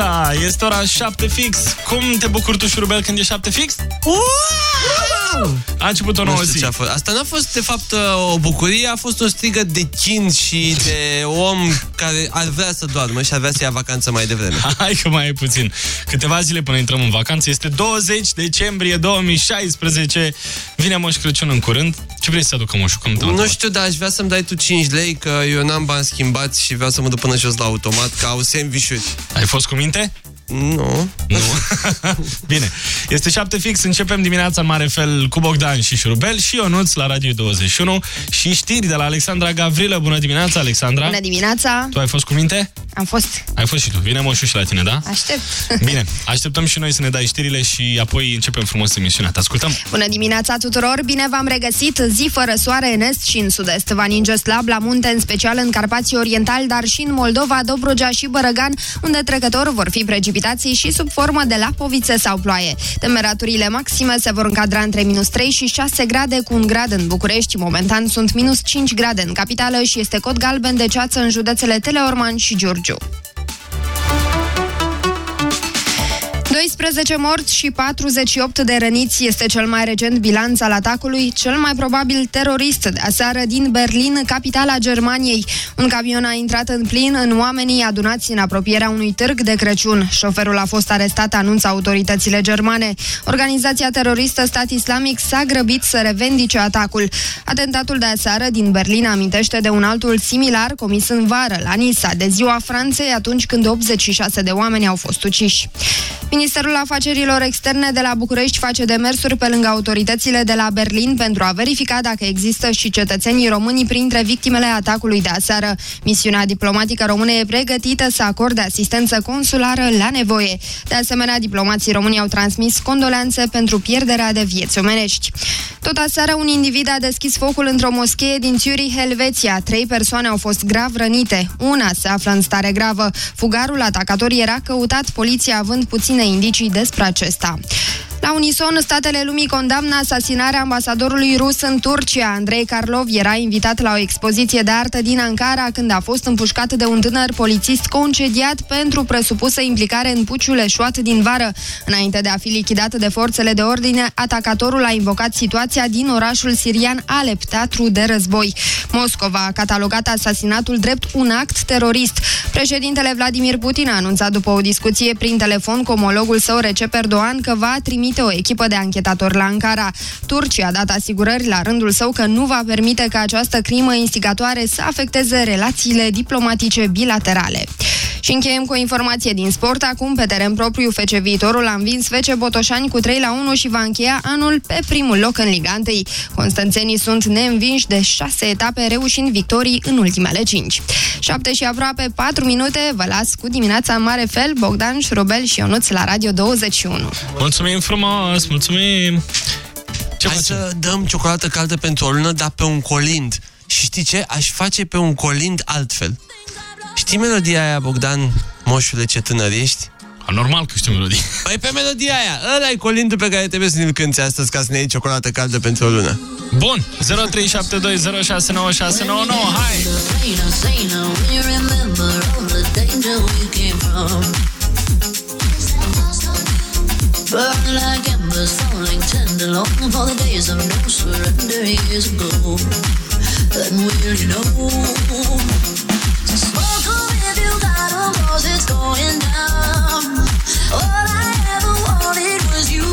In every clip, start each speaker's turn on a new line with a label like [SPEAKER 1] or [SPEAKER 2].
[SPEAKER 1] dimineața! Este ora 7 fix. Cum te bucuri tu, șurubel, când e 7 fix? Wow! A început o nouă
[SPEAKER 2] Nu știu
[SPEAKER 1] zi.
[SPEAKER 2] ce a fost. Asta n-a fost, de fapt, o bucurie, a fost o strigă de chin și de om care ar vrea să doarmă și ar vrea să ia vacanță mai devreme.
[SPEAKER 1] Hai că mai e puțin. Câteva zile până intrăm în vacanță. Este 20 decembrie 2016. Vine Moș Crăciun în curând. Ce vrei să aducă Moșul? Cum te
[SPEAKER 2] Nu știu, dar aș vrea să-mi dai tu 5 lei, că eu n-am bani schimbați și vreau să mă duc până jos la automat, ca au sandvișuri.
[SPEAKER 1] Ai fost cu minte?
[SPEAKER 2] Nu.
[SPEAKER 1] Nu. Bine. Este 7 fix. Începem dimineața în mare fel cu Bogdan și Șurubel și Ionuț la Radio 21 și știri de la Alexandra Gavrilă. Bună dimineața, Alexandra.
[SPEAKER 3] Bună dimineața!
[SPEAKER 1] Tu ai fost cu minte?
[SPEAKER 3] Am fost.
[SPEAKER 1] Ai fost și tu. Vine Moșuș și la tine, da?
[SPEAKER 3] Aștept.
[SPEAKER 1] Bine, așteptăm și noi să ne dai știrile și apoi începem frumos emisiunea. Te ascultăm.
[SPEAKER 3] Bună dimineața tuturor! Bine v-am regăsit! Zi fără soare în est și în sud-est. Va ninge slab la munte, în special în Carpații Oriental, dar și în Moldova, Dobrogea și Bărăgan, unde trecător vor fi precipitații și sub formă de lapovițe sau ploaie. Temperaturile maxime se vor încadra între minus 3 și 6 grade, cu un grad în București. Momentan sunt minus 5 grade în capitală și este cod galben de ceață în județele Teleorman și Giurgiu. 12 morți și 48 de răniți este cel mai recent bilanț al atacului, cel mai probabil terorist de aseară din Berlin, capitala Germaniei. Un camion a intrat în plin în oamenii adunați în apropierea unui târg de Crăciun. Șoferul a fost arestat, anunță autoritățile germane. Organizația teroristă Stat Islamic s-a grăbit să revendice atacul. Atentatul de aseară din Berlin amintește de un altul similar comis în vară, la Nisa, de ziua Franței, atunci când 86 de oameni au fost uciși. Ministerul Afacerilor Externe de la București face demersuri pe lângă autoritățile de la Berlin pentru a verifica dacă există și cetățenii români printre victimele atacului de aseară. Misiunea diplomatică română e pregătită să acorde asistență consulară la nevoie. De asemenea, diplomații români au transmis condolențe pentru pierderea de vieți omenești. Tot aseară, un individ a deschis focul într-o moschee din Zurich, Helveția. Trei persoane au fost grav rănite. Una se află în stare gravă. Fugarul atacator era căutat, poliția având puține indicii despre acesta. La unison, statele lumii condamnă asasinarea ambasadorului rus în Turcia. Andrei Karlov era invitat la o expoziție de artă din Ankara când a fost împușcat de un tânăr polițist concediat pentru presupusă implicare în puciul eșuat din vară. Înainte de a fi lichidat de forțele de ordine, atacatorul a invocat situația din orașul sirian Alep, teatru de război. Moscova a catalogat asasinatul drept un act terorist. Președintele Vladimir Putin a anunțat după o discuție prin telefon cu omologul său Recep Erdogan că va trimite o echipă de anchetatori la Ankara. Turcia a dat asigurări la rândul său că nu va permite ca această crimă instigatoare să afecteze relațiile diplomatice bilaterale. Și încheiem cu o informație din sport. Acum, pe teren propriu, FC Viitorul a învins FC Botoșani cu 3 la 1 și va încheia anul pe primul loc în Liga 1. Constanțenii sunt neînvinși de 6 etape, reușind victorii în ultimele 5. 7 și aproape 4 minute, vă las cu dimineața în mare fel, Bogdan, Șurubel și Ionuț la Radio 21.
[SPEAKER 1] Mulțumim frumos, mulțumim. Ce
[SPEAKER 2] Hai
[SPEAKER 1] facem?
[SPEAKER 2] să dăm ciocolată caldă pentru o lună, dar pe un colind. Și știi ce? Aș face pe un colind altfel. Știi melodia aia, Bogdan, moșule, ce tânăr ești?
[SPEAKER 1] Normal că știu melodii.
[SPEAKER 2] Păi pe melodia aia, ăla e colindul pe care trebuie să ne-l cânti astăzi ca să ne iei ciocolată caldă pentru o lună.
[SPEAKER 1] Bun, 0372069599, hai!
[SPEAKER 4] Burn like embers, falling tender, longing for the days of no surrender years ago. Then will you know? So Smoke on if you got 'em, 'cause it's going down. All I ever wanted was you.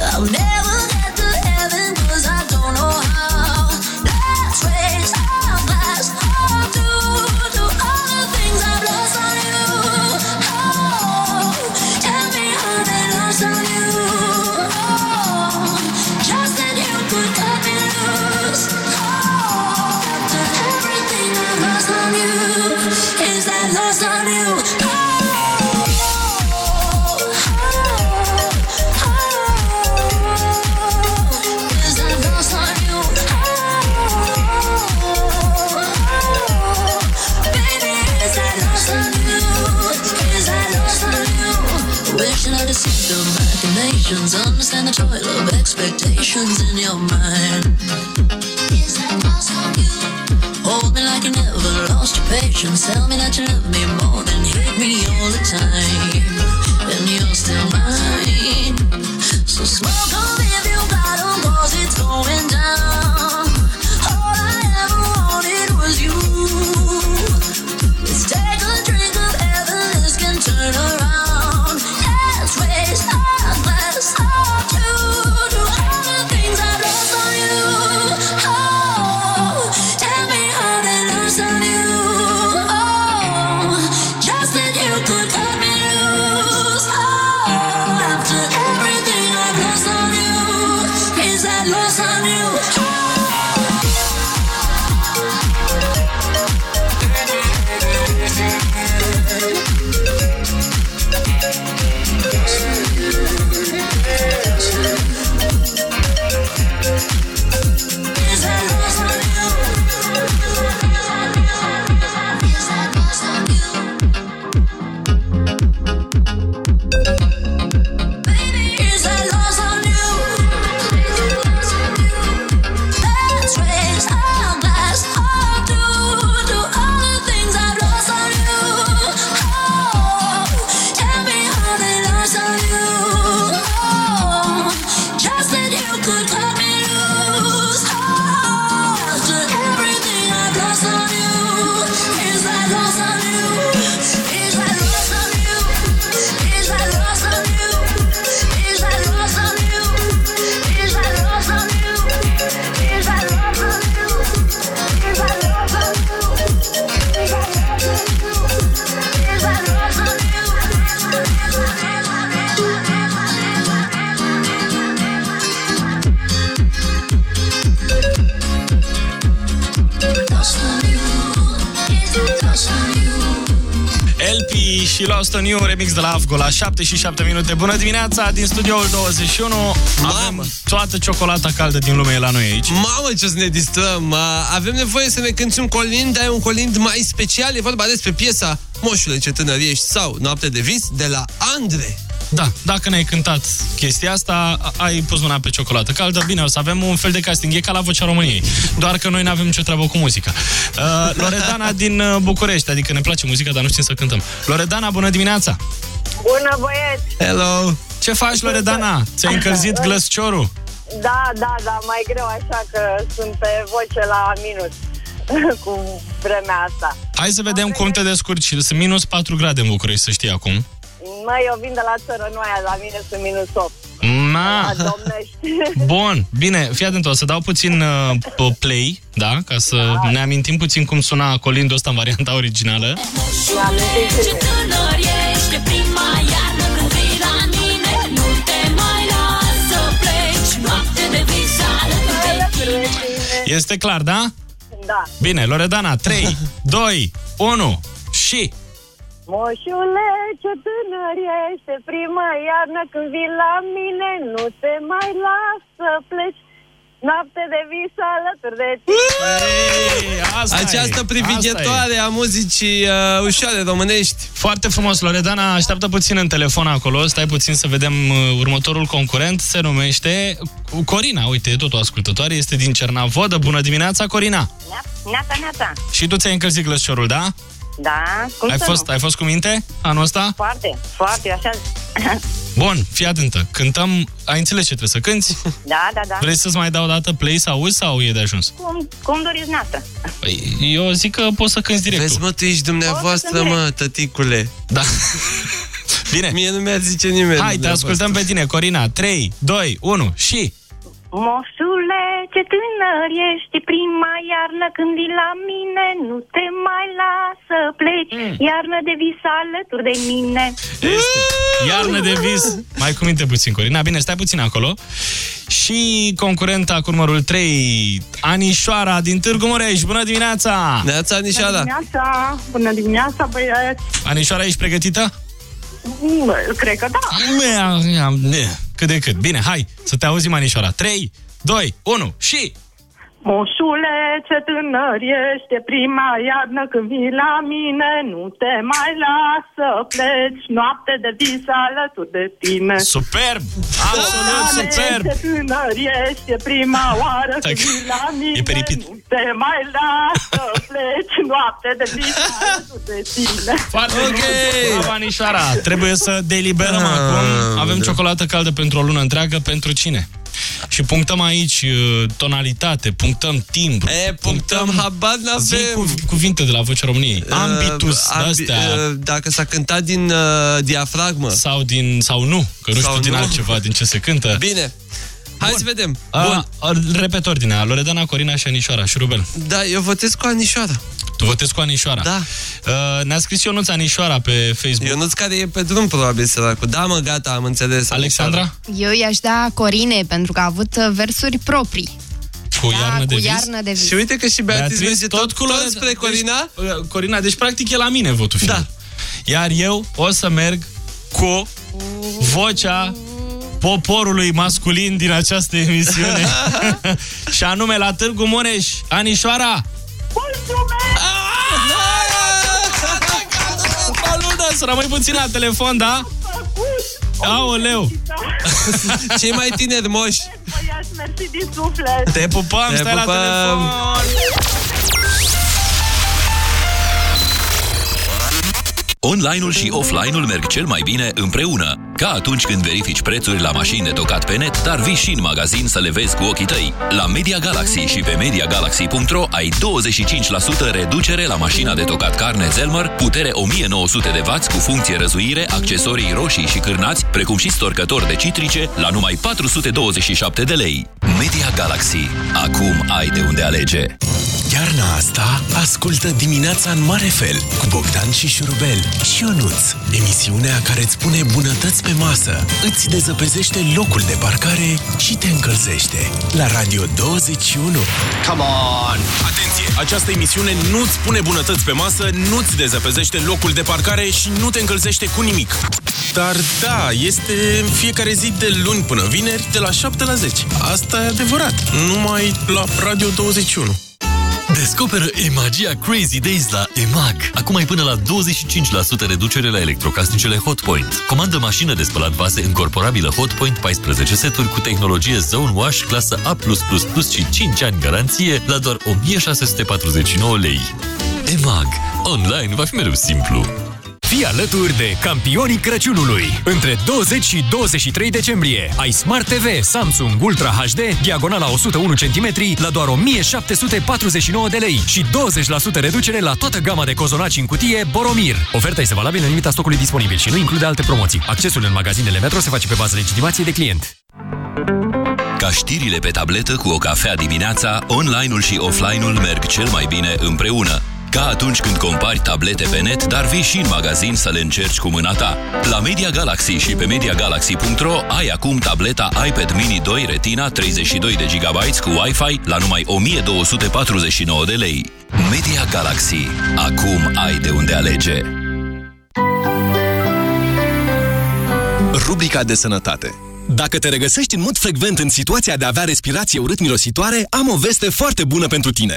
[SPEAKER 4] I'll never I see the machinations, understand the toil of expectations in your mind. Is that awesome you? Hold me like you never lost your patience. Tell me that you love me more than hate me all the time. And you're still mine. So smoke on on You,
[SPEAKER 1] remix de la Afgo la 7 și 7 minute. Bună dimineața din studioul 21.
[SPEAKER 2] Mamă!
[SPEAKER 1] Avem toată ciocolata caldă din lume e la noi aici.
[SPEAKER 2] Mamă, ce o să ne distrăm! Avem nevoie să ne cânti un colind, dar e un colind mai special. E vorba despre piesa Moșule ce tânăr ești sau Noapte de vis de la Andre.
[SPEAKER 1] Da, dacă n-ai cântat chestia asta, a- ai pus mâna pe ciocolată caldă, bine, o să avem un fel de casting, e ca la Vocea României. Doar că noi n-avem nicio treabă cu muzica. Uh, Loredana din uh, București, adică ne place muzica, dar nu știm să cântăm. Loredana, bună dimineața!
[SPEAKER 5] Bună băieți!
[SPEAKER 2] Hello!
[SPEAKER 1] Ce faci, Loredana? Ți-ai încălzit glăsciorul?
[SPEAKER 5] Da, da, da, mai greu așa că sunt pe voce la minus cu vremea asta.
[SPEAKER 1] Hai să vedem cum te descurci. Sunt minus 4 grade în București, să știi acum.
[SPEAKER 5] Măi, eu vin de la țără, nu aia, la mine sunt minus 8.
[SPEAKER 1] Ma.
[SPEAKER 5] La domnești.
[SPEAKER 1] Bun, bine, fii atent, o să dau puțin uh, pe play, da? Ca să ne amintim puțin cum suna colindul ăsta în varianta originală.
[SPEAKER 4] Ce tânăr ești, e prima iarnă când vii la mine Nu te mai las să pleci Noapte de vis alături de tine
[SPEAKER 1] Este clar, da?
[SPEAKER 5] Da.
[SPEAKER 1] Bine, Loredana, 3, 2, 1 și...
[SPEAKER 5] Moșule, ce tânăr ești, prima iarnă când vii la mine, nu te mai las să pleci. Noapte de vis alături de tine.
[SPEAKER 1] Ei, asta
[SPEAKER 2] Această
[SPEAKER 1] e,
[SPEAKER 2] privighetoare a muzicii uh, ușoare românești.
[SPEAKER 1] Foarte frumos, Loredana, așteaptă puțin în telefon acolo, stai puțin să vedem uh, următorul concurent, se numește Corina, uite, e tot o ascultătoare, este din Cernavodă. Bună dimineața, Corina!
[SPEAKER 5] Neața, neața.
[SPEAKER 1] Și tu ți-ai încălzit glăsciorul, da?
[SPEAKER 5] Da, cum
[SPEAKER 1] Ai
[SPEAKER 5] să
[SPEAKER 1] fost,
[SPEAKER 5] nu?
[SPEAKER 1] ai fost cu minte anul ăsta?
[SPEAKER 5] Foarte, foarte, așa.
[SPEAKER 1] Bun, fii atentă. Cântăm, ai înțeles ce trebuie să cânti?
[SPEAKER 5] Da, da, da.
[SPEAKER 1] Vrei să-ți mai dau o dată play să auzi sau e de ajuns?
[SPEAKER 5] Cum, cum doriți noastră?
[SPEAKER 1] Păi, eu zic că poți să cânti direct
[SPEAKER 2] Vezi,
[SPEAKER 1] tu.
[SPEAKER 2] mă, tu ești dumneavoastră,
[SPEAKER 5] O să
[SPEAKER 2] mă, tăticule.
[SPEAKER 1] Da. Bine.
[SPEAKER 2] Mie nu mi-ar zice nimeni.
[SPEAKER 1] Hai, te ascultăm pe tine, Corina. 3, 2, 1 și...
[SPEAKER 5] Moșule, ce tânăr ești, prima iarnă când vii la mine, nu te mai las să pleci, iarnă de vis alături de mine.
[SPEAKER 1] Este. Iarnă de vis. Mai cu minte puțin, Corina. Bine, stai puțin acolo. Și concurenta cu numărul 3, Anișoara din Târgu Mureș. Bună dimineața!
[SPEAKER 2] Neața, Nișoara.
[SPEAKER 5] dimineața, bună dimineața, băieți.
[SPEAKER 1] Anișoara, ești pregătită?
[SPEAKER 5] Bă, Cred că da.
[SPEAKER 1] Mea, mea, mea. Cât de cât. Bine, hai să te auzim, Anișoara. 3, 2, 1 și...
[SPEAKER 6] Moșule, ce tânăr ești, e prima iarnă când vii la mine, nu te mai las să pleci, noapte de vis alături de tine.
[SPEAKER 1] Superb! Absolut
[SPEAKER 6] Moșule,
[SPEAKER 1] superb!
[SPEAKER 6] Ce tânăr ești, e prima oară
[SPEAKER 1] Stai
[SPEAKER 6] când
[SPEAKER 1] că-
[SPEAKER 6] vii la mine,
[SPEAKER 1] e pe repeat.
[SPEAKER 6] nu te mai las să pleci, noapte de vis alături de tine.
[SPEAKER 1] Foarte
[SPEAKER 2] Ok.
[SPEAKER 1] frumos. Bravo, Anișoara. Trebuie să deliberăm
[SPEAKER 2] Ah,
[SPEAKER 1] acum. Avem
[SPEAKER 2] da.
[SPEAKER 1] ciocolată caldă pentru o lună întreagă. Pentru cine? Și punctăm aici uh, tonalitate, punctăm timp.
[SPEAKER 2] E, punctăm, habar
[SPEAKER 1] Zi
[SPEAKER 2] n-avem.
[SPEAKER 1] cu, cuvinte de la Vocea României. Ambitus,
[SPEAKER 2] Uh, ambi-
[SPEAKER 1] astea
[SPEAKER 2] uh, Dacă s-a cântat din uh, diafragmă.
[SPEAKER 1] sau din sau nu, că nu
[SPEAKER 2] Sau
[SPEAKER 1] știu din
[SPEAKER 2] nu.
[SPEAKER 1] altceva din ce se cântă.
[SPEAKER 2] Bine. Hai să vedem.
[SPEAKER 1] A,
[SPEAKER 2] Bun.
[SPEAKER 1] a, repet ordinea. Loredana, Corina și Anișoara. Șurubel.
[SPEAKER 2] Da, eu votez cu Anișoara.
[SPEAKER 1] Tu votezi cu Anișoara.
[SPEAKER 2] Da.
[SPEAKER 1] Uh, ne-a scris Ionuț Anișoara pe Facebook.
[SPEAKER 2] Ionuț care e pe drum, probabil, săracul. Da, mă, gata, am înțeles.
[SPEAKER 1] Alexandra?
[SPEAKER 3] Eu i-aș da Corine, pentru că a avut uh, versuri proprii.
[SPEAKER 1] Cu
[SPEAKER 3] Da,
[SPEAKER 1] iarnă de
[SPEAKER 3] cu
[SPEAKER 1] vis?
[SPEAKER 3] iarnă de vis.
[SPEAKER 2] Și uite că și Beatrice
[SPEAKER 1] Beatrice,
[SPEAKER 2] merge tot, tot,
[SPEAKER 1] Lorena.
[SPEAKER 2] spre Corina.
[SPEAKER 1] Deci, uh, Corina, deci practic e la mine votul final.
[SPEAKER 2] Da.
[SPEAKER 1] Iar eu o să merg cu vocea poporului masculin din această emisiune. și anume la Târgu Mureș. Anișoara! Baluna, să rămâi puțin la telefon, da? Aoleu!
[SPEAKER 2] Cei mai tineri moși.
[SPEAKER 6] Băiați, mersi din suflet.
[SPEAKER 1] Te pupăm,
[SPEAKER 2] Te
[SPEAKER 1] stai la
[SPEAKER 2] pupăm.
[SPEAKER 1] telefon!
[SPEAKER 7] Online-ul și offline-ul merg cel mai bine împreună. Ca atunci când verifici prețuri la mașini de tocat pe net, dar vii și în magazin să le vezi cu ochii tăi. La Media Galaxy și pe MediaGalaxy.ro ai 25% reducere la mașina de tocat carne Zelmer, putere 1900 de W cu funcție răzuire, accesorii roșii și cârnați, precum și storcători de citrice, la numai 427 de lei. Media Galaxy. Acum ai de unde alege.
[SPEAKER 8] Iarna asta ascultă dimineața în mare fel cu Bogdan și Șurubel și Ionuț, emisiunea care îți pune bunătăți pe masă, îți dezăpezește locul de parcare și te încălzește. La Radio 21.
[SPEAKER 9] Come on! Atenție! Această emisiune nu-ți pune bunătăți pe masă, nu-ți dezăpezește locul de parcare și nu te încălzește cu nimic. Dar da, este în fiecare zi de luni până vineri, de la 7 la 10. Asta e adevărat. Numai la Radio 21.
[SPEAKER 10] Descoperă e-magia Crazy Days la EMAG. Acum ai până la 25% reducere la electrocasnicele Hotpoint. Comandă mașină de spălat vase încorporabilă Hotpoint 14 seturi cu tehnologie Zone Wash clasă A+++ și 5 ani garanție la doar 1649 lei. EMAG. Online va fi mereu simplu.
[SPEAKER 11] Fii alături de campionii Crăciunului. Între 20 și 23 decembrie ai Smart TV Samsung Ultra HD, diagonala 101 cm, la doar 1749 de lei și 20% reducere la toată gama de cozonaci în cutie Boromir. Oferta este valabilă în limita stocului disponibil și nu include alte promoții. Accesul în magazinele Metro se face pe bază legitimației de client.
[SPEAKER 7] Ca știrile pe tabletă cu o cafea dimineața, online-ul și offline-ul merg cel mai bine împreună. Ca atunci când compari tablete pe net, dar vii și în magazin să le încerci cu mâna ta. La Media Galaxy și pe MediaGalaxy.ro ai acum tableta iPad Mini 2 Retina 32 de GB cu Wi-Fi la numai 1249 de lei. Media Galaxy. Acum ai de unde alege.
[SPEAKER 12] Rubrica de sănătate. Dacă te regăsești în mod frecvent în situația de a avea respirație urât-mirositoare, am o veste foarte bună pentru tine.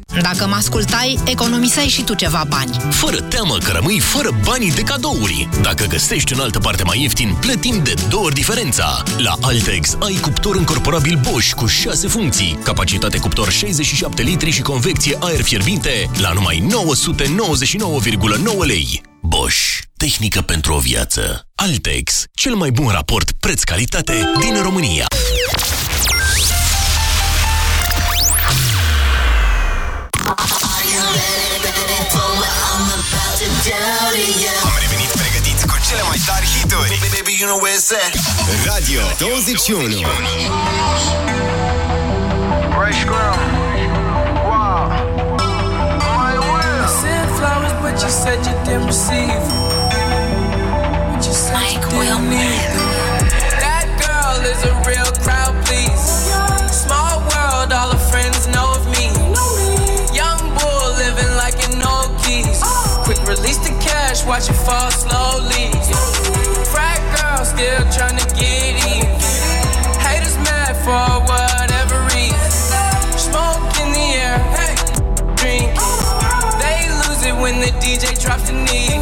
[SPEAKER 13] Dacă mă ascultai, economiseai și tu ceva bani.
[SPEAKER 10] Fără teamă că rămâi fără banii de cadouri. Dacă găsești în altă parte mai ieftin, plătim de două ori diferența. La Altex ai cuptor încorporabil Bosch cu 6 funcții, capacitate cuptor 67 litri și convecție aer fierbinte la numai 999,9 lei. Bosch. Tehnică pentru o viață. Altex. Cel mai bun raport preț-calitate din România.
[SPEAKER 9] Am revenit pregătiți cu cele mai tari hituri. Baby, you know where it's at. Radio 21.
[SPEAKER 14] Fresh ground. Wow. My will. I sent flowers, but you said you didn't receive. them. But you said you didn't need them. That girl watch it fall slowly. Frat girl still trying to get in. Haters mad for whatever reason. Smoke in the air, hey, drink. They lose it when the DJ drops the knee.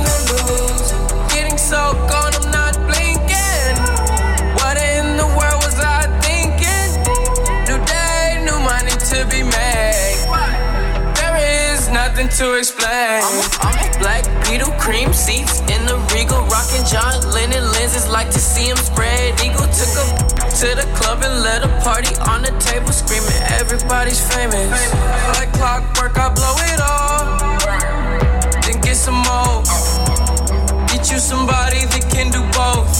[SPEAKER 14] Getting so gone, I'm not blinking. What in the world was I thinking? New day, new money to be made. There is nothing to explain. I'm I'm black beetle, cream seats in the regal, rocking John Lennon lenses. Like to see him spread eagle. Took a to the club and let a party on the table, screaming everybody's famous. Like clockwork, I blow it all, then get some more. Get you somebody that can do both.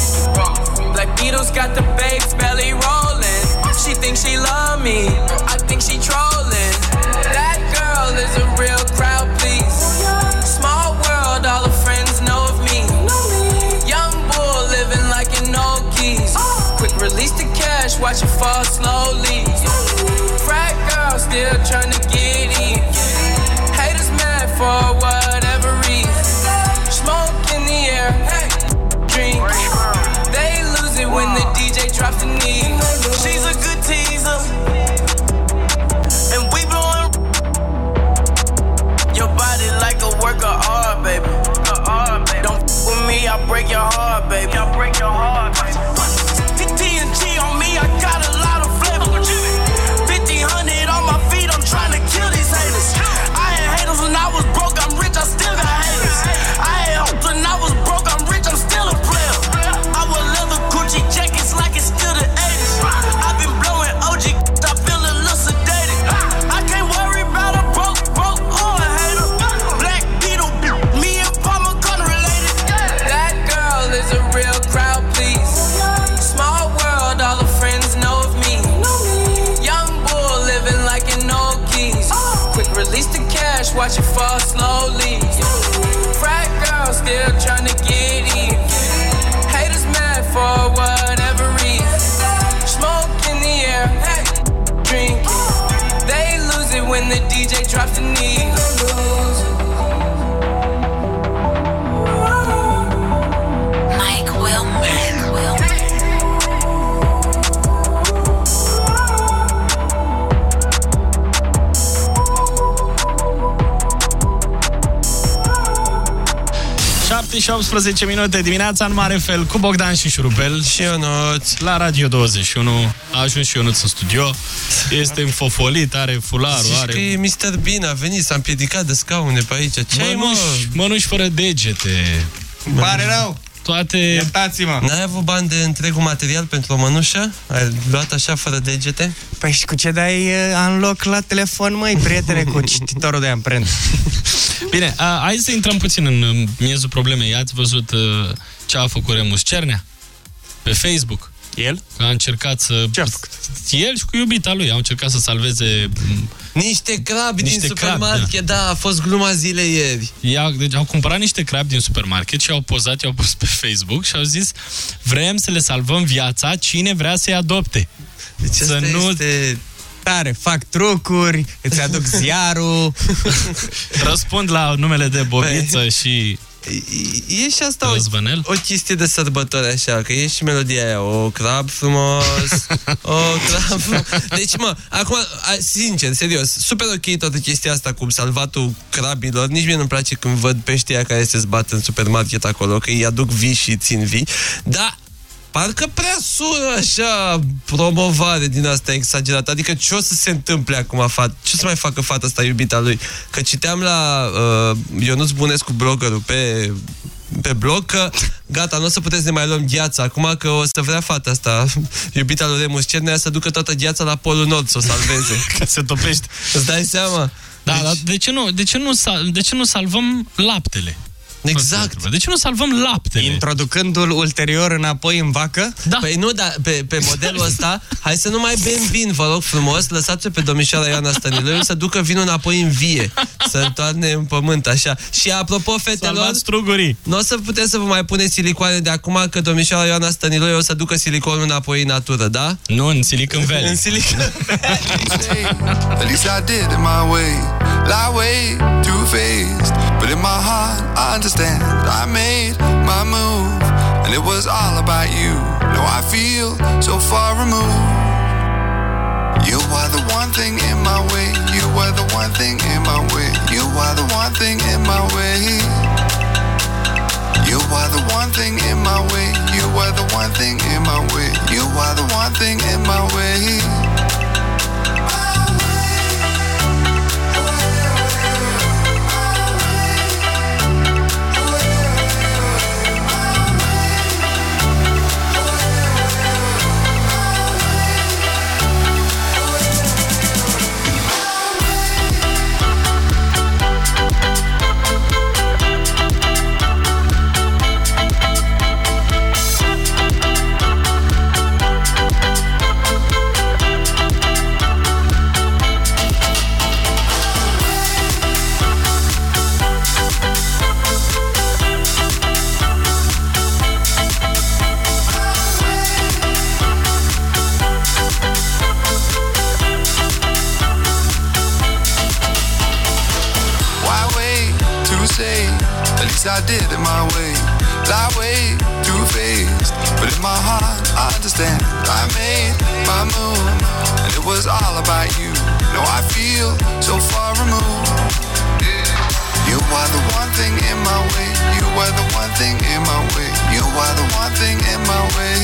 [SPEAKER 14] Black Beatles got the babes belly rolling. She thinks she love me, I think she trolling. Watch it fall slowly. Frat girl still trying to get in. Haters mad for whatever reason. Smoke in the air, hey, drink. They lose it when the DJ drops the knee. She's a good teaser, and we blowing your body like a work of oh, art, baby. Don't f with me, I'll break your heart, baby. Watch it fall slowly. Frat girl still trying to get in. Haters mad for whatever reason. Smoke in the air, hey, drink. They lose it when the DJ drops the knee.
[SPEAKER 1] 7 și 18 minute dimineața în mare fel cu Bogdan și Șurubel
[SPEAKER 2] și Ionuț
[SPEAKER 1] la Radio 21. A ajuns și Ionuț în studio. Este înfofolit, are fularul,
[SPEAKER 2] Zici
[SPEAKER 1] are...
[SPEAKER 2] că e Mr. Bean, a venit, s-a împiedicat de scaune pe aici. Ce mănuși, ai, mă?
[SPEAKER 1] mănuși fără degete.
[SPEAKER 15] Pare rău.
[SPEAKER 1] Toate...
[SPEAKER 15] Iertați-mă.
[SPEAKER 2] N-ai avut bani de întregul material pentru o mănușă? Ai luat așa fără degete?
[SPEAKER 15] Păi și cu ce dai în loc la telefon, măi, prietene, cu cititorul de amprentă?
[SPEAKER 1] Bine, a, hai să intrăm puțin în în miezul problemei. Ați văzut uh, ce a făcut Remus Cernea? Pe Facebook.
[SPEAKER 15] El?
[SPEAKER 1] A încercat să...
[SPEAKER 15] Ce
[SPEAKER 1] El și cu iubita lui au încercat să salveze... m,
[SPEAKER 2] Niște crabi
[SPEAKER 1] Niște
[SPEAKER 2] din
[SPEAKER 1] crabi,
[SPEAKER 2] supermarket, da. a fost gluma zilei ieri.
[SPEAKER 1] Ia, deci au cumpărat niște crabi din supermarket și au pozat, i-au pus pe Facebook și au zis vrem să le salvăm viața, cine vrea să-i adopte.
[SPEAKER 2] Deci
[SPEAKER 1] să
[SPEAKER 2] asta
[SPEAKER 1] nu...
[SPEAKER 2] este...
[SPEAKER 15] Tare, fac trucuri, îți aduc ziarul.
[SPEAKER 1] Răspund la numele de Bobiță și...
[SPEAKER 2] E și asta o,
[SPEAKER 1] Răzvănel?
[SPEAKER 2] o chestie de sărbători așa, că e și melodia aia, o crab frumos, o crab frumos. Deci, mă, acum, a, sincer, serios, super ok toată chestia asta cu salvatul crabilor. Nici mie nu-mi place când văd peștii aia care se zbat în supermarket acolo, că îi aduc vii și țin vii. Dar Parcă prea sună așa promovare din asta exagerată. Adică ce o să se întâmple acum, fat? Ce o să mai facă fata asta iubita lui? Că citeam la uh, Ionuț Bunescu, bloggerul, pe, pe blog că gata, nu o să puteți să ne mai luăm gheața acum că o să vrea fata asta, iubita lui Remus Cernea, să ducă toată gheața la Polul Nord să o salveze.
[SPEAKER 1] Că se topește.
[SPEAKER 2] Îți dai seama?
[SPEAKER 1] Da, deci... dar de ce, nu, de, ce nu, sal- de ce nu salvăm laptele?
[SPEAKER 2] Exact.
[SPEAKER 1] De ce nu salvăm laptele?
[SPEAKER 15] Introducându-l ulterior înapoi în vacă?
[SPEAKER 1] Da.
[SPEAKER 2] Păi nu, dar pe, pe modelul ăsta, hai să nu mai bem vin, vă rog frumos, lăsați-o pe domnișoara Ioana Stăniloiu să ducă vinul înapoi în vie, să întoarne în pământ, așa. Și apropo, fetelor,
[SPEAKER 1] Salvați strugurii.
[SPEAKER 2] nu o să puteți să vă mai puneți silicoane de acum, că domnișoara Ioana Stăniloiu o să ducă siliconul înapoi în natură, da?
[SPEAKER 1] Nu, în Silicon Valley.
[SPEAKER 2] în Silicon
[SPEAKER 16] At understand. I made my move, and it was all about you. Now I feel so far removed. You are the one thing in my way. You are the one thing in my way. You are the one thing in my way. You are the one thing in my way. You are the one thing in my way. You are the one thing in my way. I did it my way. I wait too faced, but in my heart I understand. I made my move, and it was all about you. No, I feel so far removed. You are the one thing in my way. You are the one thing in my way. You are the one thing in my way.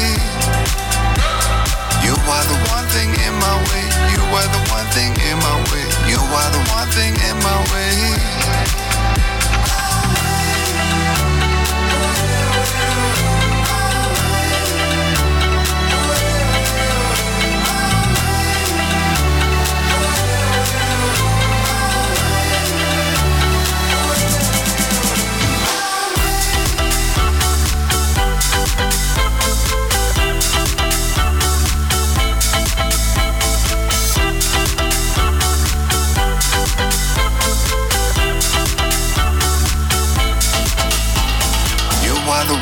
[SPEAKER 16] You are the one thing in my way. You are the one thing in my way. You are the one thing in my way.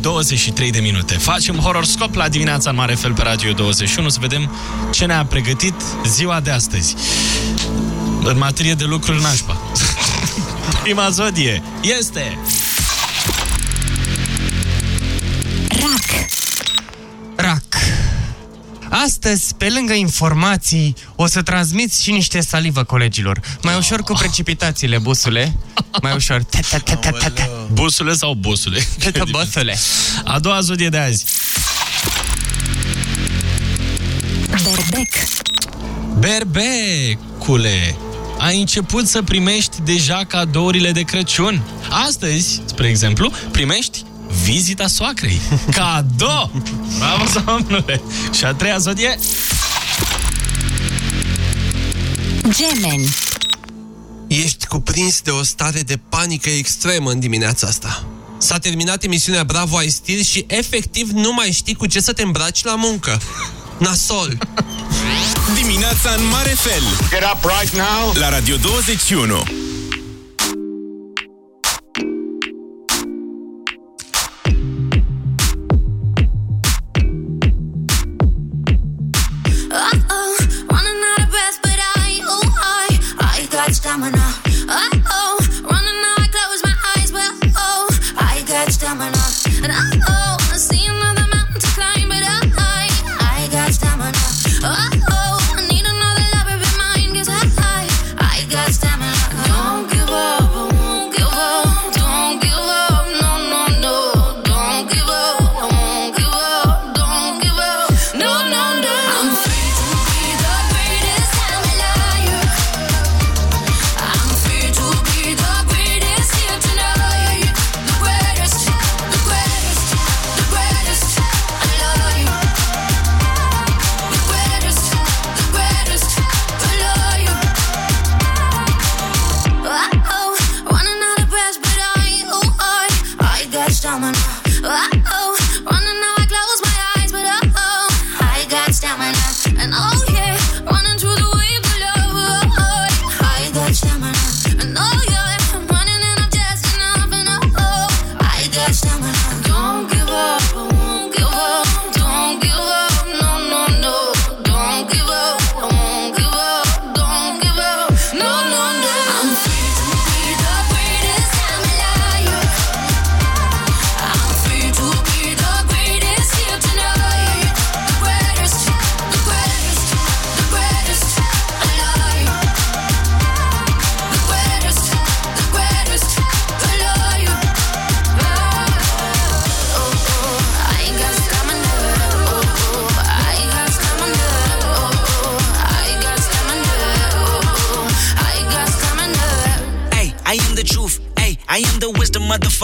[SPEAKER 1] 23 de minute. Facem horoscop la dimineața în mare fel pe Radio 21 să vedem ce ne-a pregătit ziua de astăzi. În materie de lucruri nașpa. Prima zodie este...
[SPEAKER 15] Astăzi, pe lângă informații, o să transmiți și niște salivă colegilor. Mai ușor cu precipitațiile, busule. Mai ușor. Ta, ta, ta, ta, ta, ta.
[SPEAKER 1] Busule sau bosule?
[SPEAKER 15] Bosule.
[SPEAKER 1] A doua zodie de azi.
[SPEAKER 17] Berbec.
[SPEAKER 1] Berbecule, ai început să primești deja cadourile de Crăciun. Astăzi, spre exemplu, primești vizita soacrei. Cadou! Bravo, domnule! Și a treia zodie...
[SPEAKER 17] Gemeni.
[SPEAKER 2] Ești cuprins de o stare de panică extremă în dimineața asta. S-a terminat emisiunea Bravo ai stil și efectiv nu mai știi cu ce să te îmbraci la muncă. Nasol.
[SPEAKER 9] Dimineața în mare fel. Get up right now. La Radio 21.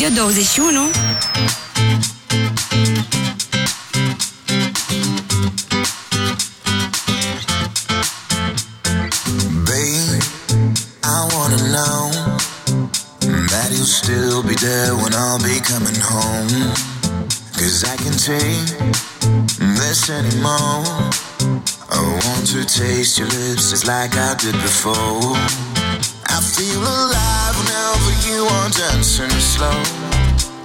[SPEAKER 18] Radio 21
[SPEAKER 19] Babe, I wanna know that you'll still be there when I'll be coming home. Cause I can take this anymore. I want to taste your lips just like I did before. I feel alive whenever you are dancing slow.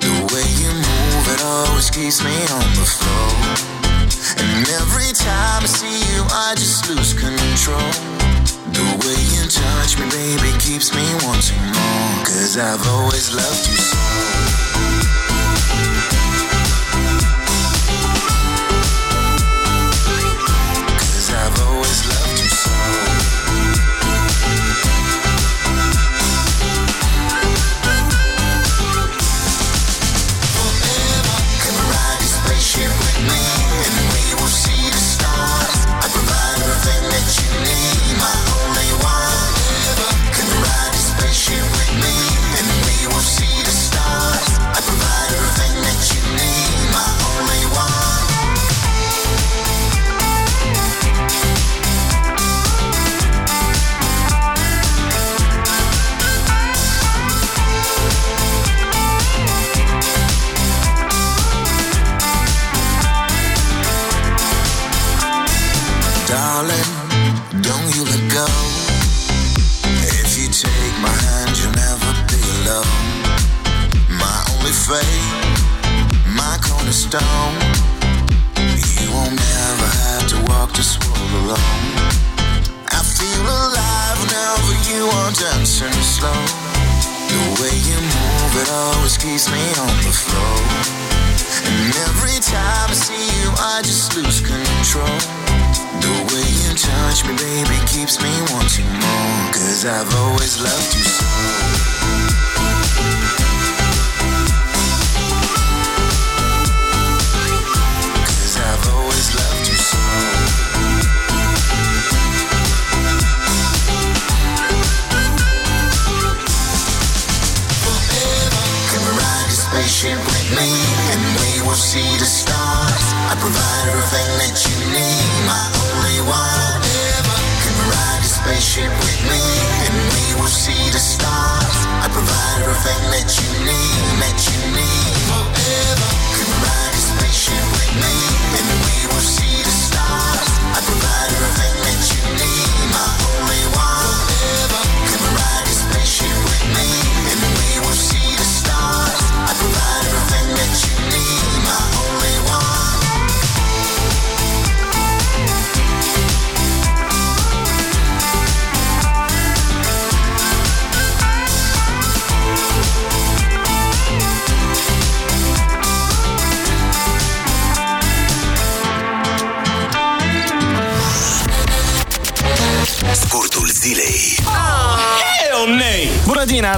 [SPEAKER 19] The way you move, it always keeps me on the floor. And every time I see you, I just lose control. The way you touch me, baby, keeps me wanting more. Cause I've always loved you so.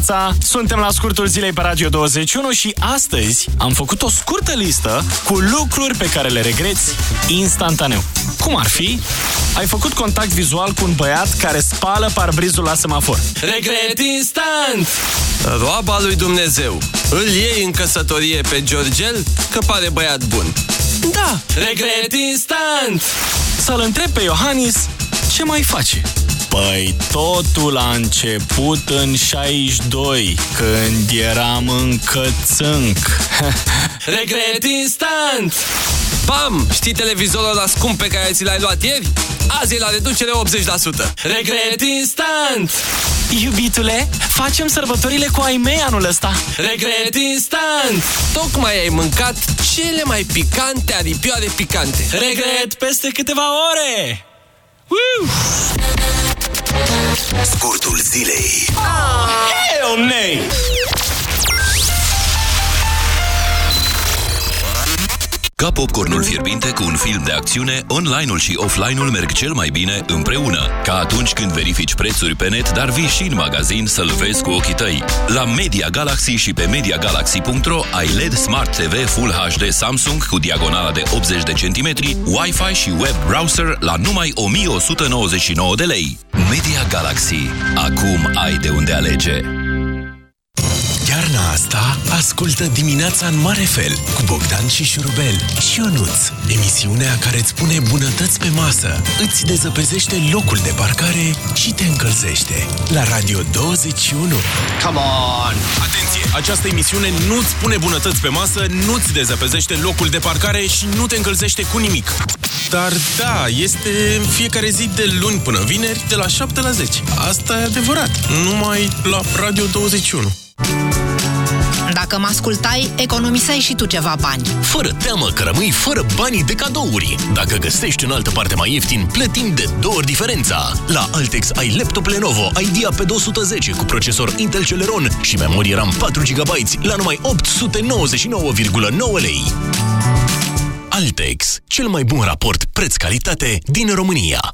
[SPEAKER 1] Dimineața! Suntem la scurtul zilei pe Radio 21 și astăzi am făcut o scurtă listă cu lucruri pe care le regreți instantaneu. Cum ar fi? Ai făcut contact vizual cu un băiat care spală parbrizul la semafor.
[SPEAKER 2] Regret instant! Roaba lui Dumnezeu. Îl iei în căsătorie pe Georgel că pare băiat bun. Da, regret instant!
[SPEAKER 1] Să-l întreb pe Iohannis ce mai face. Păi totul a început în 62, când eram încă țânc.
[SPEAKER 2] Regret instant! Bam! Știi televizorul ăla scump pe care ți l-ai luat ieri? Azi e la reducere 80%. Regret instant!
[SPEAKER 1] Iubitule, facem sărbătorile cu ai mei anul ăsta.
[SPEAKER 2] Regret instant! Tocmai ai mâncat cele mai picante aripioare picante.
[SPEAKER 1] Regret peste câteva ore! Woo!
[SPEAKER 8] Scurtul zilei.
[SPEAKER 1] Hell nay!
[SPEAKER 7] Ca popcornul fierbinte cu un film de acțiune, online-ul și offline-ul merg cel mai bine împreună. Ca atunci când verifici prețuri pe net, dar vii și în magazin să-l vezi cu ochii tăi. La Media Galaxy și pe MediaGalaxy.ro ai LED Smart TV Full HD Samsung cu diagonala de 80 de centimetri, Wi-Fi și web browser la numai 1199 de lei. Media Galaxy. Acum ai de unde alege.
[SPEAKER 8] Iarna asta ascultă dimineața în mare fel cu Bogdan și Șurubel și Ionuț, emisiunea care îți pune bunătăți pe masă, îți dezăpezește locul de parcare și te încălzește. La Radio 21.
[SPEAKER 9] Come on! Atenție! Această emisiune nu-ți pune bunătăți pe masă, nu-ți dezăpezește locul de parcare și nu te încălzește cu nimic. Dar da, este în fiecare zi de luni până vineri, de la 7 la 10. Asta e adevărat, numai la Radio 21.
[SPEAKER 13] Dacă mă ascultai, economiseai și tu ceva bani.
[SPEAKER 10] Fără teamă că rămâi fără banii de cadouri. Dacă găsești în altă parte mai ieftin, plătim de două ori diferența. La Altex ai laptop Lenovo Idea pe 210 cu procesor Intel Celeron și memorie RAM 4 GB la numai 899,9 lei. Altex, cel mai bun raport preț-calitate din România.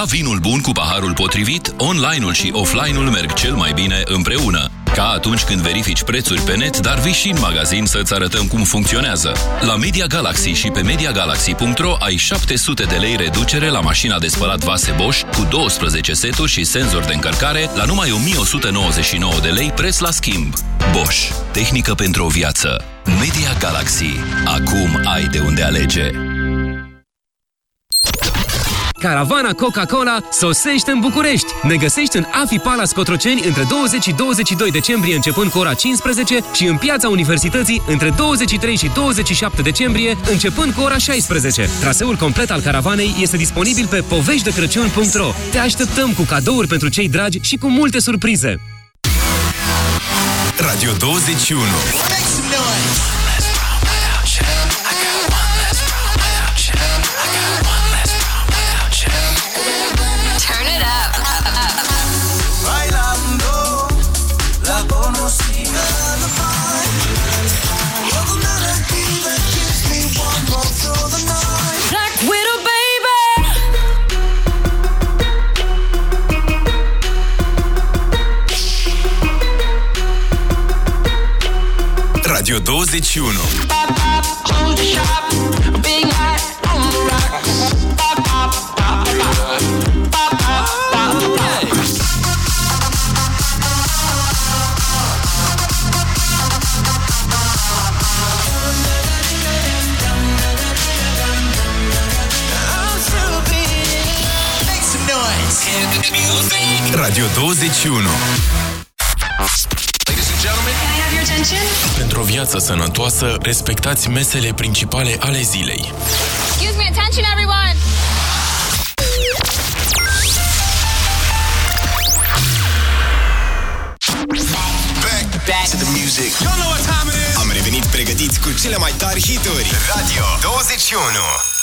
[SPEAKER 7] Ca vinul bun cu paharul potrivit, online-ul și offline-ul merg cel mai bine împreună. Ca atunci când verifici prețuri pe net, dar vii și în magazin să-ți arătăm cum funcționează. La Media Galaxy și pe MediaGalaxy.ro ai 700 de lei reducere la mașina de spălat vase Bosch cu 12 seturi și senzor de încărcare la numai 1199 de lei preț la schimb. Bosch. Tehnică pentru o viață. Media Galaxy. Acum ai de unde alege.
[SPEAKER 20] Caravana Coca-Cola sosește în București. Ne găsești în Afi Palace Cotroceni între 20 și 22 decembrie începând cu ora 15 și în Piața Universității între 23 și 27 decembrie începând cu ora 16. Traseul complet al caravanei este disponibil pe poveștidecrăciun.ro. Te așteptăm cu cadouri pentru cei dragi și cu multe surprize.
[SPEAKER 8] Radio 21.
[SPEAKER 19] Turn
[SPEAKER 8] Radio 21.
[SPEAKER 21] Hold the shop, big night on the rock. Pop,
[SPEAKER 9] pentru o viață sănătoasă, respectați mesele principale ale zilei.
[SPEAKER 19] Excuse me, attention everyone!
[SPEAKER 8] Am revenit pregătiți cu cele mai tari hituri. Radio 21.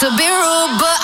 [SPEAKER 22] to be rude, but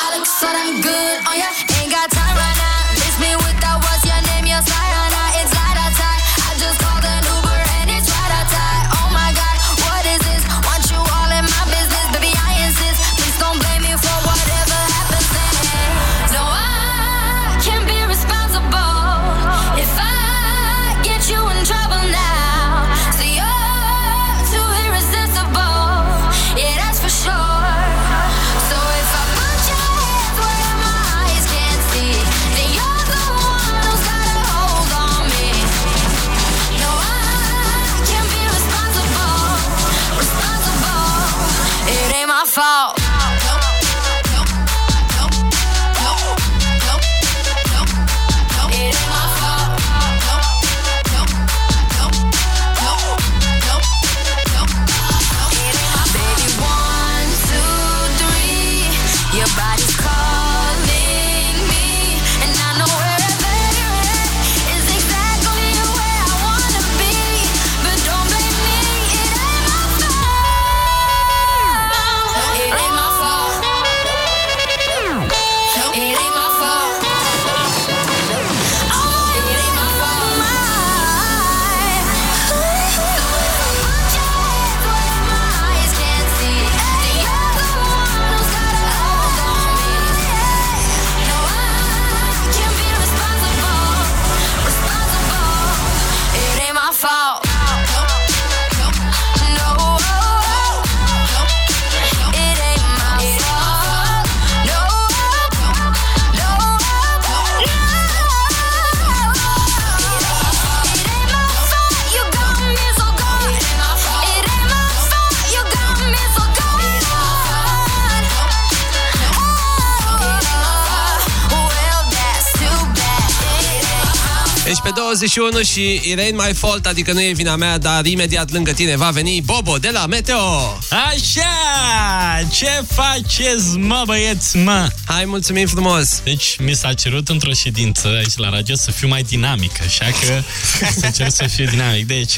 [SPEAKER 2] 21 și Irene My Fault, adică nu e vina mea, dar imediat lângă tine va veni Bobo de la Meteo.
[SPEAKER 1] Așa! Ce faceți, mă, băieți, mă?
[SPEAKER 2] Hai, mulțumim frumos!
[SPEAKER 1] Deci, mi s-a cerut într-o ședință aici la radio să fiu mai dinamic, așa că să cer să fiu dinamic. Deci,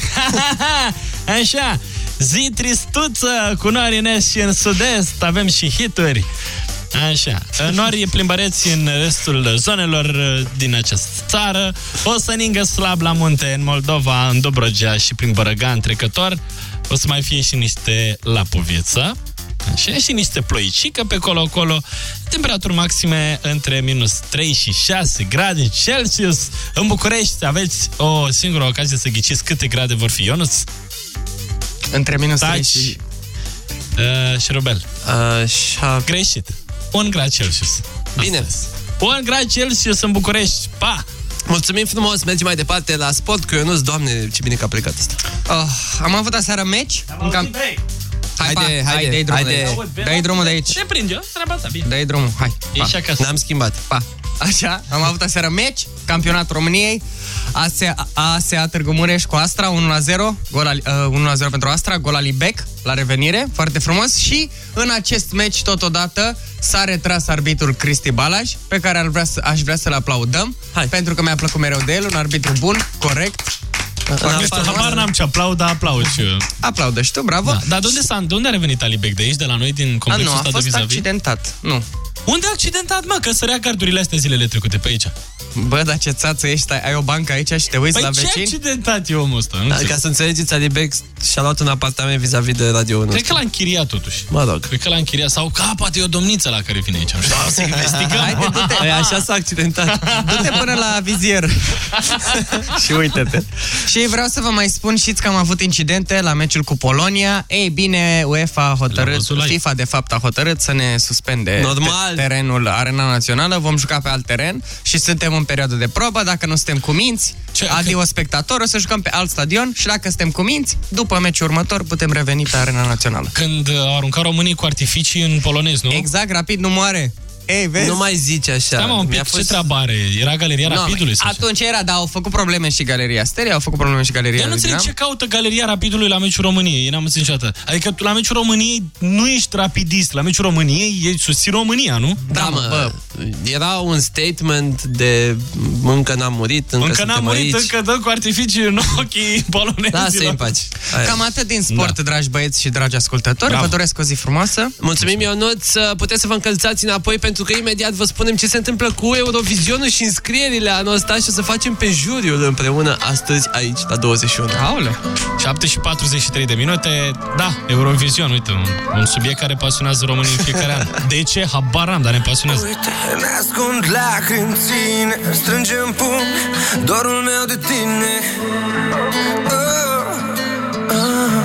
[SPEAKER 1] așa, zi tristuță cu nori în și în sud-est, avem și hituri. Așa. Nori plimbăreți în restul zonelor uh, din această țară. O să ningă slab la munte în Moldova, în Dobrogea și prin Bărăga întrecător. O să mai fie și niște lapoviță. Așa, și niște ploicică pe colo-colo. Temperaturi maxime între minus 3 și 6 grade Celsius. În București aveți o singură ocazie să ghiciți câte grade vor fi, Ionuț?
[SPEAKER 15] Între minus
[SPEAKER 1] Taci.
[SPEAKER 15] 3 și...
[SPEAKER 1] Uh, șurubel.
[SPEAKER 2] Uh, șa...
[SPEAKER 1] Greșit. 1 grad Celsius.
[SPEAKER 2] Bine.
[SPEAKER 1] Astăzi. 1 grad Celsius în București. Pa!
[SPEAKER 2] Mulțumim frumos, mergem mai departe la sport Că eu nu doamne, ce bine că a plecat asta
[SPEAKER 15] uh, ah, Am avut aseară meci Am cam...
[SPEAKER 2] Haide, haide, haide,
[SPEAKER 15] haide, haide. Dai drumul de aici.
[SPEAKER 1] Te prinde, treaba ta, bine.
[SPEAKER 15] Dai drumul, hai.
[SPEAKER 1] Ești acasă.
[SPEAKER 2] N-am schimbat.
[SPEAKER 15] Pa. Așa, am avut aseară meci, campionatul României, ASEA, ASEA Târgu Mureș cu Astra, 1-0, gol al, uh, 1-0 pentru Astra, gol al Ibec la revenire, foarte frumos și în acest meci totodată s-a retras arbitrul Cristi Balaj, pe care ar vrea să, aș vrea să-l aplaudăm, Hai. pentru că mi-a plăcut mereu de el, un arbitru bun, corect.
[SPEAKER 1] Nu știu, habar n-am ce aplaud, dar aplaud și eu.
[SPEAKER 15] Aplaudă și tu, bravo.
[SPEAKER 1] Da. Dar de unde, s-a, de unde a revenit Alibec? De aici, de la noi, din complexul
[SPEAKER 15] nu, a
[SPEAKER 1] ăsta de
[SPEAKER 15] fost
[SPEAKER 1] vis-a-vis?
[SPEAKER 15] accidentat. Nu.
[SPEAKER 1] Unde a accidentat, mă? Că sărea gardurile astea zilele trecute pe aici.
[SPEAKER 15] Bă, dar ce țață ești, ai, ai o bancă aici și te uiți
[SPEAKER 1] Păi
[SPEAKER 15] la
[SPEAKER 1] ce
[SPEAKER 15] vecini?
[SPEAKER 1] accidentat e omul ăsta? Nu
[SPEAKER 2] Da,
[SPEAKER 1] înțeleg.
[SPEAKER 2] ca să înțelegeți, Alibec și-a luat un apartament vis-a-vis de Radio 1.
[SPEAKER 1] Cred că l-a închiriat totuși.
[SPEAKER 2] Mă rog.
[SPEAKER 1] Cred că l-a închiriat. Sau ca, poate e o domniță la care vine aici. Nu știu, să investigăm.
[SPEAKER 15] Haide, du-te.
[SPEAKER 2] Păi așa s-a accidentat.
[SPEAKER 15] Du-te până la vizier. și uite-te. Și vreau să vă mai spun, știți că am avut incidente la meciul cu Polonia. Ei bine, UEFA a
[SPEAKER 1] L-am
[SPEAKER 15] hotărât,
[SPEAKER 1] văzut live.
[SPEAKER 15] FIFA de fapt a hotărât să ne suspende
[SPEAKER 2] Normal.
[SPEAKER 15] te- terenul Arena Națională. Vom juca pe alt teren și suntem în perioadă de probă. Dacă nu suntem cu minți,
[SPEAKER 1] Ce-
[SPEAKER 15] adio spectator, o să jucăm pe alt stadion și dacă suntem cu minți, după meciul următor putem reveni pe Arena Națională.
[SPEAKER 1] Când uh, au aruncat românii cu artificii în polonez, nu?
[SPEAKER 15] Exact, rapid nu moare. Ei, vezi?
[SPEAKER 2] Nu mai zici așa.
[SPEAKER 1] Stai mă un pic,
[SPEAKER 2] Mi-a
[SPEAKER 1] ce treabă are? Era galeria
[SPEAKER 15] Nu,
[SPEAKER 1] Rapidului? sau ce?
[SPEAKER 15] atunci era, dar au făcut probleme și Galeria Steria, au făcut probleme și Galeria
[SPEAKER 1] Dar nu înțeleg
[SPEAKER 15] Dinamo.
[SPEAKER 1] ce caută galeria Rapidului la meciul României. Eu n-am înțeles niciodată. Adică tu la meciul României nu ești rapidist. La meciul României e susții România, nu?
[SPEAKER 2] Da, mă, bă. Era un statement de încă n-am murit, încă,
[SPEAKER 1] Încă
[SPEAKER 2] suntem
[SPEAKER 1] n-am murit,
[SPEAKER 2] aici.
[SPEAKER 1] încă dă cu artificii în ochii polonezilor.
[SPEAKER 2] Lasă-i în pace. Aia.
[SPEAKER 15] Cam atât din sport, da. dragi băieți și dragi ascultători.
[SPEAKER 2] Bravo.
[SPEAKER 15] Vă doresc o zi frumoasă.
[SPEAKER 2] Mulțumim, Ionuț. Puteți să vă încălțați înapoi pentru că imediat vă spunem ce se întâmplă cu Eurovizionul și înscrierile anul ăsta și o să facem pe juriul împreună astăzi aici, la 21.
[SPEAKER 15] Aoleu.
[SPEAKER 1] 7 și 43 de minute. Da, Eurovision, uite, un, un subiect care pasionează românii în fiecare an. De ce? Habar am, dar ne pasionează.
[SPEAKER 23] Ne ascund lacrimi în tine Strângem pumn dorul meu de tine oh, oh.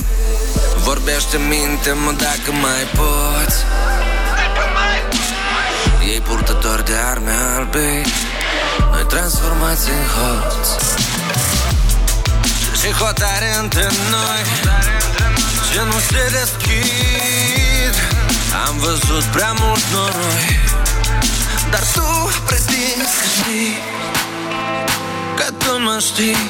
[SPEAKER 23] Vorbește minte-mă dacă mai poți. Ei purtători de arme albe Noi transformați în hoți. Și hotare între noi Ce nu se deschid. Am văzut prea mult noroi Dar tu pretinzi că știi Că tu mă știi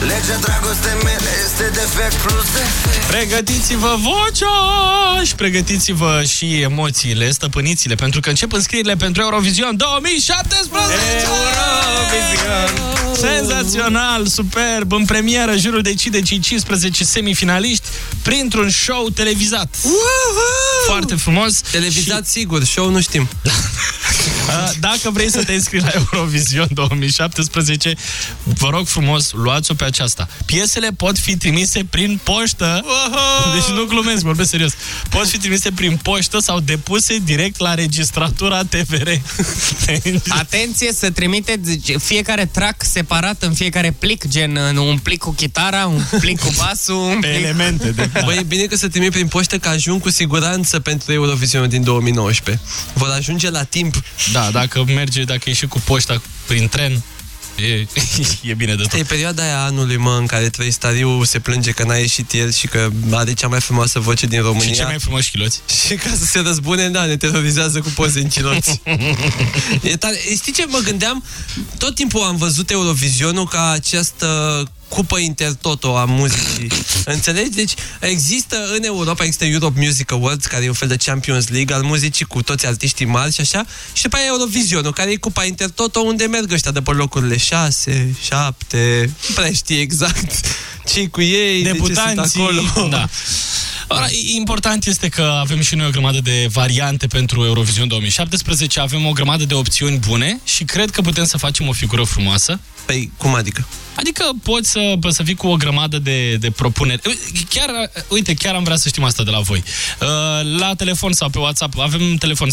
[SPEAKER 23] Legea dragostei mele este defect plus defect
[SPEAKER 1] Pregătiți-vă vocea și pregătiți-vă și emoțiile, stăpâniți-le, pentru că încep înscrierile pentru Eurovision 2017! Eurovision! Senzațional, superb, în premieră, jurul decide cei 15 semifinaști printr-un show televizat. Foarte frumos.
[SPEAKER 2] Televizat, sigur, show nu știm.
[SPEAKER 1] Uh, Dacă vrei să te înscrii la Eurovision 2017, vă rog frumos, luați-o pe aceasta. Piesele pot fi trimise prin poștă. Deci nu glumesc, vorbesc serios. Pot fi trimise prin poștă sau depuse direct la registratura TVR.
[SPEAKER 15] Atenție să trimiteți zice, fiecare track separat în fiecare plic, gen în un plic cu chitara, un plic cu basul, un plic...
[SPEAKER 1] Elemente de...
[SPEAKER 2] Băi, e bine că să trimit prin poștă că ajung cu siguranță pentru Eurovisionul din 2019. Vor ajunge la timp.
[SPEAKER 1] Da, dacă merge, dacă e și cu poșta prin tren, e, e bine de tot.
[SPEAKER 2] E perioada aia anului, mă, în care Trăistariu se plânge că n-a ieșit el și că are cea mai frumoasă voce din România.
[SPEAKER 1] Și cei mai frumoși chiloți.
[SPEAKER 2] Și ca să se răzbune, da, ne terorizează cu poze în chiloți. e tare. Știi ce mă gândeam? Tot timpul am văzut Eurovizionul ca această cupă intertoto a muzicii. Înțelegi? Deci există în Europa, există Europe Music Awards, care e un fel de Champions League al muzicii cu toți artiștii mari și așa, și după aia Eurovisionul, care e cupa intertoto unde merg ăștia de pe locurile 6, 7, nu prea știi exact ce cu ei,
[SPEAKER 1] Debutanții,
[SPEAKER 2] de ce sunt acolo.
[SPEAKER 1] da. Ora, important este că avem și noi o grămadă de variante pentru Eurovision 2017, avem o grămadă de opțiuni bune și cred că putem să facem o figură frumoasă.
[SPEAKER 2] Păi, cum adică?
[SPEAKER 1] Adică poți să, să vii cu o grămadă de, de propuneri. Chiar, uite, chiar am vrea să știm asta de la voi. Uh, La telefon sau pe WhatsApp avem telefon 0372069699,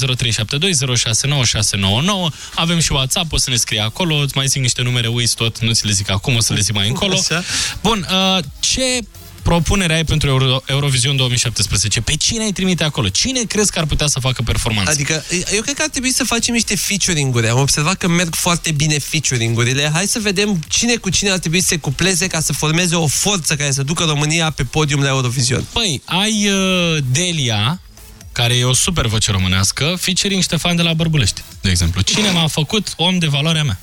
[SPEAKER 1] avem și WhatsApp, poți să ne scrii acolo, îți mai zic niște numere, uiți tot, nu ți le zic acum, o să le zic mai încolo.
[SPEAKER 2] Așa.
[SPEAKER 1] Bun, uh, ce propunere ai pentru Euro Eurovision 2017? Pe cine ai trimite acolo? Cine crezi că ar putea să facă performanță?
[SPEAKER 2] Adică, eu cred că ar trebui să facem niște featuring-uri. Am observat că merg foarte bine featuring-urile. Hai să vedem cine cu cine ar trebui să se cupleze ca să formeze o forță care să ducă România pe podium la Eurovision.
[SPEAKER 1] Păi, ai uh, Delia, care e o super voce românească, featuring Ștefan de la Bărbulești, de exemplu. Cine m-a făcut om de valoarea mea?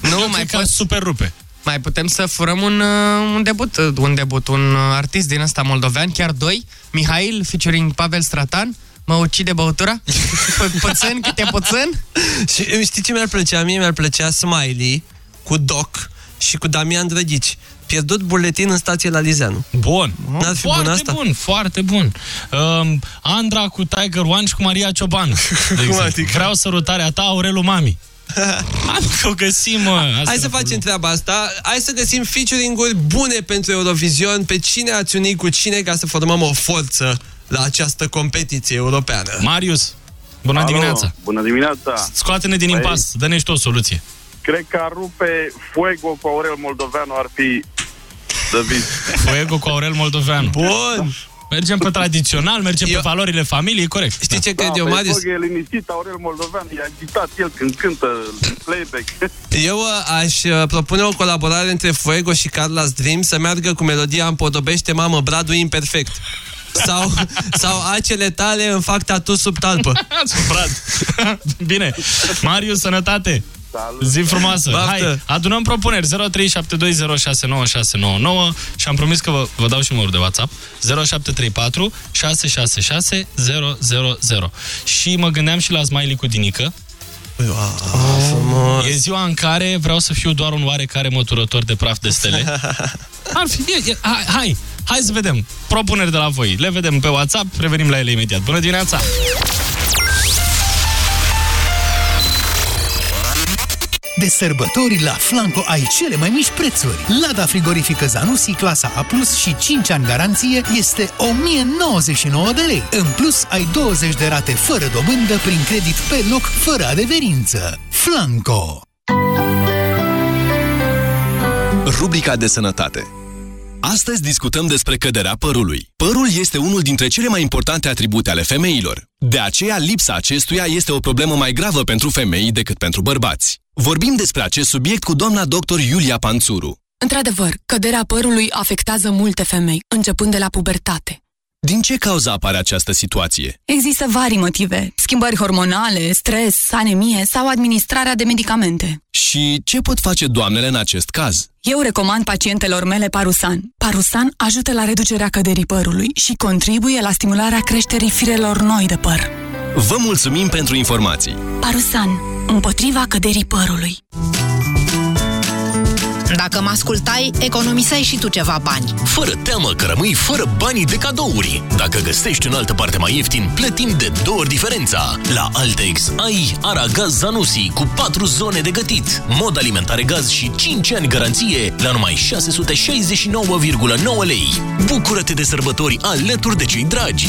[SPEAKER 15] Nu,
[SPEAKER 1] Eu
[SPEAKER 15] mai
[SPEAKER 1] cred că
[SPEAKER 15] poți-
[SPEAKER 1] super rupe.
[SPEAKER 15] Mai putem să furăm un, uh, un debut, uh, un debut, un uh, artist din ăsta moldovean, chiar doi, Mihail featuring Pavel Stratan, mă ucide băutura? P- Pățân, câte pățân?
[SPEAKER 2] Și știi ce mi-ar plăcea? Mie mi-ar plăcea Smiley cu Doc și cu Damian Drăghici. Pierdut buletin în stație la Lizeanu.
[SPEAKER 1] Bun.
[SPEAKER 2] N-ar fi
[SPEAKER 1] foarte
[SPEAKER 2] bun asta?
[SPEAKER 1] bun, foarte bun. Um, Andra cu Tiger One și cu Maria Cioban. De exemplu.
[SPEAKER 2] adică?
[SPEAKER 1] Vreau sărutarea ta, Aurelu Mami. Adică o găsim, mă. Asta
[SPEAKER 2] Hai
[SPEAKER 1] era
[SPEAKER 2] să facem treaba asta. Hai să găsim featuring-uri bune pentru Eurovision. Pe cine ați unit cu cine ca să formăm o forță la această competiție europeană.
[SPEAKER 1] Marius, bună
[SPEAKER 24] Alo,
[SPEAKER 1] dimineața.
[SPEAKER 24] Bună dimineața!
[SPEAKER 1] Scoate-ne din
[SPEAKER 24] Băi,
[SPEAKER 1] impas, dă-ne și tu o soluție.
[SPEAKER 24] Cred că ar rupe Fuego cu Aurel Moldoveanu ar fi David.
[SPEAKER 1] Fuego cu Aurel Moldoveanu.
[SPEAKER 2] Bun!
[SPEAKER 1] Mergem pe tradițional, mergem pe valorile familiei, corect.
[SPEAKER 2] Știi ce
[SPEAKER 24] da, eu, Marius? e liniștit, Aurel Moldoveanu, e agitat el când cântă playback.
[SPEAKER 2] Eu uh, aș uh, propune o colaborare între Fuego și Carla's Dream să meargă cu melodia Împodobește, mamă, bradul imperfect. Sau, sau acele tale îmi fac tatu sub talpă.
[SPEAKER 1] Brad. Bine. Marius, sănătate. Zi frumoasă.
[SPEAKER 2] Baftă.
[SPEAKER 1] Hai, adunăm propuneri. 0372069699 și am promis că vă, vă dau și numărul de WhatsApp. 0734 666 000. Și mă gândeam și la Smiley cu Dinică.
[SPEAKER 2] frumos.
[SPEAKER 1] E ziua în care vreau să fiu doar un oarecare măturător de praf de stele. Ar fi, e, e, hai, hai, hai să vedem. Propuneri de la voi. Le vedem pe WhatsApp, revenim la ele imediat. Bună dimineața!
[SPEAKER 25] De sărbători la Flanco ai cele mai mici prețuri. Lada frigorifică Zanussi clasa A+, și 5 ani garanție este 1099 de lei. În plus, ai 20 de rate fără dobândă prin credit pe loc, fără adeverință. Flanco.
[SPEAKER 12] Rubrica de sănătate Astăzi discutăm despre căderea părului. Părul este unul dintre cele mai importante atribute ale femeilor. De aceea, lipsa acestuia este o problemă mai gravă pentru femei decât pentru bărbați. Vorbim despre acest subiect cu doamna doctor Iulia Panțuru.
[SPEAKER 26] Într-adevăr, căderea părului afectează multe femei, începând de la pubertate.
[SPEAKER 12] Din ce cauză apare această situație?
[SPEAKER 27] Există vari motive. Schimbări hormonale, stres, anemie sau administrarea de medicamente.
[SPEAKER 12] Și ce pot face doamnele în acest caz?
[SPEAKER 27] Eu recomand pacientelor mele Parusan. Parusan ajută la reducerea căderii părului și contribuie la stimularea creșterii firelor noi de păr.
[SPEAKER 12] Vă mulțumim pentru informații!
[SPEAKER 27] Parusan. Împotriva căderii părului.
[SPEAKER 13] Dacă mă ascultai, economiseai și tu ceva bani.
[SPEAKER 10] Fără teamă că rămâi fără banii de cadouri. Dacă găsești în altă parte mai ieftin, plătim de două ori diferența. La Altex ai Aragaz Zanussi cu 4 zone de gătit, mod alimentare gaz și 5 ani garanție la numai 669,9 lei. Bucură-te de sărbători alături de cei dragi!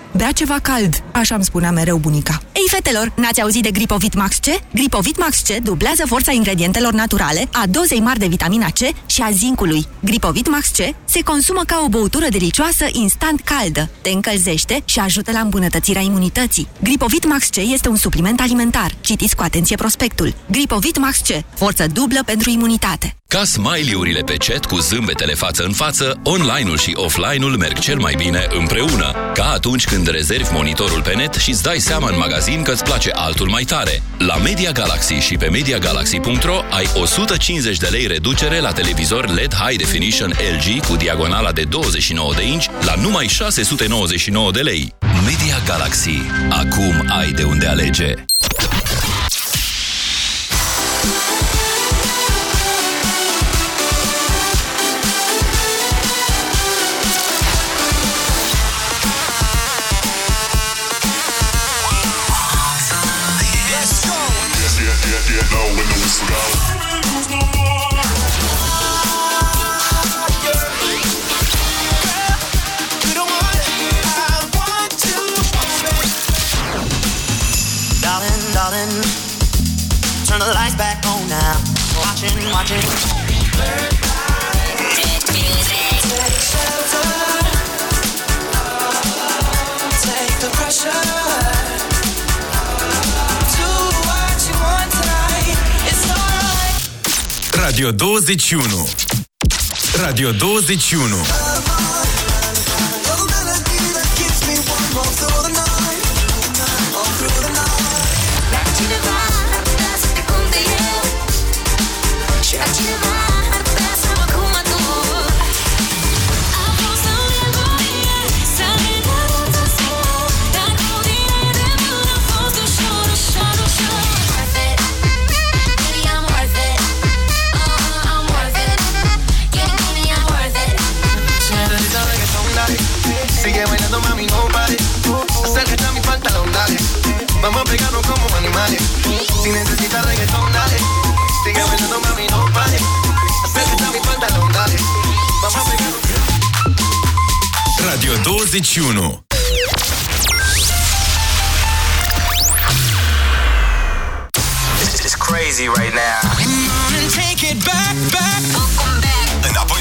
[SPEAKER 26] Bea ceva cald, așa îmi spunea mereu bunica.
[SPEAKER 28] Ei, fetelor, n-ați auzit de Gripovit Max C? Gripovit Max C dublează forța ingredientelor naturale, a dozei mari de vitamina C și a zincului. Gripovit Max C se consumă ca o băutură delicioasă instant caldă, te încălzește și ajută la îmbunătățirea imunității. Gripovit Max C este un supliment alimentar. Citiți cu atenție prospectul. Gripovit Max C, forță dublă pentru imunitate.
[SPEAKER 7] Ca smiley-urile pe chat cu zâmbetele față în față, online-ul și offline-ul merg cel mai bine împreună. Ca atunci când rezervi monitorul pe net și îți dai seama în magazin că îți place altul mai tare. La Media Galaxy și pe MediaGalaxy.ro ai 150 de lei reducere la televizor LED High Definition LG cu diagonala de 29 de inci la numai 699 de lei. Media Galaxy. Acum ai de unde alege.
[SPEAKER 8] Turn the lights back on now. Watching, watching. Take shelter. Take the pressure. Do what you want tonight. It's alright.
[SPEAKER 22] Radio 21 Radio 21
[SPEAKER 19] Vamos a pegarnos como animales. Si necesitas reggaetón, dale. Sigue bailando mami, no pare. Acércate a mi pantalón, dale. Vamos a pegarnos.
[SPEAKER 22] Radio 21
[SPEAKER 19] This is crazy right now.
[SPEAKER 8] Take it back, back.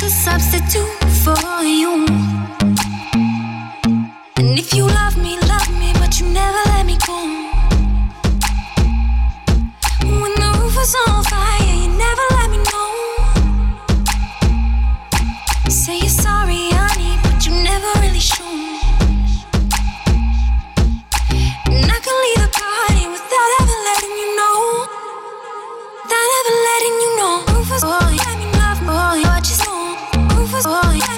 [SPEAKER 29] to substitute for you.
[SPEAKER 22] And if you love me, love me, but you never let me go. When the roof was on fire, you never let me know. Say you're sorry, honey, but you never really. And I can leave without ever letting you know. Without ever letting you know. Let me love always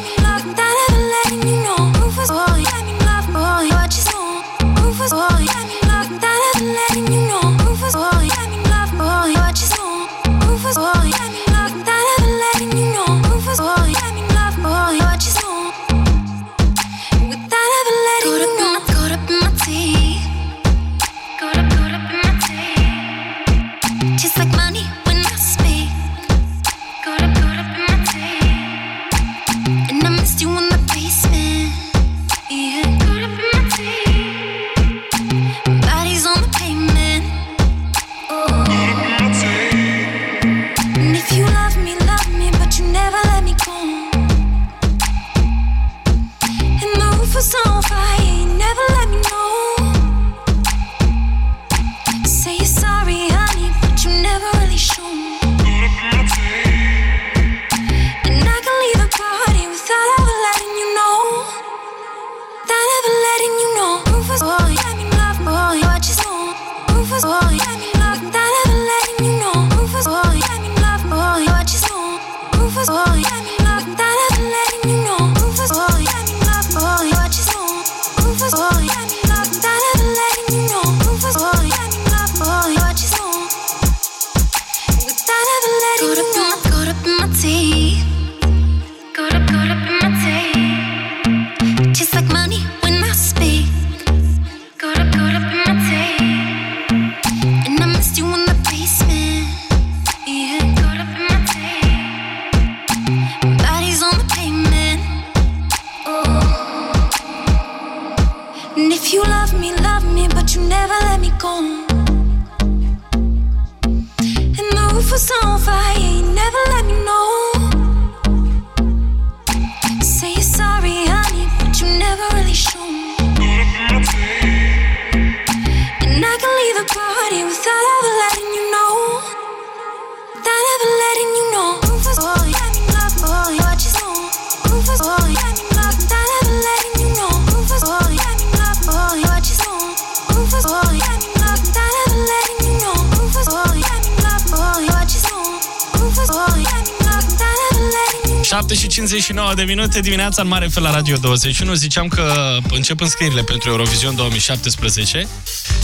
[SPEAKER 1] 7 și 59 de minute dimineața în mare fel la Radio 21. Ziceam că încep înscrierile pentru Eurovision 2017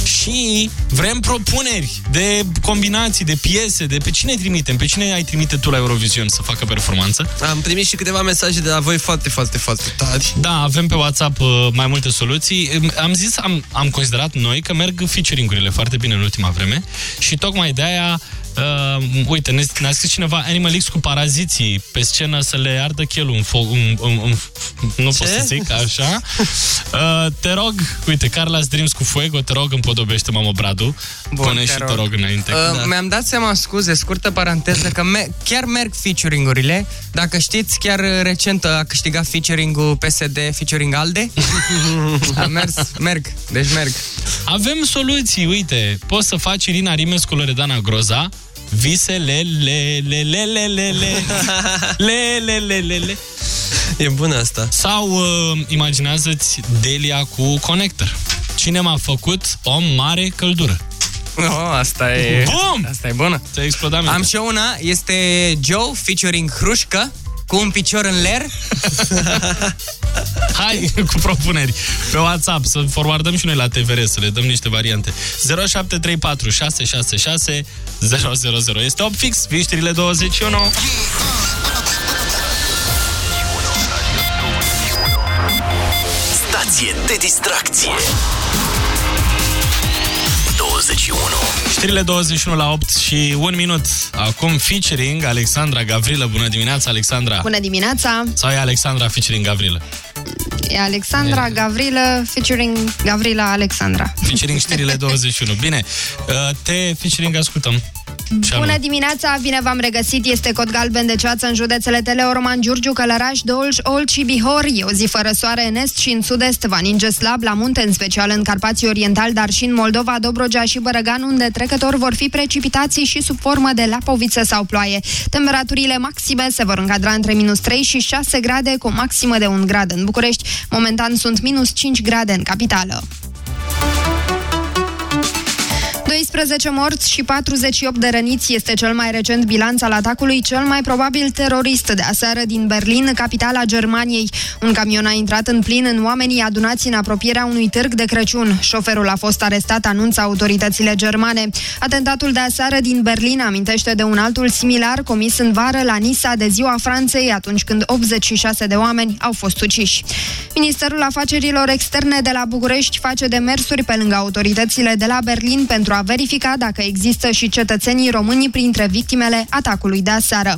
[SPEAKER 1] și vrem propuneri de combinații, de piese, de pe cine trimitem, pe cine ai trimite tu la Eurovision să facă performanță.
[SPEAKER 2] Am primit și câteva mesaje de la voi foarte, foarte, foarte tari.
[SPEAKER 1] Da, avem pe WhatsApp uh, mai multe soluții. Am zis, am, am considerat noi că merg featuring-urile foarte bine în ultima vreme și tocmai de aia Uh, uite, ne- ne-a scris cineva Animal X cu paraziții pe scenă să le ardă chelul în foc. În, în, în, nu pot să zic așa. Uh, te rog, uite, Carla's Dreams cu Fuego, te rog, împodobește mamă Bradu. Pune și te rog înainte.
[SPEAKER 15] Uh, Mi-am dat seama, scuze, scurtă paranteză, că me- chiar merg featuring-urile. Dacă știți, chiar uh, recent a câștigat featuring-ul PSD, featuring ALDE. a mers, merg, deci merg.
[SPEAKER 1] Avem soluții, uite, poți să faci Irina Rimescu Loredana Groza, visele, le, le, le, le, le, le, le, le, le, le, le.
[SPEAKER 2] E bună asta.
[SPEAKER 1] Sau uh, imaginează-ți Delia cu Connector. Cine m-a făcut om mare căldură?
[SPEAKER 15] Oh, asta e...
[SPEAKER 1] Bum!
[SPEAKER 15] Asta e bună.
[SPEAKER 1] Ți-a explodat
[SPEAKER 15] Am și eu una, este Joe featuring Hrușcă cu un picior în ler.
[SPEAKER 1] Hai cu propuneri pe WhatsApp să forwardăm și noi la TVR să le dăm niște variante. 0734 666 000. Este 8 fix, viștirile 21.
[SPEAKER 10] De distracție 21
[SPEAKER 1] Știrile 21 la 8 și 1 minut. Acum featuring Alexandra Gavrilă. Bună dimineața, Alexandra!
[SPEAKER 3] Bună dimineața!
[SPEAKER 1] Sau e Alexandra featuring Gavrilă?
[SPEAKER 3] E Alexandra Gavrilă featuring Gavrila Alexandra.
[SPEAKER 1] Featuring știrile 21. Bine, uh, te featuring ascultăm. Și
[SPEAKER 3] Bună
[SPEAKER 1] anume.
[SPEAKER 3] dimineața, bine v-am regăsit. Este cod galben de ceață în județele Teleorman, Giurgiu, Călăraș, Dolj, Olt și Bihor. E o zi fără soare în est și în sud-est. Va ninge slab la munte, în special în Carpații Oriental, dar și în Moldova, Dobrogea și Bărăgan, unde trecător vor fi precipitații și sub formă de lapoviță sau ploaie. Temperaturile maxime se vor încadra între minus 3 și 6 grade, cu o maximă de 1 grad în București. Momentan sunt minus 5 grade în capitală. 15 morți și 48 de răniți este cel mai recent bilanț al atacului cel mai probabil terorist de aseară din Berlin, capitala Germaniei. Un camion a intrat în plin în oamenii adunați în apropierea unui târg de Crăciun. Șoferul a fost arestat, anunță autoritățile germane. Atentatul de aseară din Berlin amintește de un altul similar comis în vară la Nisa de ziua Franței, atunci când 86 de oameni au fost uciși. Ministerul Afacerilor Externe de la București face demersuri pe lângă autoritățile de la Berlin pentru a verifica dacă există și cetățenii români printre victimele atacului de aseară.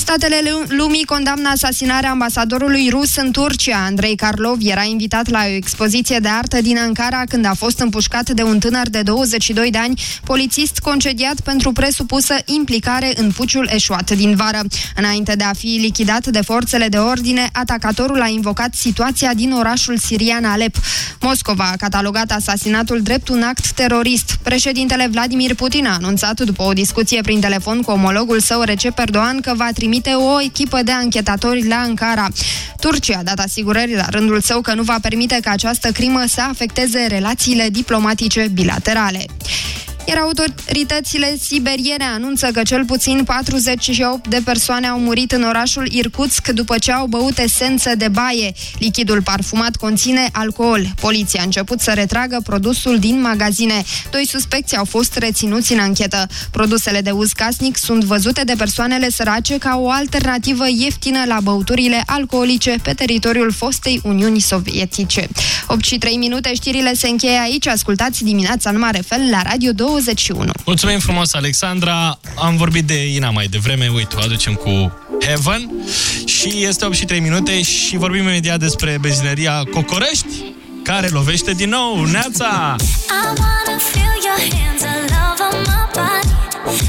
[SPEAKER 3] Statele lu- lumii condamnă asasinarea ambasadorului rus în Turcia. Andrei Karlov era invitat la o expoziție de artă din Ankara când a fost împușcat de un tânăr de 22 de ani, polițist concediat pentru presupusă implicare în puciul eșuat din vară. Înainte de a fi lichidat de forțele de ordine, atacatorul a invocat situația din orașul sirian Alep. Moscova a catalogat asasinatul drept un act terorist. Președintele Vladimir Putin a anunțat după o discuție prin telefon cu omologul său Recep Erdogan că va trimite o echipă de anchetatori la Ankara. Turcia a dat asigurări la rândul său că nu va permite ca această crimă să afecteze relațiile diplomatice bilaterale. Iar autoritățile siberiene anunță că cel puțin 48 de persoane au murit în orașul Irkutsk după ce au băut esență de baie. Lichidul parfumat conține alcool. Poliția a început să retragă produsul din magazine. Doi suspecți au fost reținuți în anchetă. Produsele de uz casnic sunt văzute de persoanele sărace ca o alternativă ieftină la băuturile alcoolice pe teritoriul fostei Uniuni Sovietice. 8 și 3 minute, știrile se încheie aici. Ascultați dimineața în mare fel la Radio 21.
[SPEAKER 1] Mulțumim frumos, Alexandra. Am vorbit de Ina mai devreme. Uite, o aducem cu Heaven. Și este 8 și 3 minute și vorbim imediat despre benzineria Cocorești, care lovește din nou. Neața!
[SPEAKER 22] I wanna feel your hands all over my body.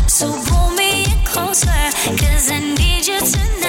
[SPEAKER 22] So pull me in closer, cause I need you tonight.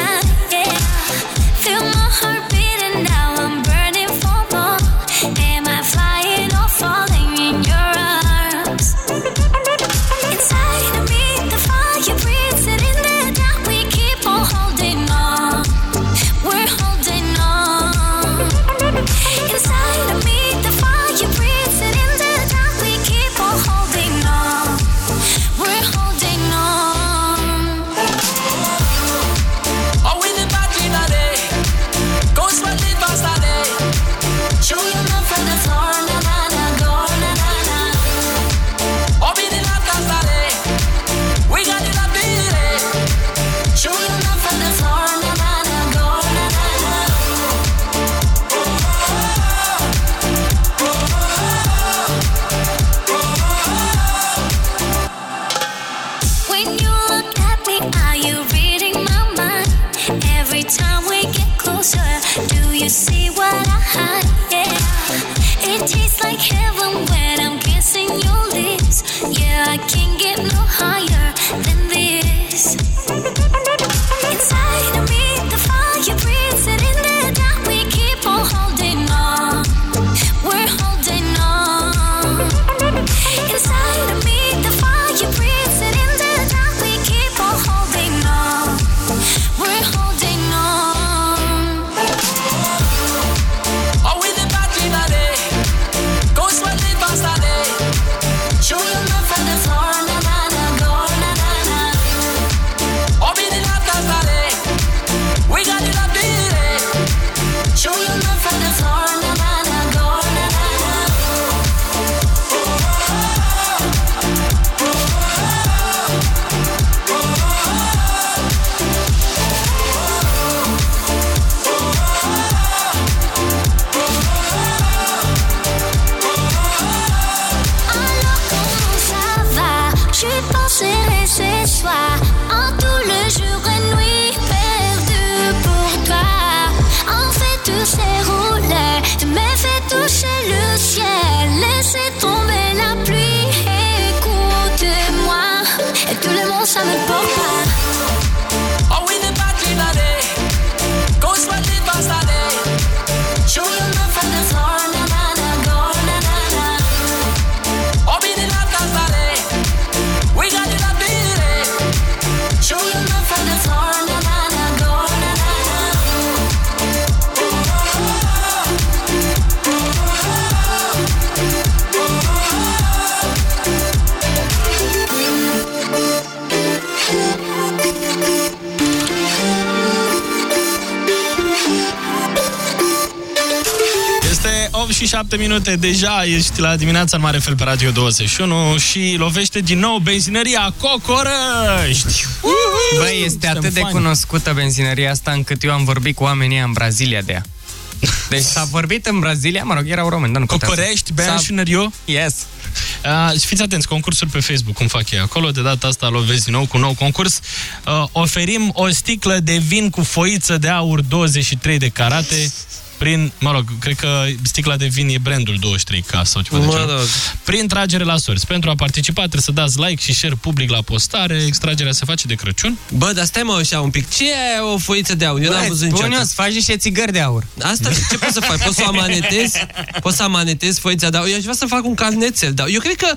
[SPEAKER 1] Minute deja ești la dimineața în mare fel pe Radio 21 și lovește din nou benzinăria Cocorăști.
[SPEAKER 15] Băi, este
[SPEAKER 1] Suntem
[SPEAKER 15] atât de
[SPEAKER 1] fani.
[SPEAKER 15] cunoscută benzinăria asta încât eu am vorbit cu oamenii ăia în Brazilia de ea. Deci s-a vorbit în Brazilia, mă rog, erau români, dar nu contează.
[SPEAKER 1] Cocorești,
[SPEAKER 15] S-a-
[SPEAKER 1] benzinărio?
[SPEAKER 15] Yes.
[SPEAKER 1] Uh, fiți atenți, concursuri pe Facebook, cum fac ei acolo. De data asta lovesc din nou cu un nou concurs. Uh, oferim o sticlă de vin cu foiță de aur 23 de carate prin, mă rog, cred că sticla de vin e brandul 23K sau ceva de
[SPEAKER 2] Mă
[SPEAKER 1] genul.
[SPEAKER 2] rog.
[SPEAKER 1] Prin tragere la sorți. Pentru a participa trebuie să dați like și share public la postare. Extragerea se face de Crăciun.
[SPEAKER 2] Bă, dar stai mă așa un pic. Ce e o foiță de aur? Eu n-am
[SPEAKER 15] Bă,
[SPEAKER 2] văzut
[SPEAKER 15] spun eu,
[SPEAKER 2] niciodată.
[SPEAKER 15] să faci niște țigări de aur.
[SPEAKER 2] Asta ce poți să faci? Poți să o amanetezi? Poți să amanetezi foița de aur? Eu aș vrea să fac un carnețel de aur. Eu cred că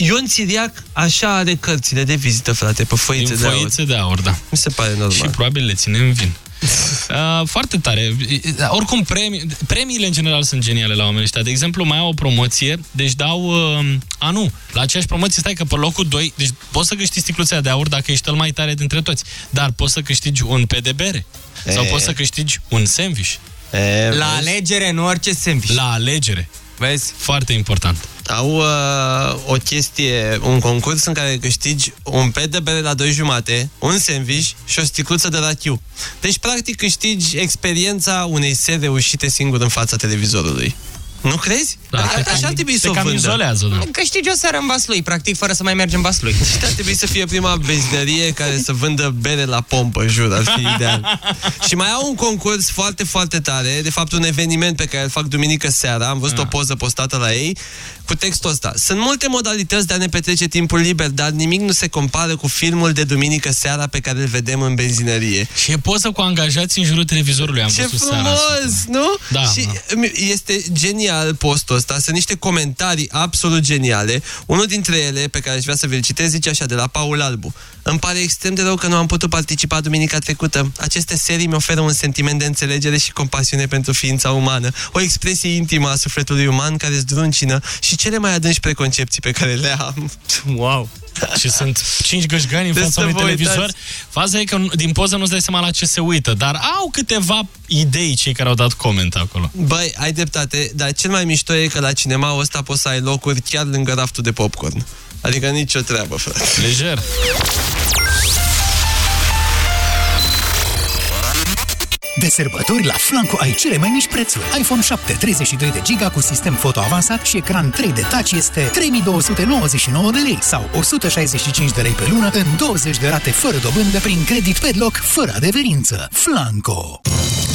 [SPEAKER 2] Ion Țiriac așa are cărțile de vizită, frate, pe foițe
[SPEAKER 1] Din
[SPEAKER 2] de aur.
[SPEAKER 1] foițe de aur, da.
[SPEAKER 2] Mi se pare normal.
[SPEAKER 1] Și probabil le ține în vin. Uh, foarte tare. Uh, Oricum, premii, premiile în general sunt geniale la oamenii ăștia. De exemplu, mai au o promoție, deci dau... Uh, a, nu, la aceeași promoție stai că pe locul 2, deci poți să câștigi sticluța de aur dacă ești cel mai tare dintre toți, dar poți să câștigi un pe de bere. Sau
[SPEAKER 2] E.
[SPEAKER 1] poți să câștigi un sandwich.
[SPEAKER 2] E,
[SPEAKER 15] La
[SPEAKER 2] vezi?
[SPEAKER 15] alegere, nu orice sandwich.
[SPEAKER 1] La alegere.
[SPEAKER 15] Vezi?
[SPEAKER 1] Foarte important.
[SPEAKER 2] Au uh, o chestie, un concurs în care câștigi un pet de bere la 2 jumate, un sandwich și o sticluță de rachiu. Deci, practic, câștigi experiența unei seri reușite singur în fața televizorului. Nu crezi?
[SPEAKER 1] Da,
[SPEAKER 2] Adică
[SPEAKER 1] te
[SPEAKER 2] așa
[SPEAKER 1] cam-
[SPEAKER 2] ar trebui
[SPEAKER 1] te
[SPEAKER 2] să o
[SPEAKER 1] cam
[SPEAKER 2] vândă.
[SPEAKER 1] izolează, da.
[SPEAKER 15] Câștigi o seară în Vaslui, practic, fără să mai mergi în Vaslui.
[SPEAKER 2] Și ar trebui să fie prima benzinărie care să vândă bere la pompă, jur, ar fi ideal. și mai au un concurs foarte, foarte tare, de fapt un eveniment pe care îl fac duminică seara, am văzut o poză postată la ei, cu textul ăsta. Sunt multe modalități de a ne petrece timpul liber, dar nimic nu se compară cu filmul de duminică seara pe care îl vedem în benzinărie.
[SPEAKER 1] Și e poză cu angajați în jurul televizorului, am
[SPEAKER 2] Ce
[SPEAKER 1] văzut seara asta.
[SPEAKER 2] frumos, nu?
[SPEAKER 1] Da,
[SPEAKER 2] și este genial postul ăsta. Sunt niște comentarii absolut geniale. Unul dintre ele, pe care aș vrea să vi-l citesc, zice așa, de la Paul Albu. Îmi pare extrem de rău că nu am putut participa duminica trecută. Aceste serii mi oferă un sentiment de înțelegere și compasiune pentru ființa umană. O expresie intimă a sufletului uman care zdruncină și cele mai adânci preconcepții pe care le am.
[SPEAKER 15] Wow!
[SPEAKER 1] Și sunt cinci gășgani în
[SPEAKER 2] Deci
[SPEAKER 1] fața
[SPEAKER 2] să
[SPEAKER 1] unui
[SPEAKER 2] vă
[SPEAKER 1] televizor.
[SPEAKER 2] uitați.
[SPEAKER 1] Faza e că din poză nu-ți dai seama la ce se uită, dar au câteva idei cei care au dat coment acolo.
[SPEAKER 2] Băi, ai dreptate, dar cel mai mișto e că la cinema ăsta poți să ai locuri chiar lângă raftul de popcorn. Adică nicio treabă, frate.
[SPEAKER 1] Lejer.
[SPEAKER 25] De sărbători, la Flanco ai cele mai mici prețuri. iPhone 7 32 de giga cu sistem foto avansat și ecran 3 de touch este 3299 de lei sau 165 de lei pe lună în 20 de rate fără dobândă prin credit pe loc fără adeverință. Flanco.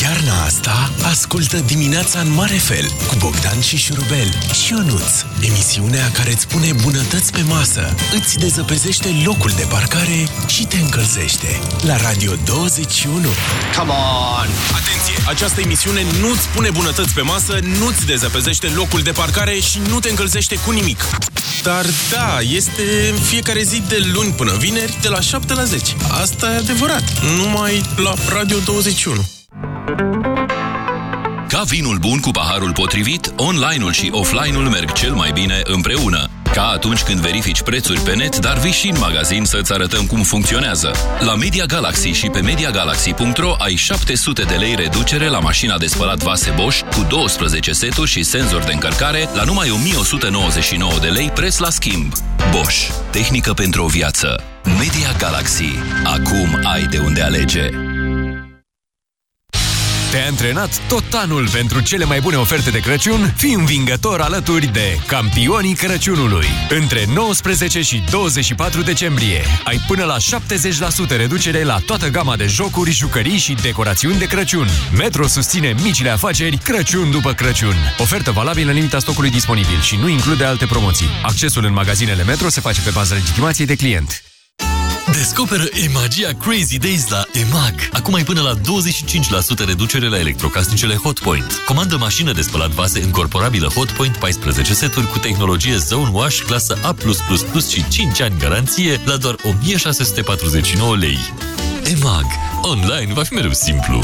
[SPEAKER 8] Iarna asta ascultă dimineața în mare fel cu Bogdan și Șurubel și Ionuț. Emisiunea care îți pune bunătăți pe masă, îți dezăpezește locul de parcare și te încălzește. La Radio 21.
[SPEAKER 9] Come on! Atenție! Această emisiune nu-ți pune bunătăți pe masă, nu-ți dezăpezește locul de parcare și nu te încălzește cu nimic. Dar da, este în fiecare zi de luni până vineri, de la 7 la 10. Asta e adevărat. Numai la Radio 21.
[SPEAKER 7] Ca vinul bun cu paharul potrivit, online-ul și offline-ul merg cel mai bine împreună. Ca atunci când verifici prețuri pe net, dar vii și în magazin să-ți arătăm cum funcționează. La Media Galaxy și pe MediaGalaxy.ro ai 700 de lei reducere la mașina de spălat vase Bosch cu 12 seturi și senzor de încărcare la numai 1199 de lei preț la schimb. Bosch. Tehnică pentru o viață. Media Galaxy. Acum ai de unde alege.
[SPEAKER 11] Te-ai antrenat tot anul pentru cele mai bune oferte de Crăciun? Fii învingător alături de campionii Crăciunului. Între 19 și 24 decembrie ai până la 70% reducere la toată gama de jocuri, jucării și decorațiuni de Crăciun. Metro susține micile afaceri Crăciun după Crăciun. Ofertă valabilă în limita stocului disponibil și nu include alte promoții. Accesul în magazinele Metro se face pe baza legitimației de client.
[SPEAKER 7] Descoperă e-magia Crazy Days la EMAG. Acum ai până la 25% reducere la electrocasnicele Hotpoint. Comandă mașină de spălat vase încorporabilă Hotpoint 14 seturi cu tehnologie Zone Wash clasă A+++ și 5 ani garanție la doar 1649 lei. EMAG. Online va fi mereu simplu.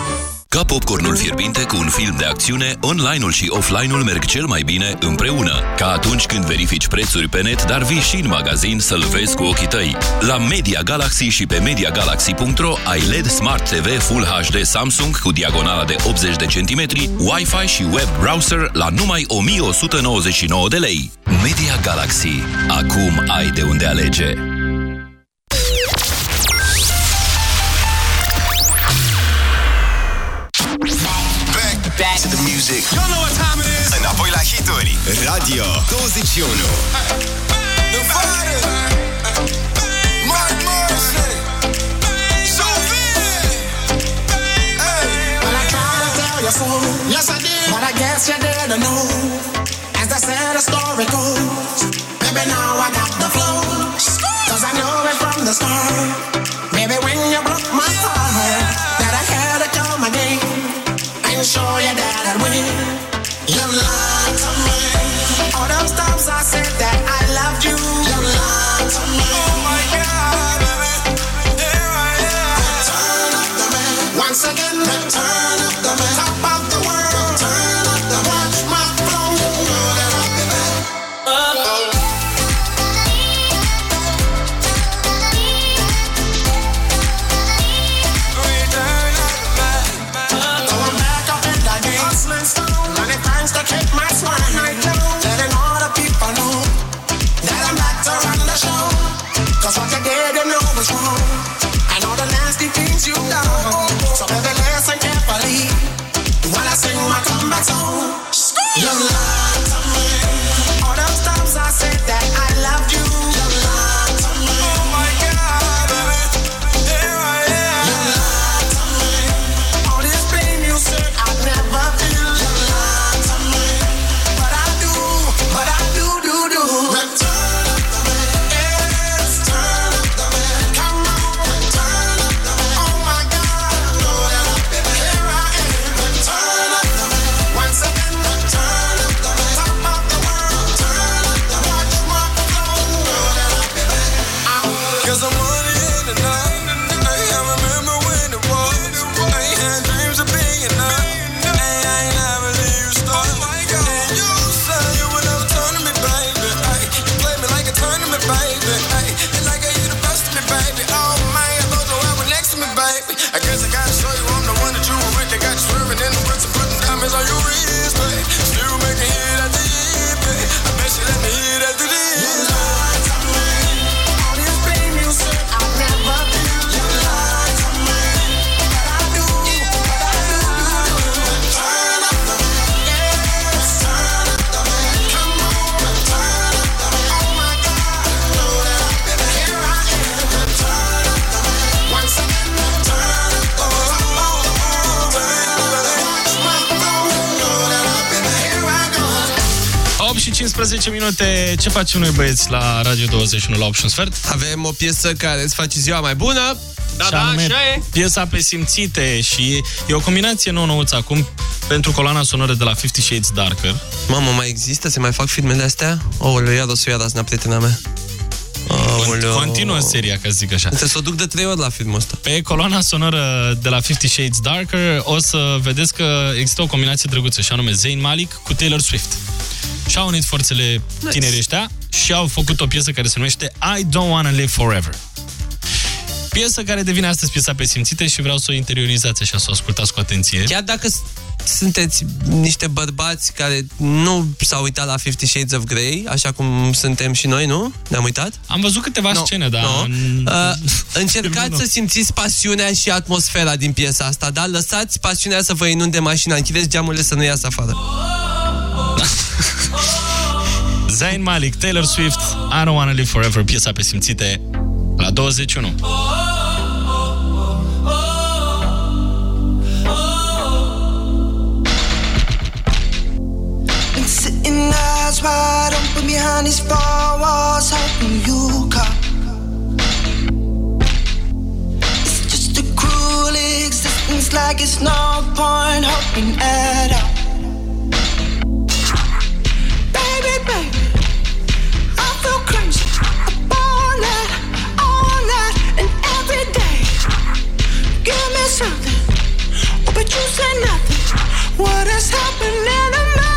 [SPEAKER 7] Ca popcornul fierbinte cu un film de acțiune, online-ul și offline-ul merg cel mai bine împreună. Ca atunci când verifici prețuri pe net, dar vii și în magazin să-l vezi cu ochii tăi. La Media Galaxy și pe MediaGalaxy.ro ai LED Smart TV Full HD Samsung cu diagonala de 80 de centimetri, Wi-Fi și web browser la numai 1199 de lei. Media Galaxy. Acum ai de unde alege.
[SPEAKER 8] The music. Y'all know what time it is. Înapoi la hituri. Radio 21.
[SPEAKER 19] Well, I tried to tell. Yes, I did. But I guess you didn't know. As the sad story goes, maybe now I got the flow. Cause I know it from the start. Maybe when you broke my show you that I'd win. You lied to me. All those times I said You
[SPEAKER 1] 15 minute. Ce facem noi băieți la Radio 21 la 8 și un sfert?
[SPEAKER 2] Avem o piesă care îți face ziua mai bună.
[SPEAKER 1] Da, da, așa e. Piesa pe simțite și e o combinație nouă-nouță acum pentru coloana sonoră de la Fifty Shades Darker.
[SPEAKER 2] Mamă, mai există? Se mai fac filmele astea? Aoleu, ia o să o ia dasna, prietena mea. Aoleu.
[SPEAKER 1] Continuă seria, ca să zic așa.
[SPEAKER 2] Trebuie să o duc de trei ori la filmul ăsta.
[SPEAKER 1] Pe coloana sonoră de la Fifty Shades Darker o să vedeți că există o combinație drăguță și anume Zayn Malik cu Taylor Swift. Și-au unit forțele tinerii ăștia și au făcut o piesă care se numește I Don't Wanna Live Forever. Piesă care devine astăzi piesa pe simțite și vreau să o interiorizați așa, să o ascultați cu atenție.
[SPEAKER 2] Chiar dacă s- sunteți niște bărbați care nu s-au uitat la Fifty Shades of Grey, așa cum suntem și noi, nu? Ne-am uitat?
[SPEAKER 1] Am văzut câteva
[SPEAKER 2] No,
[SPEAKER 1] scene, dar...
[SPEAKER 2] no. Uh, încercați
[SPEAKER 1] Nu.
[SPEAKER 2] să simțiți pasiunea și atmosfera din piesa asta, da? Lăsați pasiunea să vă inunde mașina, închideți geamurile să nu iasă afară.
[SPEAKER 1] Zayn Malik, Taylor Swift, I Don't Wanna Live Forever, piesa pe simțite la 21.
[SPEAKER 30] Been sitting eyes wide open behind these four walls, hoping you come. It's just a cruel existence, like it's no point hoping at all.
[SPEAKER 19] Something. Oh, but you said nothing. What is happening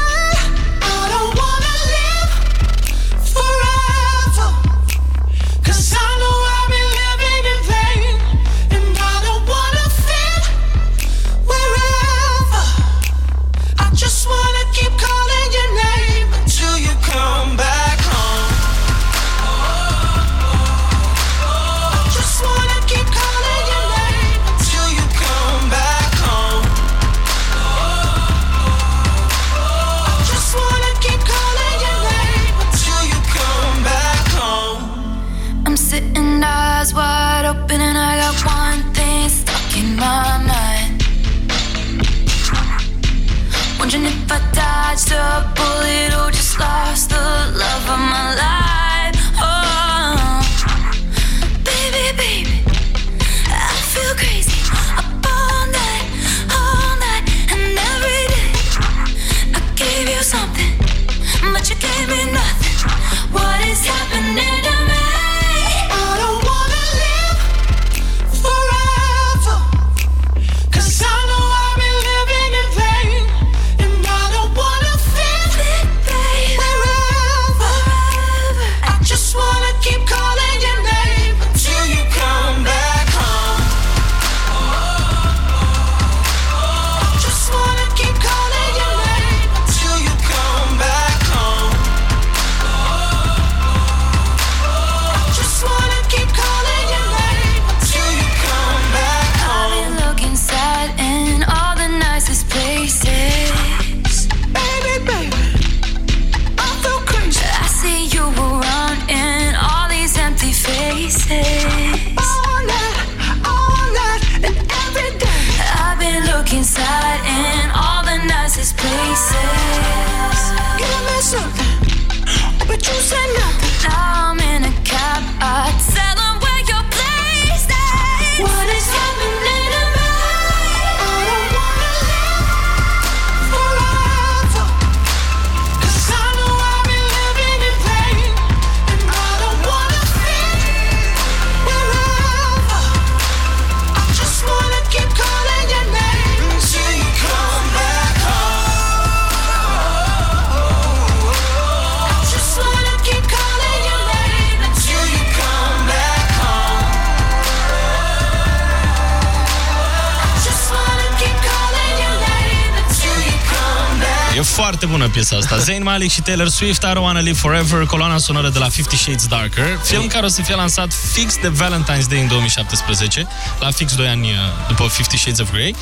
[SPEAKER 1] foarte bună piesa asta. Zayn Malik și Taylor Swift, I Don't Wanna Live Forever, coloana sonoră de la Fifty Shades Darker, film care o să fie lansat fix de Valentine's Day în 2017, la fix 2 ani uh, după Fifty Shades of Grey.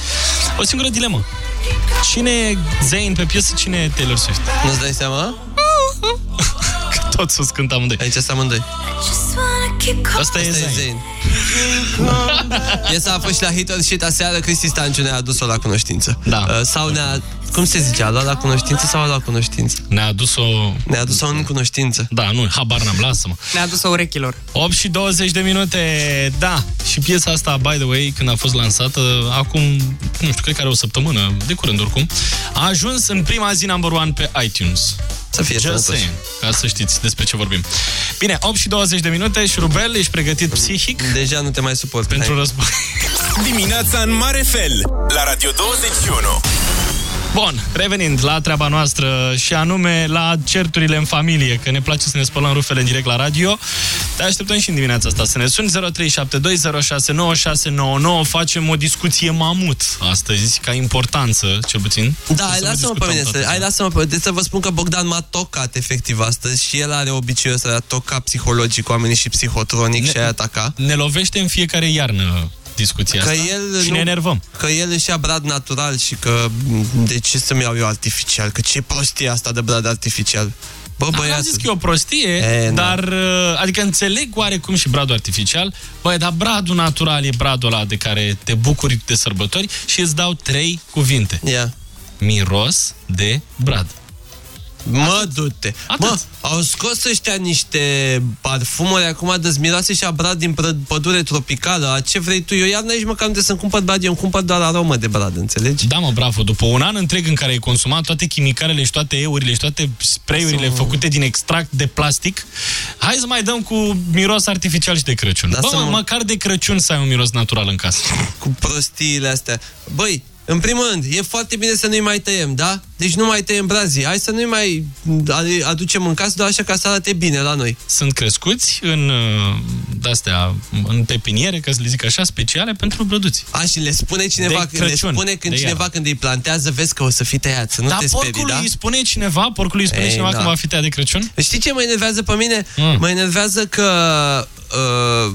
[SPEAKER 1] O singură dilemă. Cine e Zayn pe piesă, cine e Taylor Swift?
[SPEAKER 2] Nu-ți dai seama?
[SPEAKER 1] Că Tot sus cânt amândoi.
[SPEAKER 2] Aici sunt amândoi.
[SPEAKER 18] Just wanna keep calling.
[SPEAKER 1] Asta e
[SPEAKER 2] Asta e
[SPEAKER 1] Zayn.
[SPEAKER 2] Zayn. Piesa a fost și la Hit or Shit aseară, Cristi Stanciu ne-a adus-o la cunoștință.
[SPEAKER 1] Da.
[SPEAKER 2] Uh, sau ne-a, cum se zice, a luat la cunoștință sau a luat cunoștință?
[SPEAKER 1] Ne-a adus-o...
[SPEAKER 2] Ne-a adus-o în cunoștință.
[SPEAKER 1] Da, nu, habar n-am, lasă-mă.
[SPEAKER 15] Ne-a dus-o urechilor.
[SPEAKER 1] 8 și 20 de minute, da. Și piesa asta, by the way, când a fost lansată, acum, nu știu, cred că are o săptămână, de curând oricum, a ajuns în prima zi number one pe iTunes.
[SPEAKER 2] Să fie
[SPEAKER 1] Just
[SPEAKER 2] sănătoși.
[SPEAKER 1] saying, ca să știți despre ce vorbim. Bine, 8 și 20 de minute, Șurubel, ești pregătit psihic?
[SPEAKER 2] Deja nu te mai suport.
[SPEAKER 1] Pentru război.
[SPEAKER 8] Dimineața în mare fel la Radio 21.
[SPEAKER 1] Bun, revenind la treaba noastră și anume la certurile în familie, că ne place să ne spălăm rufele în direct la radio. Te așteptăm și în dimineața asta să ne suni 0372069599. Facem o discuție mamut astăzi, ca importanță, cel puțin.
[SPEAKER 2] Da, hai
[SPEAKER 1] Să
[SPEAKER 2] lasă-mă pe
[SPEAKER 1] discutăm
[SPEAKER 2] mine,
[SPEAKER 1] toată
[SPEAKER 2] să, hai
[SPEAKER 1] ziua.
[SPEAKER 2] lasă-mă pe Deci să vă spun că Bogdan m-a tocat efectiv astăzi și el are obiceiul ăsta de a toca psihologic oamenii și psihotronic și a ataca.
[SPEAKER 1] Ne lovește în fiecare iarnă discuția
[SPEAKER 2] Că
[SPEAKER 1] asta
[SPEAKER 2] el
[SPEAKER 1] și
[SPEAKER 2] nu-
[SPEAKER 1] ne enervăm.
[SPEAKER 2] Că el își ia brad natural și că de ce să-mi iau eu artificial? Că ce prostie asta de brad artificial? Bă,
[SPEAKER 1] Am
[SPEAKER 2] băiatul.
[SPEAKER 1] zis că e o prostie,
[SPEAKER 2] E, da.
[SPEAKER 1] dar, uh, adică înțeleg oarecum și bradul artificial, băi, dar bradul natural e bradul ăla de care te bucuri de sărbători și îți dau trei cuvinte.
[SPEAKER 2] Yeah.
[SPEAKER 1] Miros de brad.
[SPEAKER 2] Mă, du-te. Mă, au scos ăștia niște parfumuri acum de miroase și a brad din pră- pădure tropicală. A ce vrei tu? Eu iar nici măcar nu trebuie să-mi cumpăr brad, eu îmi cumpăr doar aromă de brad, înțelegi?
[SPEAKER 1] Da, mă, bravo. După un an întreg în care ai consumat toate chimicalele și toate eurile și toate spray-urile
[SPEAKER 2] Să-
[SPEAKER 1] făcute din extract de plastic, hai să mai dăm cu miros artificial și de Crăciun.
[SPEAKER 2] Da,
[SPEAKER 1] Bă,
[SPEAKER 2] să
[SPEAKER 1] mă,
[SPEAKER 2] mă-
[SPEAKER 1] măcar de Crăciun să ai un miros natural în casă.
[SPEAKER 2] Cu prostiile astea. Băi, în primul rând, e foarte bine să nu-i mai tăiem, da? Deci nu mai tăiem brazii. Hai să nu-i mai aducem în casă, doar așa ca să arate bine la noi.
[SPEAKER 1] Sunt crescuți în uh, de-astea, în pepiniere, ca să le zic așa, speciale pentru brăduți.
[SPEAKER 2] A, și le spune cineva,
[SPEAKER 1] De
[SPEAKER 2] le
[SPEAKER 1] Crăciun,
[SPEAKER 2] spune când
[SPEAKER 1] de
[SPEAKER 2] cineva
[SPEAKER 1] iarnă.
[SPEAKER 2] când îi plantează, vezi că o să fii tăiat, să nu
[SPEAKER 1] Dar
[SPEAKER 2] te sperii,
[SPEAKER 1] porcului
[SPEAKER 2] da?
[SPEAKER 1] îi spune cineva, porcului îi spune
[SPEAKER 2] Ei,
[SPEAKER 1] cineva
[SPEAKER 2] da.
[SPEAKER 1] când va fi tăiat de Crăciun?
[SPEAKER 2] Știi ce mă enervează pe mine? Mm. Mă enervează că uh,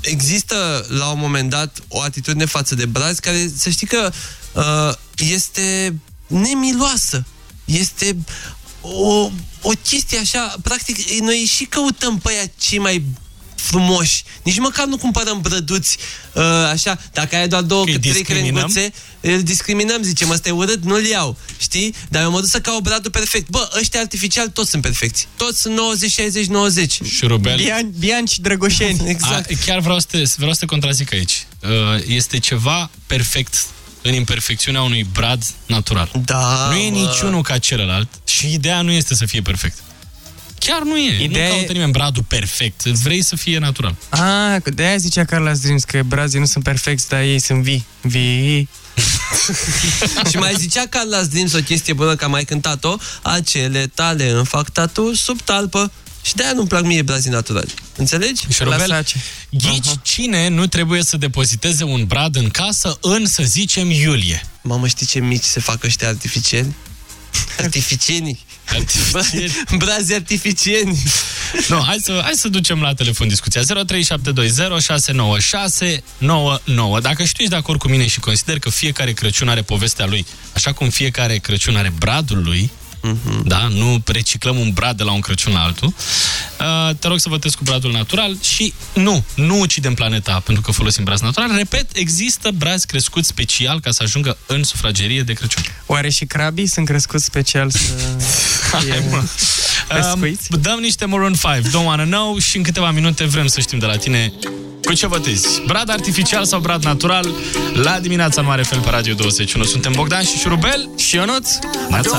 [SPEAKER 2] există la un moment dat o atitudine față de brazi care să știi că uh, este nemiloasă. Este o, o chestie așa, practic, noi și căutăm pe aia cei mai frumoși. Nici măcar nu cumpărăm brăduți uh, așa, dacă ai doar două,
[SPEAKER 1] Că îi
[SPEAKER 2] trei
[SPEAKER 1] discriminăm?
[SPEAKER 2] crenguțe, îl discriminăm, zicem, ăsta e urât, nu-l iau, știi? Dar eu mă duc să caut bradul perfect. Bă, ăștia artificial toți sunt perfecți. Toți sunt 90, 60, 90.
[SPEAKER 1] Șurubel.
[SPEAKER 15] Bian, Bianci Drăgoșeni.
[SPEAKER 2] Exact.
[SPEAKER 1] A, chiar vreau să, te, vreau să te contrazic aici. Uh, Este ceva perfect în imperfecțiunea unui brad natural.
[SPEAKER 2] Da,
[SPEAKER 1] nu e
[SPEAKER 2] mă.
[SPEAKER 1] niciunul ca celălalt și ideea nu este să fie perfect. Chiar nu e.
[SPEAKER 15] Ideea
[SPEAKER 1] nu
[SPEAKER 15] e-
[SPEAKER 1] caută nimeni bradul perfect. Îți vrei să fie natural.
[SPEAKER 15] Ah, că de-aia zicea Carla Dreams că brazii nu sunt perfecți, dar ei sunt vii. Vii.
[SPEAKER 2] și mai zicea Carla Dreams o chestie bună că a mai cântat-o Acele tale îmi fac tatu sub talpă Și de-aia nu-mi plac mie brazii naturali Înțelegi?
[SPEAKER 1] Șurubel, ghici cine nu trebuie să depoziteze un brad în casă în, să zicem, iulie?
[SPEAKER 2] Mamă, știi ce mici se fac ăștia artificieni? Artificieni
[SPEAKER 1] Artificieni.
[SPEAKER 2] Brazii artificieni.
[SPEAKER 1] Nu, hai să, hai să ducem la telefon discuția. 0372069699 Dacă știți de acord cu mine și consider că fiecare Crăciun are povestea lui Așa cum fiecare Crăciun are bradul lui
[SPEAKER 2] Mhm.
[SPEAKER 1] Da? Nu reciclăm un brad de la un Crăciun la altul uh, Te rog să votezi cu bradul natural Și nu, nu ucidem planeta pentru că folosim braz natural Repet, există braz crescut special ca să ajungă în sufragerie de Crăciun
[SPEAKER 15] Oare și crabii sunt crescuți special să fie pescuiți?
[SPEAKER 1] Um, dăm niște Maroon 5, Don't Wanna Know și în câteva minute vrem să știm de la tine cu ce votezi. Brad artificial sau brad natural? La dimineața în mare fel pe Radio 21. Suntem Bogdan și Șurubel și Ionuț.
[SPEAKER 31] I don't
[SPEAKER 1] Neața.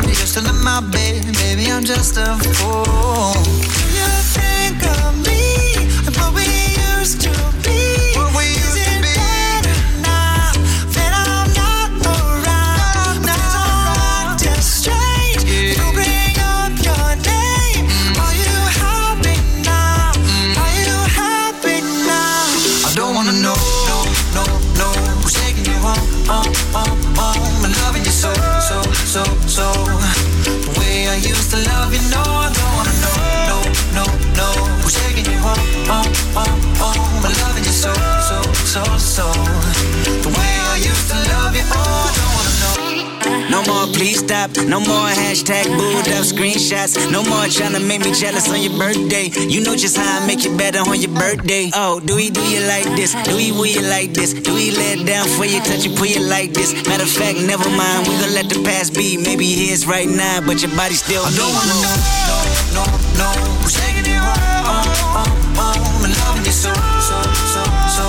[SPEAKER 31] still in my bed, baby, I'm just a fool. Do you think of me and what we used to know. No
[SPEAKER 32] more stop. No more hashtag booed up screenshots. No more trying to make me jealous on your birthday. You know just how I make you better on your birthday. Oh, do we do you like this? Do we will you like this? Do we let down for you, touch you, pull you like this? Matter of fact, never mind. We gonna let the past be. Maybe here's right now, but your body still. I don't wanna know, no, no, no. Who's taking you home? Oh, oh, oh. I'm loving you so, so, so, so.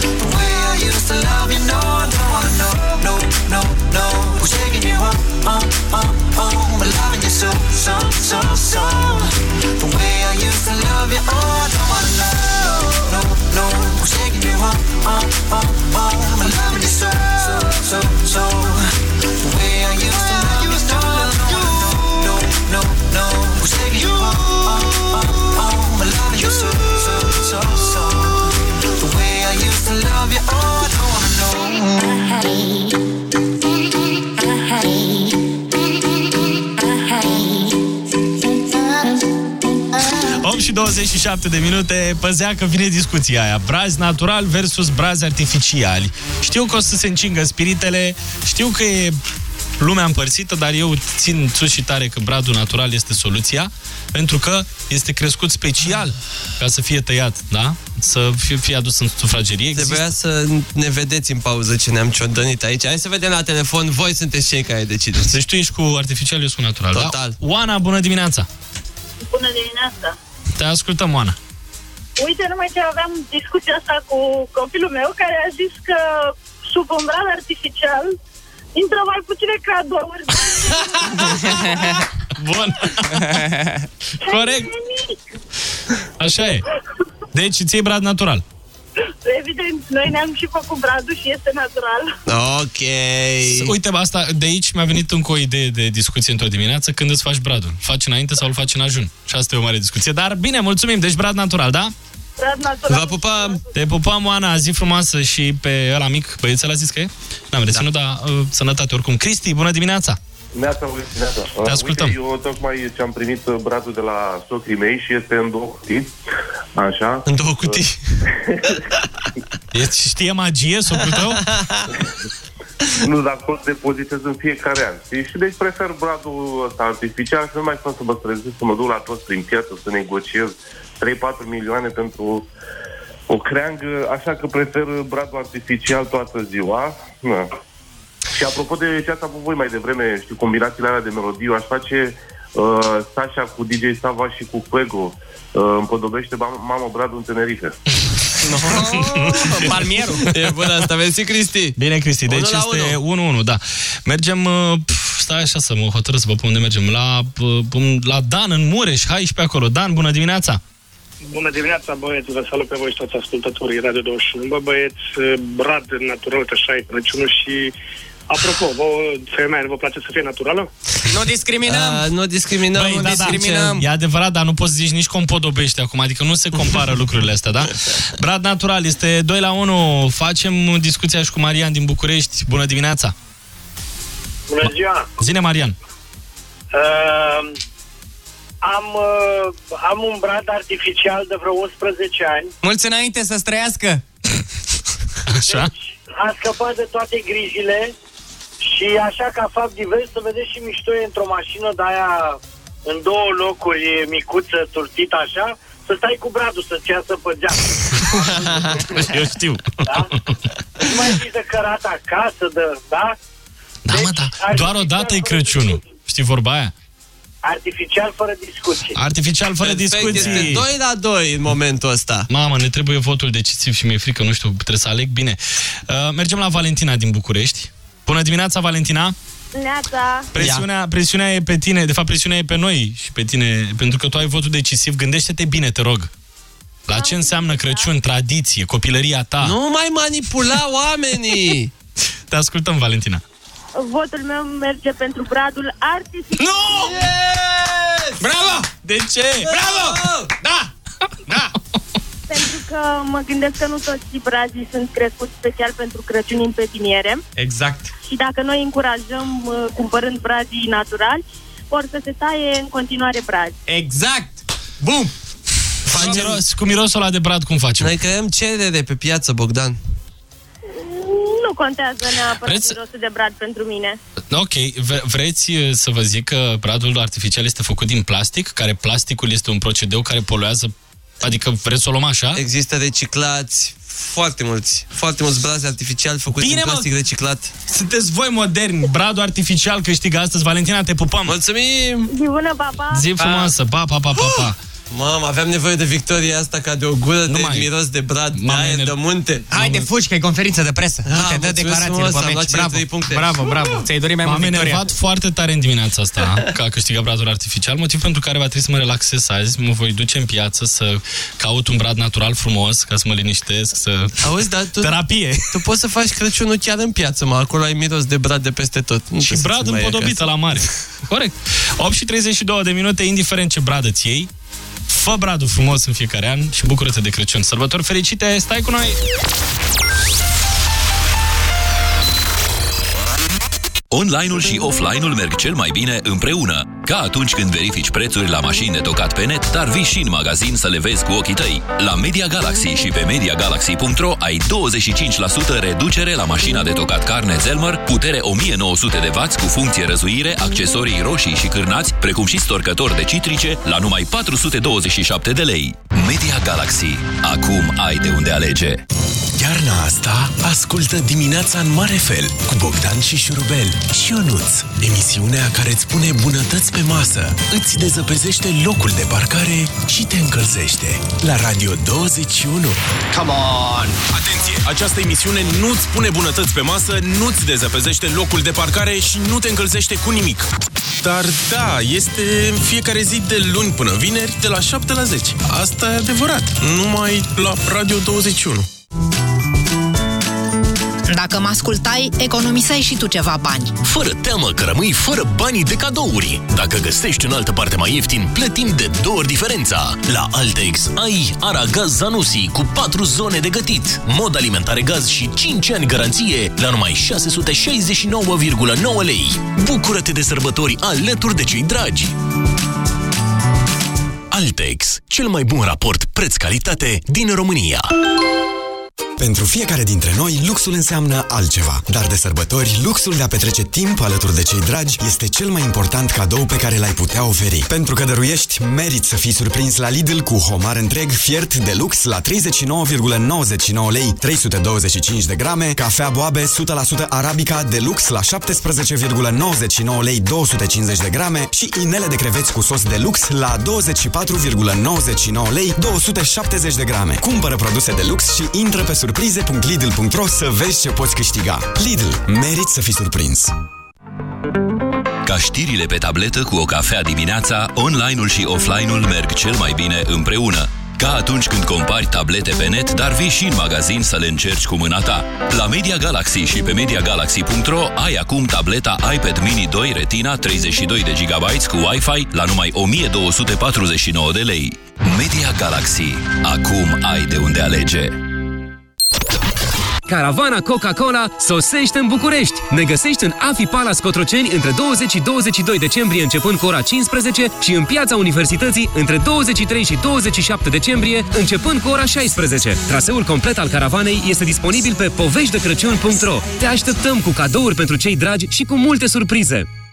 [SPEAKER 32] The way I used to love Oh, oh, oh. I'm loving you so, so, so, so. The way I used to love you, oh, I don't wanna know, no, no. Who's taking you home? Oh, oh,
[SPEAKER 1] 27 de minute, păzea că vine discuția aia. Brazi natural versus brazi artificiali. Știu că o să se încingă spiritele, știu că e lumea împărțită, dar eu țin sus și tare că bradul natural este soluția, pentru că este crescut special ca să fie tăiat, da? Să fie, fie adus în sufragerie.
[SPEAKER 2] Trebuia să ne vedeți în pauză ce ne-am ciondănit aici. Hai să vedem la telefon, voi sunteți cei care decideți.
[SPEAKER 1] Deci tu ești cu artificial, eu sunt cu natural.
[SPEAKER 2] Total.
[SPEAKER 1] Da? Oana, bună dimineața!
[SPEAKER 6] Bună dimineața!
[SPEAKER 1] Te ascultăm, Oana.
[SPEAKER 6] Uite, numai ce aveam discuția asta cu copilul meu care a zis că sub un brad artificial intră mai puține cadouri.
[SPEAKER 1] Bun. Corect. Așa e. Deci îți iei brad natural.
[SPEAKER 6] Evident, noi ne-am și făcut bradul și este natural.
[SPEAKER 2] Ok.
[SPEAKER 1] Uite, asta, de aici mi-a venit încă o idee de discuție într-o dimineață când îți faci bradul. Faci înainte sau îl faci în ajun? Și asta e o mare discuție. Dar bine, mulțumim. Deci brad natural, da?
[SPEAKER 6] Brad natural.
[SPEAKER 2] Vă pupăm!
[SPEAKER 1] Te pupăm, Oana, zi frumoasă și pe ăla mic, băiețel a zis că e? N-am reținut, da. dar uh, sănătate oricum. Cristi, bună dimineața!
[SPEAKER 33] Neața, băieți, neața.
[SPEAKER 1] Te ascultăm.
[SPEAKER 33] Uite, eu tocmai ce am primit uh, bradul de la socrii mei și este în două cutii. Așa.
[SPEAKER 1] În două cutii? Ești, știe magie, socrul tău?
[SPEAKER 33] nu, dar pot depozitez în fiecare an. știi? Și deci prefer bradul ăsta artificial și nu mai stau să mă străzesc, să mă duc la toți prin piață, să negociez 3-4 milioane pentru o creangă, așa că prefer bradul artificial toată ziua. Na. Și apropo de ce ați avut voi mai devreme, știu, combinațiile alea de melodii, eu aș face uh, Sasha cu DJ Sava și cu Fuego. Uh, împodobește mam- Mamă Bradu în Tenerife.
[SPEAKER 15] Palmierul.
[SPEAKER 2] E bună asta, mersi Cristi.
[SPEAKER 1] Bine, Cristi,
[SPEAKER 2] Unu
[SPEAKER 1] deci
[SPEAKER 2] la
[SPEAKER 1] este 1-1, da. Mergem, uh, pf, stai așa să mă hotărăs să vă pun unde mergem, la, uh, la Dan în Mureș, hai și pe acolo. Dan, bună dimineața!
[SPEAKER 34] Bună dimineața, băieți, vă salut pe voi și toți ascultătorii Radio 21. Bă, băieți, brad natural, că așa e Crăciunul și... Apropo, vă, femeia, nu vă place să fie naturală?
[SPEAKER 15] Nu discriminăm!
[SPEAKER 2] Uh, nu discriminăm,
[SPEAKER 1] Băi,
[SPEAKER 2] nu
[SPEAKER 1] da, da,
[SPEAKER 2] discriminăm.
[SPEAKER 1] E adevărat, dar nu poți să zici nici compodobește acum, adică nu se compară lucrurile astea, da? Brad natural, este 2 la 1. Facem discuția și cu Marian din București. Bună dimineața!
[SPEAKER 34] Bună ziua!
[SPEAKER 1] Zine, Marian.
[SPEAKER 34] Uh, am, uh, am un brad artificial de vreo 11 ani.
[SPEAKER 15] Mulți înainte să străiască!
[SPEAKER 1] Așa?
[SPEAKER 34] A scăpat de toate grijile și așa ca fapt divers să vedeți și mișto e într-o mașină de aia în două locuri micuță, turtită așa, să stai cu bradul să-ți iasă pe geam.
[SPEAKER 1] Eu știu.
[SPEAKER 34] Da? Nu mai știi de cărat acasă, de, da?
[SPEAKER 1] Da, mă, da. Doar o dată e Crăciunul. Știi vorba aia?
[SPEAKER 34] Artificial fără discuții.
[SPEAKER 1] Artificial fără
[SPEAKER 2] Perfect,
[SPEAKER 1] discuții.
[SPEAKER 2] este 2 la 2 în momentul ăsta.
[SPEAKER 1] Mamă, ne trebuie votul decisiv și mi-e frică, nu știu, trebuie să aleg bine. Uh, mergem la Valentina din București. Bună dimineața, Valentina!
[SPEAKER 6] Neața.
[SPEAKER 1] Presiunea, presiunea e pe tine, de fapt presiunea e pe noi și pe tine, pentru că tu ai votul decisiv. Gândește-te bine, te rog. La ce înseamnă Crăciun, tradiție, copilăria ta?
[SPEAKER 2] Nu mai manipula oamenii!
[SPEAKER 1] Te ascultăm, Valentina.
[SPEAKER 6] Votul meu merge pentru bradul artificial.
[SPEAKER 1] Nu!
[SPEAKER 2] Yes!
[SPEAKER 1] Bravo! De ce?
[SPEAKER 2] Bravo!
[SPEAKER 1] Da! Da!
[SPEAKER 6] Pentru că mă gândesc că nu toți brazii sunt crescuți special pentru Crăciun în pepiniere
[SPEAKER 1] Exact.
[SPEAKER 6] și dacă noi încurajăm uh, cumpărând brazii naturali, vor să se taie în continuare brazi.
[SPEAKER 15] Exact! Bum!
[SPEAKER 1] Cu, miros, cu mirosul ăla de brad cum facem?
[SPEAKER 2] Noi creăm cerere pe piață, Bogdan.
[SPEAKER 6] Nu contează neapărat
[SPEAKER 1] Vreți-
[SPEAKER 6] mirosul de brad pentru mine.
[SPEAKER 1] Ok, v- vreți uh, să vă zic că bradul artificial este făcut din plastic, care plasticul este un procedeu care poluează Adică vreți să o luăm așa?
[SPEAKER 2] Există reciclați foarte mulți, foarte mulți brazi artificiali făcuți
[SPEAKER 1] Bine,
[SPEAKER 2] din
[SPEAKER 1] mă!
[SPEAKER 2] plastic reciclat.
[SPEAKER 1] Sunteți voi moderni, bradul artificial câștigă astăzi. Valentina, te pupăm!
[SPEAKER 2] Mulțumim!
[SPEAKER 6] Zi bună, papa!
[SPEAKER 1] Zi frumoasă, pa, pa, pa, pa, pa.
[SPEAKER 2] Mamă, aveam nevoie de victoria asta ca de o gură de
[SPEAKER 1] mai-
[SPEAKER 2] miros de brad, de aer, de munte.
[SPEAKER 15] Haide, fugi, că e conferință de presă. Nu te dă
[SPEAKER 2] mulțumesc
[SPEAKER 15] declarație
[SPEAKER 2] frumos,
[SPEAKER 15] după
[SPEAKER 2] am
[SPEAKER 15] meci.
[SPEAKER 2] luat cele
[SPEAKER 15] Bravo,
[SPEAKER 2] trei puncte.
[SPEAKER 15] bravo, bravo. Ți-ai dorit mai mult
[SPEAKER 1] M-am
[SPEAKER 15] victoria.
[SPEAKER 1] enervat foarte tare în dimineața asta că a câștigat bradul artificial, motiv pentru care va trebui să mă relaxez azi. Mă voi duce în piață să caut un brad natural frumos, ca să mă liniștesc, să...
[SPEAKER 2] Auzi, dar tu,
[SPEAKER 1] Terapie.
[SPEAKER 2] tu poți să faci Crăciunul chiar în piață, mă. Acolo ai miros de brad de peste tot. Nu
[SPEAKER 1] Și
[SPEAKER 2] trebuie să
[SPEAKER 1] brad
[SPEAKER 2] ți mai iei
[SPEAKER 1] împodobită
[SPEAKER 2] acasă.
[SPEAKER 1] la mare. Corect. 8 și 32 de minute, indiferent ce brad îți iei, fă bradul frumos în fiecare an și bucură-te de Crăciun. Sărbători fericite, stai cu noi!
[SPEAKER 7] Online-ul și offline-ul merg cel mai bine împreună. Ca atunci când verifici prețuri la mașini de tocat pe net, dar vii și în magazin să le vezi cu ochii tăi. La Media Galaxy și pe MediaGalaxy.ro ai 25% reducere la mașina de tocat carne Zelmer, putere 1900 de W cu funcție răzuire, accesorii roșii și cârnați, precum și storcători de citrice, la numai 427 de lei. Media Galaxy. Acum ai de unde alege.
[SPEAKER 8] Iarna asta ascultă dimineața în mare fel cu Bogdan și Șurubel și Ionuț, emisiunea care îți pune bunătăți pe masă, îți dezăpezește locul de parcare și te încălzește. La Radio 21.
[SPEAKER 9] Come on! Atenție! Această emisiune nu-ți pune bunătăți pe masă, nu-ți dezăpezește locul de parcare și nu te încălzește cu nimic. Dar da, este în fiecare zi de luni până vineri, de la 7 la 10. Asta e adevărat, numai la Radio 21.
[SPEAKER 13] Dacă mă ascultai, economiseai și tu ceva bani.
[SPEAKER 10] Fără teamă că rămâi fără banii de cadouri. Dacă găsești în altă parte mai ieftin, plătim de două ori diferența. La Altex ai Aragaz Zanusi cu 4 zone de gătit, mod alimentare gaz și 5 ani garanție la numai 669,9 lei. Bucură-te de sărbători alături de cei dragi. Altex, cel mai bun raport preț-calitate din România.
[SPEAKER 35] Pentru fiecare dintre noi, luxul înseamnă altceva. Dar de sărbători, luxul de a petrece timp alături de cei dragi este cel mai important cadou pe care l-ai putea oferi. Pentru că dăruiești, merit să fii surprins la Lidl cu homar întreg fiert de lux la 39,99 lei, 325 de grame, cafea boabe 100% arabica de lux la 17,99 lei, 250 de grame și inele de creveți cu sos de lux la 24,99 lei, 270 de grame. Cumpără produse de lux și intră pe surprize.lidl.ro să vezi ce poți câștiga. Lidl. Merit să fii surprins.
[SPEAKER 7] Ca știrile pe tabletă cu o cafea dimineața, online-ul și offline-ul merg cel mai bine împreună. Ca atunci când compari tablete pe net, dar vii și în magazin să le încerci cu mâna ta. La Media Galaxy și pe MediaGalaxy.ro ai acum tableta iPad Mini 2 Retina 32 de GB cu Wi-Fi la numai 1249 de lei. Media Galaxy. Acum ai de unde alege.
[SPEAKER 20] Caravana Coca-Cola sosește în București. Ne găsești în Afi Palace Cotroceni între 20 și 22 decembrie începând cu ora 15 și în Piața Universității între 23 și 27 decembrie începând cu ora 16. Traseul complet al caravanei este disponibil pe poveștidecrăciun.ro. Te așteptăm cu cadouri pentru cei dragi și cu multe surprize.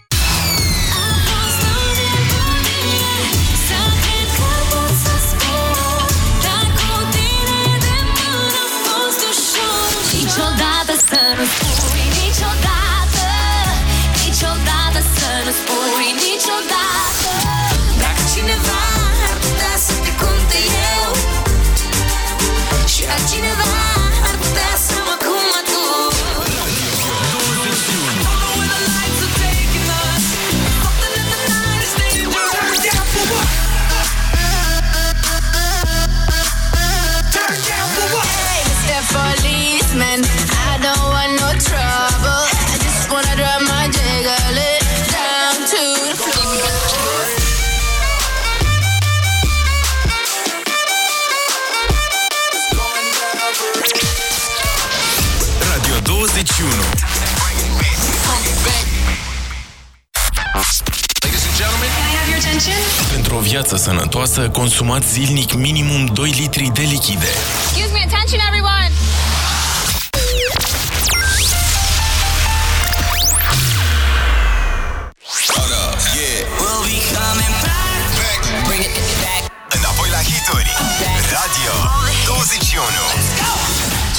[SPEAKER 9] viață sănătoasă, consumați zilnic minimum 2 litri de lichide.
[SPEAKER 18] Excuse me, attention everyone!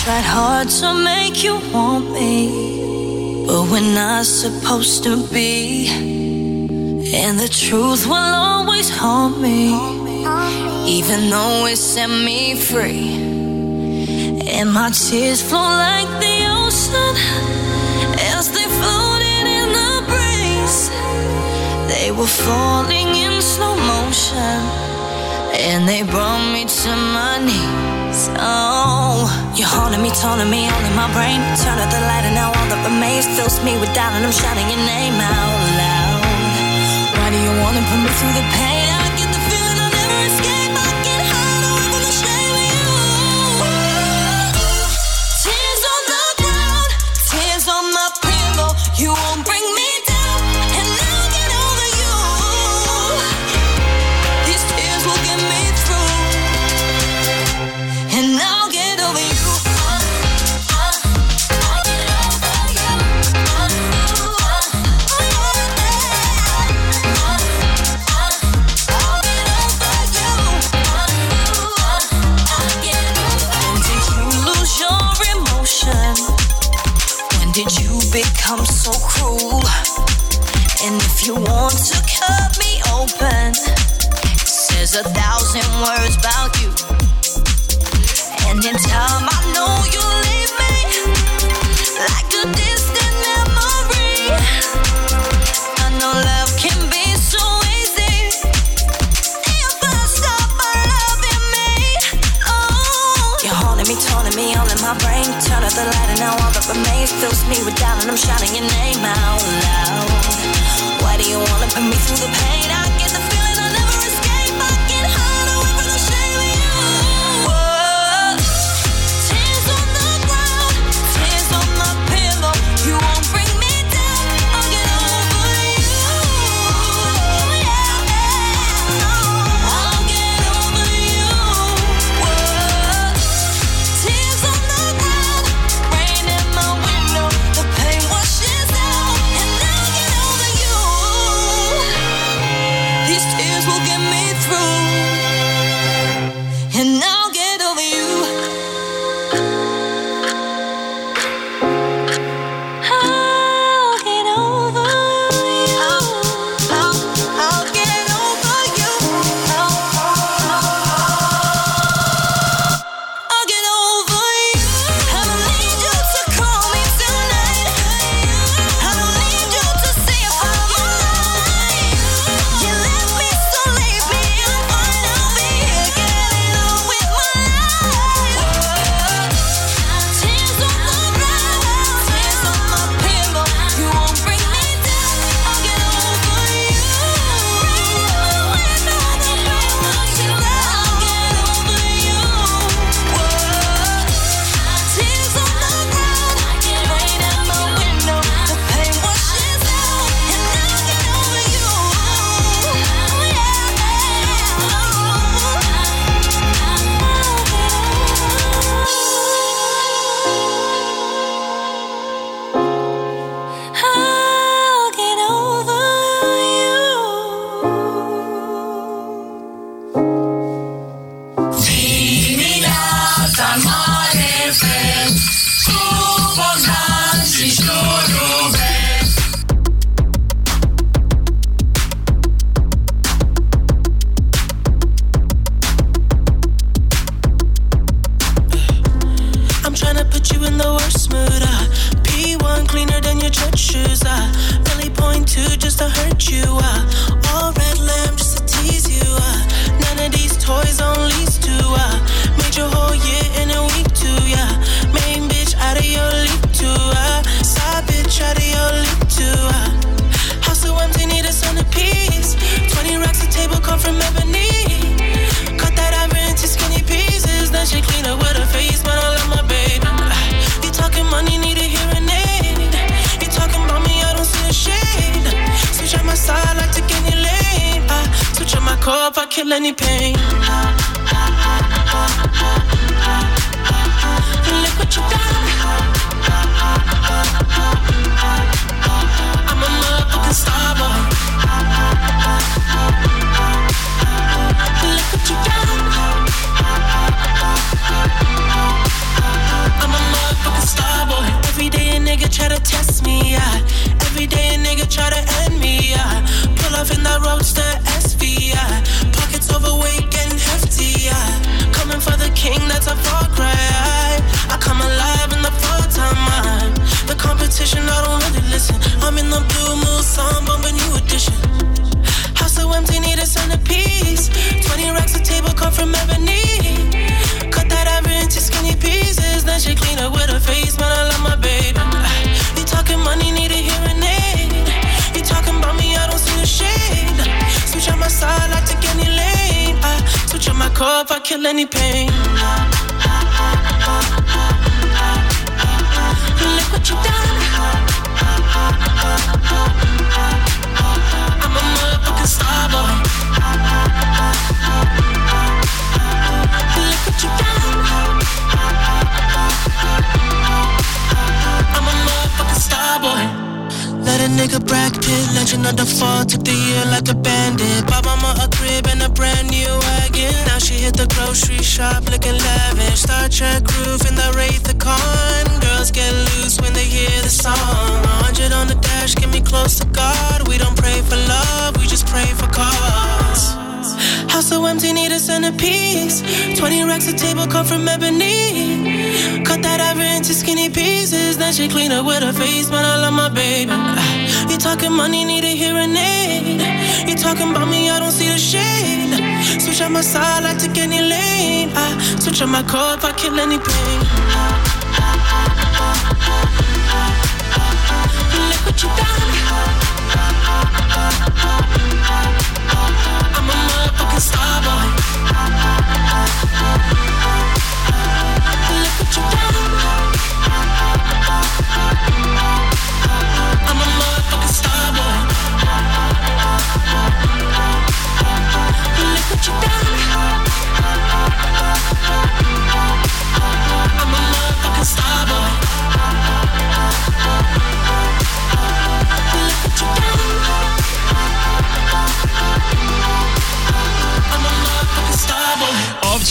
[SPEAKER 4] Tried hard to make you want me, but we're not supposed to be. And the truth will always haunt me, even though it set me free. And my tears flow like the ocean as they floated in the breeze. They were falling in slow motion, and they brought me to my knees. Oh, you're haunting me, taunting me, all in my brain. Turn out the light, and now all that remains fills me with doubt, and I'm shouting your name out loud you wanna put me through the pain? become so cruel. And if you want to cut me open, says a thousand words about you. And in time, I know you leave me like a life throws me with doubt, and I'm shouting your name out loud. Why do you wanna put me through the pain? I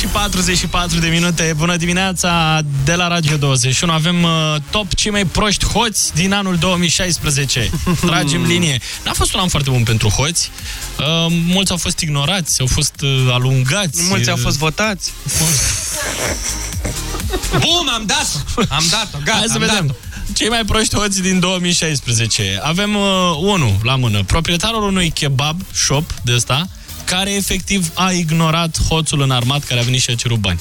[SPEAKER 36] și
[SPEAKER 1] 44 de minute. Bună dimineața de la Radio 21. Avem uh, top cei mai proști hoți din anul 2016. Tragem linie. N-a fost un an foarte bun pentru hoți. Uh, mulți au fost ignorați, au fost uh, alungați.
[SPEAKER 15] Mulți au fost votați.
[SPEAKER 1] Bum, am dat Am dat-o, gata, Hai să vedem. Cei mai proști hoți din 2016. Avem uh, unul la mână. Proprietarul unui kebab shop de ăsta, care efectiv a ignorat hoțul înarmat care a venit și a cerut bani.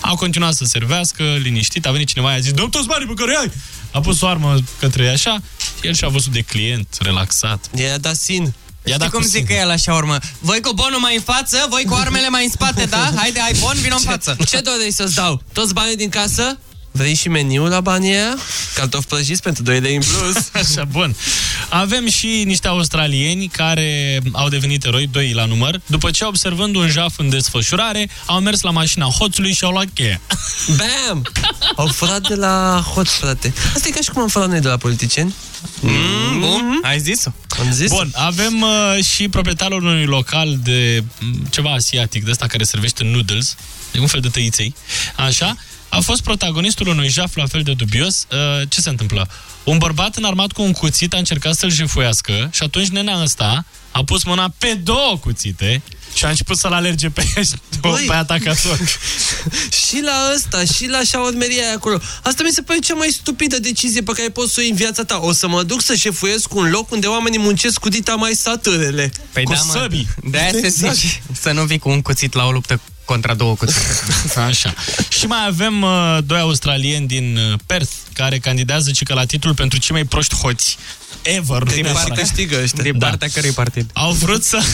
[SPEAKER 1] A continuat să servească, liniștit, a venit cineva, i-a zis, dă toți banii pe care îi ai! A pus o armă către ea așa, el și-a văzut de client, relaxat.
[SPEAKER 2] I-a dat sin.
[SPEAKER 1] I-a dat
[SPEAKER 15] cum
[SPEAKER 1] cu
[SPEAKER 15] zic că el așa urmă? Voi cu bonul mai în față, voi cu armele mai în spate, da? Haide, ai bon, vino în față.
[SPEAKER 2] Ce dorești să-ți dau? Toți banii din casă? Vrei și meniu la banii aia? Cartofi prăjiți pentru 2 lei în plus.
[SPEAKER 1] Așa, bun. Avem și niște australieni care au devenit eroi, doi la număr, după ce observând un jaf în desfășurare, au mers la mașina hoțului și au luat cheia.
[SPEAKER 2] Bam! Au furat de la hoț, frate. Asta e ca și cum am furat noi de la politicieni.
[SPEAKER 15] Mm, bun, ai zis-o.
[SPEAKER 2] Am zis
[SPEAKER 1] Bun, avem uh, și proprietarul unui local de m, ceva asiatic, de ăsta care servește noodles, de un fel de tăiței, așa, a fost protagonistul unui jaf la fel de dubios. Uh, ce se întâmplă? Un bărbat înarmat cu un cuțit a încercat să-l jefuiască și atunci nenea ăsta a pus mâna pe două cuțite și a început să-l alerge pe, pe atacator.
[SPEAKER 2] și la ăsta, și la șaurmeria aia acolo. Asta mi se pare cea mai stupidă decizie pe care poți să o iei în viața ta. O să mă duc să șefuiesc un loc unde oamenii muncesc cu dita mai satârele.
[SPEAKER 15] Păi
[SPEAKER 2] cu
[SPEAKER 15] da, mă,
[SPEAKER 2] săbii.
[SPEAKER 15] De-aia se
[SPEAKER 2] Exact.
[SPEAKER 15] zice să nu vii cu un cuțit la o luptă contra două cuțite.
[SPEAKER 1] Așa. Și mai avem uh, doi australieni din uh, Perth care candidează cică la titlul pentru cei mai proști hoți ever.
[SPEAKER 15] Din partea,
[SPEAKER 2] câștigă ăștia.
[SPEAKER 15] Din
[SPEAKER 1] Da.
[SPEAKER 15] partea cărui partid?
[SPEAKER 1] Au vrut să...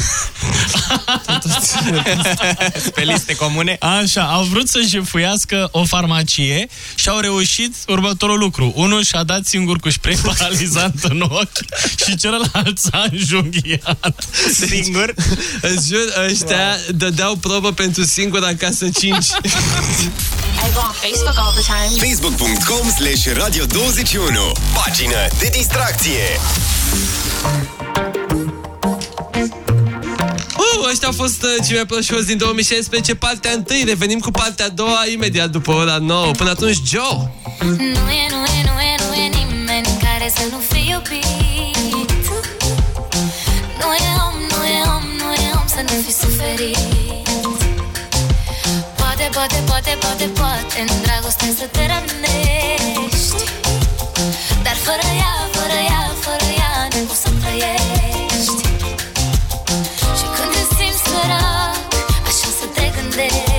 [SPEAKER 15] Pe liste comune?
[SPEAKER 1] Așa, au vrut să jefuiască o farmacie și au reușit următorul lucru. Unul și-a dat singur cu spray paralizant în ochi și celălalt s-a înjunghiat.
[SPEAKER 15] Singur?
[SPEAKER 2] Îți jur, ăștia dădeau probă pentru singura casă 5.
[SPEAKER 37] I go on Facebook all the time.
[SPEAKER 12] Facebook.com slash Radio 21 Pagină de distracție
[SPEAKER 2] Uh, ăștia au fost uh, cei mai plășoși din 2016, partea 1. Revenim cu partea a doua imediat după ora 9. Până atunci, Joe!
[SPEAKER 18] Nu e, nu e, nu e, nu e nimeni care
[SPEAKER 22] Hai să nu fii iubit Nu e om, nu e om, nu e om Să nu fi suferit Poate, poate, poate, poate, poate În dragoste să te rănești Dar fără ea, fără ea, fără ea Nu poți să trăiești. Și când te simți sărac Așa să te gândești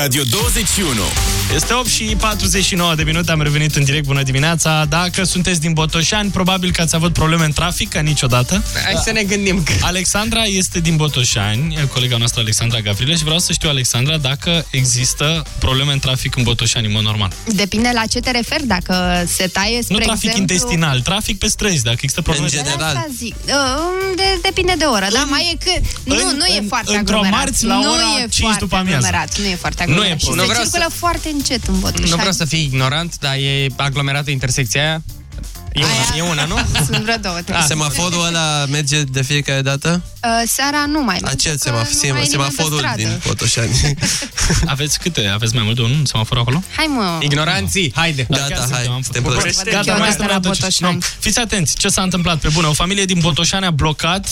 [SPEAKER 8] Radio 21
[SPEAKER 1] Este 8 și 49 de minute, am revenit în direct, bună dimineața. Dacă sunteți din Botoșani, probabil că ați avut probleme în trafic, ca niciodată.
[SPEAKER 15] Hai să ne gândim.
[SPEAKER 1] Alexandra este din Botoșani, colega noastră Alexandra Gavrilă și vreau să știu, Alexandra, dacă există probleme în trafic în Botoșani, în mod normal.
[SPEAKER 3] Depinde la ce te referi, dacă se taie, spre
[SPEAKER 1] nu trafic
[SPEAKER 3] exemplu...
[SPEAKER 1] intestinal, trafic pe străzi, dacă există probleme.
[SPEAKER 2] În general.
[SPEAKER 3] Asta zic. Uh, De, depinde de oră, da? Mai e că... Nu,
[SPEAKER 1] în-
[SPEAKER 3] nu e
[SPEAKER 1] în-
[SPEAKER 3] foarte
[SPEAKER 1] într-o
[SPEAKER 3] aglomerat.
[SPEAKER 1] marți la
[SPEAKER 3] nu
[SPEAKER 1] ora
[SPEAKER 3] e
[SPEAKER 1] 5
[SPEAKER 3] foarte
[SPEAKER 1] după amiază.
[SPEAKER 3] aglomerat. Nu e foarte
[SPEAKER 1] Nu e
[SPEAKER 3] aglomerat. și
[SPEAKER 1] problemă.
[SPEAKER 3] se
[SPEAKER 15] Nu vreau
[SPEAKER 3] circulă foarte încet în Botoșani.
[SPEAKER 15] Nu vreau să fii ignorant, dar e aglomerată intersecția aia. E una, e una, nu?
[SPEAKER 3] Sunt vreo două, trei.
[SPEAKER 2] Ah, Semaforul ăla merge de fiecare dată?
[SPEAKER 3] Uh, seara nu mai merge,
[SPEAKER 2] Acel
[SPEAKER 3] că
[SPEAKER 2] semaf-
[SPEAKER 3] nu
[SPEAKER 2] sem-
[SPEAKER 3] mai e nimeni pe
[SPEAKER 2] semaforul
[SPEAKER 3] stradă.
[SPEAKER 2] din Botoșani.
[SPEAKER 1] Aveți câte? Aveți mai mult de un semafor acolo?
[SPEAKER 3] Hai mă.
[SPEAKER 15] Ignoranții, haide.
[SPEAKER 1] Da,
[SPEAKER 2] Gata,
[SPEAKER 1] chiar
[SPEAKER 2] hai,
[SPEAKER 1] suntem, am
[SPEAKER 2] suntem
[SPEAKER 1] făcut.
[SPEAKER 2] proști.
[SPEAKER 3] Văd
[SPEAKER 1] Gata,
[SPEAKER 3] eu
[SPEAKER 1] mai
[SPEAKER 3] odată
[SPEAKER 1] stăm
[SPEAKER 3] la
[SPEAKER 1] la Botoșani.
[SPEAKER 3] Botoșani.
[SPEAKER 1] Nu, Fiți atenți, ce s-a întâmplat pe bune. O familie din Botoșani a blocat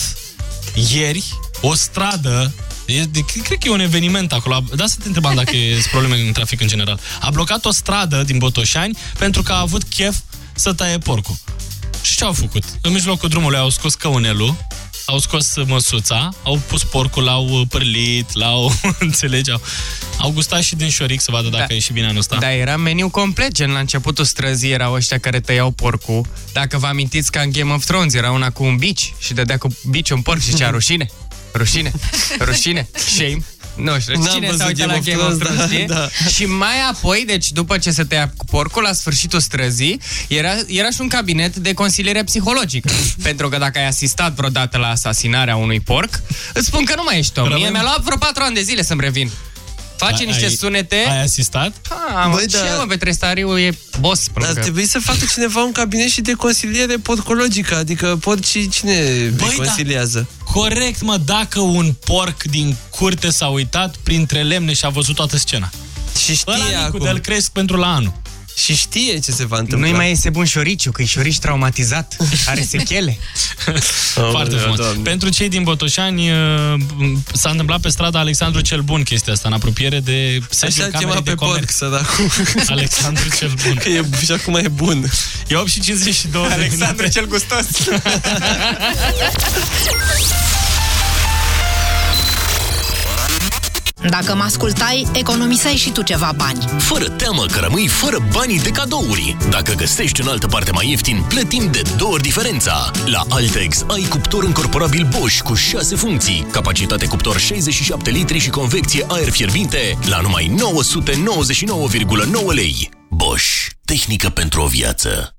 [SPEAKER 1] ieri o stradă E, de, cred că e un eveniment acolo. Da, să te întrebam dacă e probleme în trafic în general. A blocat o stradă din Botoșani pentru că a avut chef să taie porcul. Și ce au făcut? În mijlocul drumului au scos căunelul, au scos măsuța, au pus porcul, l-au pârlit, l-au, înțelegi, au, au gustat și din șoric să vadă dacă
[SPEAKER 15] Da.
[SPEAKER 1] e și bine anul ăsta.
[SPEAKER 15] Da, era meniu complet, gen la începutul străzii erau ăștia care tăiau porcul. Dacă vă amintiți ca în Game of Thrones, era una cu un bici și dădea cu bici un porc și zicea rușine, rușine, rușine, shame. Nu știu,
[SPEAKER 2] N-am
[SPEAKER 15] cine s-a
[SPEAKER 2] văzut
[SPEAKER 15] uitat la
[SPEAKER 2] Game of
[SPEAKER 15] Game of
[SPEAKER 2] Thrones,
[SPEAKER 15] Thrones,
[SPEAKER 2] da,
[SPEAKER 15] știe?
[SPEAKER 2] da.
[SPEAKER 15] Și mai apoi, deci după ce se tăia cu porcul, la sfârșitul străzii, era, era și un cabinet de consiliere psihologică. Pentru că dacă ai asistat vreodată la asasinarea unui porc, îți spun că nu mai ești om. Mie
[SPEAKER 1] Rămân-
[SPEAKER 15] mi-a luat vreo patru ani de zile să-mi revin. Face
[SPEAKER 1] Ai-
[SPEAKER 15] niște
[SPEAKER 1] ai-
[SPEAKER 15] sunete.
[SPEAKER 1] Ai asistat?
[SPEAKER 15] Ah, mă,
[SPEAKER 2] Băi,
[SPEAKER 15] ce
[SPEAKER 2] da.
[SPEAKER 15] mă, vetrestariu e boss. până
[SPEAKER 2] Dar
[SPEAKER 15] că-
[SPEAKER 2] trebuie să facă cineva un cabinet și de consiliere porcologică, adică porcii cine
[SPEAKER 1] Băi,
[SPEAKER 2] îi
[SPEAKER 1] da.
[SPEAKER 2] consiliază?
[SPEAKER 1] Corect, mă, dacă un porc din curte s-a uitat printre lemne și a văzut toată scena.
[SPEAKER 2] Și știe
[SPEAKER 1] Ăla micu,
[SPEAKER 2] acum.
[SPEAKER 1] de-l cresc pentru la anul.
[SPEAKER 2] Și știe ce se va întâmpla.
[SPEAKER 15] Nu-i mai iese bun șoriciu, că e șorici traumatizat, are sechele.
[SPEAKER 1] Foarte frumos. Pentru cei din Botoșani, uh, s-a întâmplat pe strada Alexandru cel Bun chestia asta, în apropiere de sediul
[SPEAKER 2] Așa
[SPEAKER 1] Camerei
[SPEAKER 2] chema
[SPEAKER 1] de
[SPEAKER 2] pe
[SPEAKER 1] Comerț.
[SPEAKER 2] pod, săracul.
[SPEAKER 1] Alexandru cel Bun.
[SPEAKER 2] Că e, și acum e bun.
[SPEAKER 1] E 8 și 52 de
[SPEAKER 15] Alexandru
[SPEAKER 1] minute.
[SPEAKER 15] cel gustos.
[SPEAKER 38] Dacă mă ascultai, economiseai și tu ceva bani.
[SPEAKER 7] Fără teamă că rămâi fără banii de cadouri. Dacă găsești în altă parte mai ieftin, plătim de două ori diferența. La Altex ai cuptor încorporabil Bosch cu 6 funcții, capacitate cuptor 67 litri și convecție aer fierbinte la numai 999,9 lei. Bosch. Tehnică pentru o viață.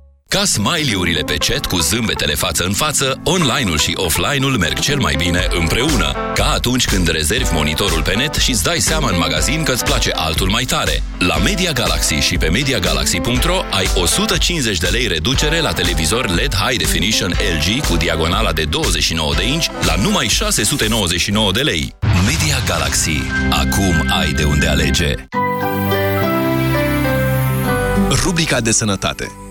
[SPEAKER 7] Ca smiley-urile pe chat cu zâmbetele față în față, online-ul și offline-ul merg cel mai bine împreună. Ca atunci când rezervi monitorul pe net și îți dai seama în magazin că îți place altul mai tare. La Media Galaxy și pe MediaGalaxy.ro ai 150 de lei reducere la televizor LED High Definition LG cu diagonala de 29 de inci la numai 699 de lei. Media Galaxy. Acum ai de unde alege.
[SPEAKER 12] Rubrica de sănătate.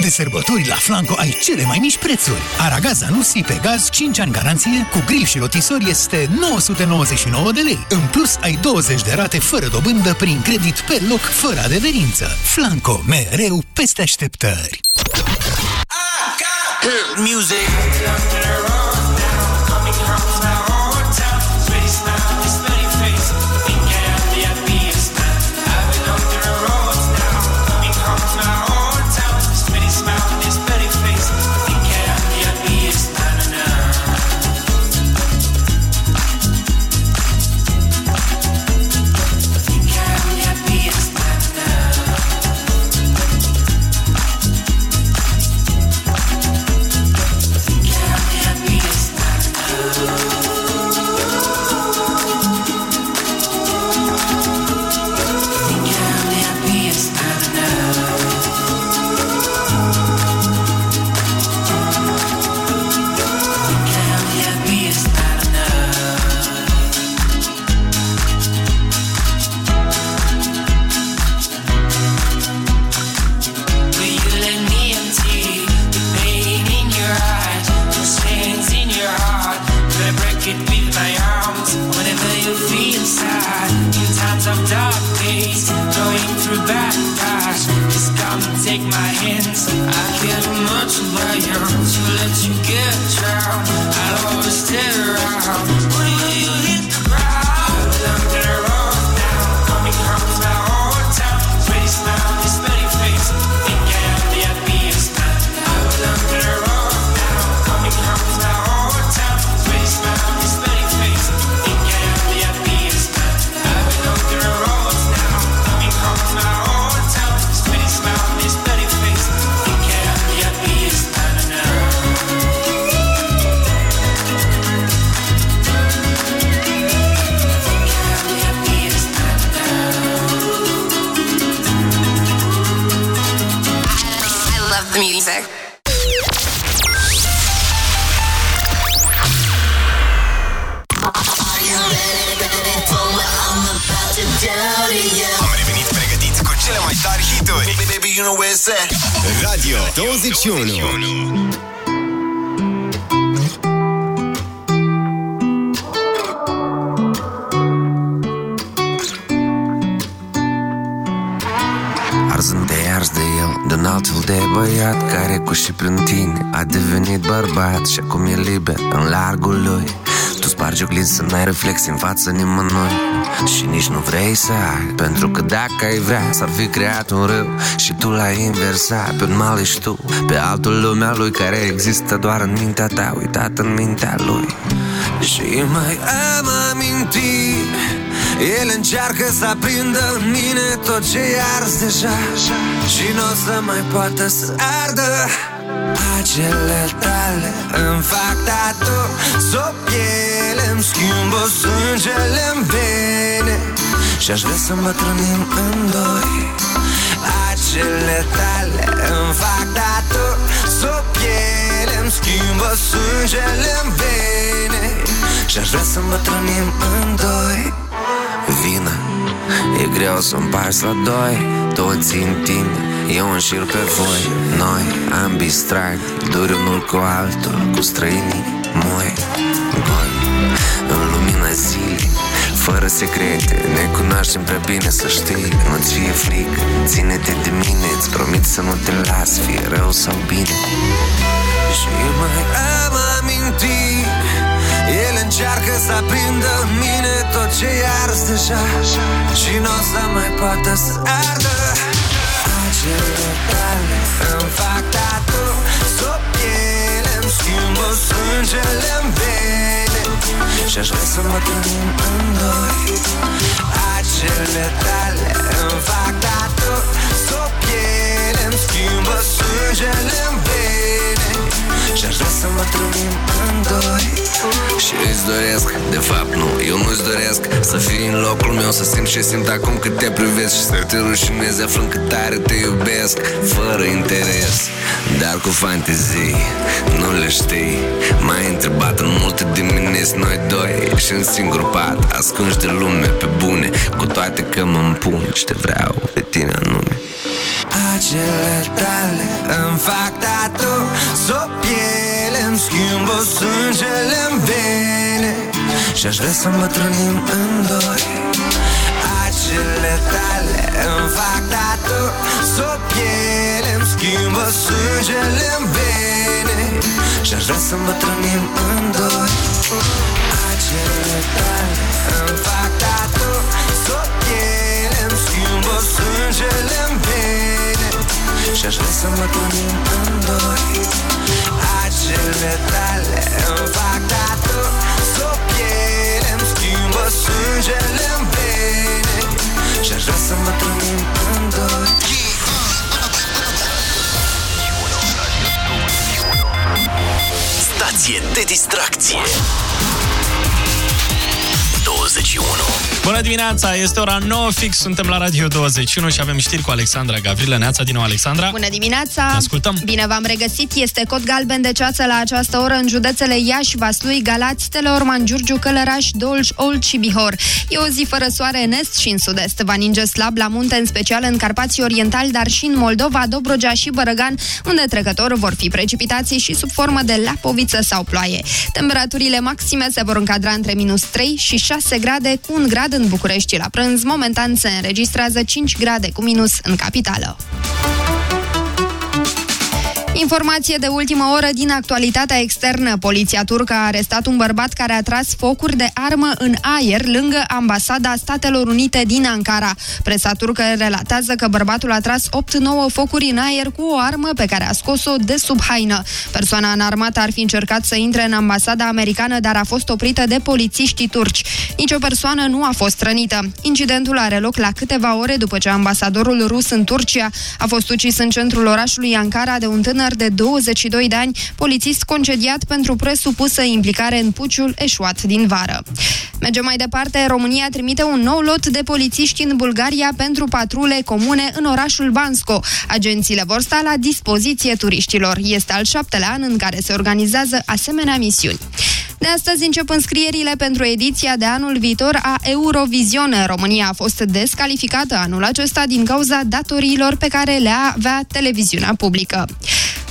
[SPEAKER 39] De sărbători la Flanco ai cele mai mici prețuri. Aragaz Anusi pe gaz 5 ani garanție, cu grill și rotisori este 999 de lei. În plus, ai 20 de rate fără dobândă prin credit pe loc, fără adeverință. Flanco, mereu peste așteptări.
[SPEAKER 40] Music.
[SPEAKER 41] Reflex în fața nimănui. Și nici nu vrei să ai Pentru că dacă ai vrea S-ar fi creat un râu. Și tu l-ai inversat Pe un mal ești tu. Pe altul lumea lui Care există doar în mintea ta Uitat în mintea lui. Și mai am amintiri. El încearcă să aprindă în mine tot ce e ars deja. Și nu o să mai poată să ardă. Acele tale îmi fac tatu Sub piele îmi schimbă sângele în vene Și aș vrea să îmbătrânim în doi. Acele tale îmi fac tatu Sub piele îmi schimbă sângele în vene Și aș vrea să îmbătrânim în doi. Vină E greu să împarți la doi. Toți în tine Eu în șir pe voi. Noi, ambii strani Duri unul cu altul Cu străinii fără secrete. Ne cunoaștem prea bine să știi. Nu-ți fie frică. Ține-te de mine Îți promit să nu te las Fie rău sau bine. Și mai am amintiri. El încearcă să aprindă în mine tot ce e ars deja. Și nu o să mai poată să ardă. Acele tale îmi fac tatu Sub piele îmi schimbă sângele în vene Și aș vrea să mă trăim în doi Acele tale îmi fac tatu Sub piele îmi schimbă sângele în vene Și aș vrea să mă trăim în doi. Și îți doresc, de fapt nu, eu nu-ți doresc Să fii în locul meu, să simt ce simt acum cât te privesc Și să te rușinezi aflând cât tare te iubesc Fără interes, dar cu fantezii Nu le știi? M-ai întrebat în multe dimineți noi doi Și în singur pat, ascunși de lume pe bune Cu toate că mă împun și te vreau pe tine anume acele tale îmi fac tatu Sub piele îmi schimbă sângele în vene Și aș vrea să îmbătrânim în doi. Acele tale îmi fac tatu Sub piele îmi schimbă sângele în vene Și aș vrea să îmbătrânim în doi. Acele tale îmi fac tatu Sub piele îmi schimbă sângele în vene și aș vrea să mă trăim în doi. Acele tale îmi fac tatu Sub piele îmi schimbă sângele în vene Și aș vrea să mă trăim în doi
[SPEAKER 10] Stație de distracție 21
[SPEAKER 1] Bună dimineața, este ora 9 fix, suntem la Radio 21 și avem știri cu Alexandra Gavrilă. Neața din nou, Alexandra.
[SPEAKER 3] Bună dimineața!
[SPEAKER 1] Te ascultăm.
[SPEAKER 3] Bine v-am regăsit. Este cod galben de ceață la această oră în județele Iași, Vaslui, Galați, Teleorman, Giurgiu, Călăraș, Dolj, Olt și Bihor. E o zi fără soare în est și în sud-est. Va ninge slab la munte, în special în Carpații Orientali, dar și în Moldova, Dobrogea și Bărăgan, unde trecător vor fi precipitații și sub formă de lapoviță sau ploaie. Temperaturile maxime se vor încadra între minus 3 și 6 grade, cu un grad în București la prânz. Momentan se înregistrează 5 grade cu minus în capitală. Informație de ultimă oră din actualitatea externă. Poliția turcă a arestat un bărbat care a tras focuri de armă în aer lângă ambasada Statelor Unite din Ankara. Presa turcă relatează că bărbatul a tras 8-9 focuri în aer cu o armă pe care a scos-o de sub haină. Persoana înarmată ar fi încercat să intre în ambasada americană, dar a fost oprită de polițiștii turci. Nici o persoană nu a fost rănită. Incidentul are loc la câteva ore după ce ambasadorul rus în Turcia a fost ucis în centrul orașului Ankara de un tânăr tânăr de 22 de ani, polițist concediat pentru presupusă implicare în puciul eșuat din vară. Mergem mai departe, România trimite un nou lot de polițiști în Bulgaria pentru patrule comune în orașul Bansko. Agențiile vor sta la dispoziție turiștilor. Este al șaptelea an în care se organizează asemenea misiuni. De astăzi încep înscrierile pentru ediția de anul viitor a Eurovision. România a fost descalificată anul acesta din cauza datoriilor pe care le avea televiziunea publică.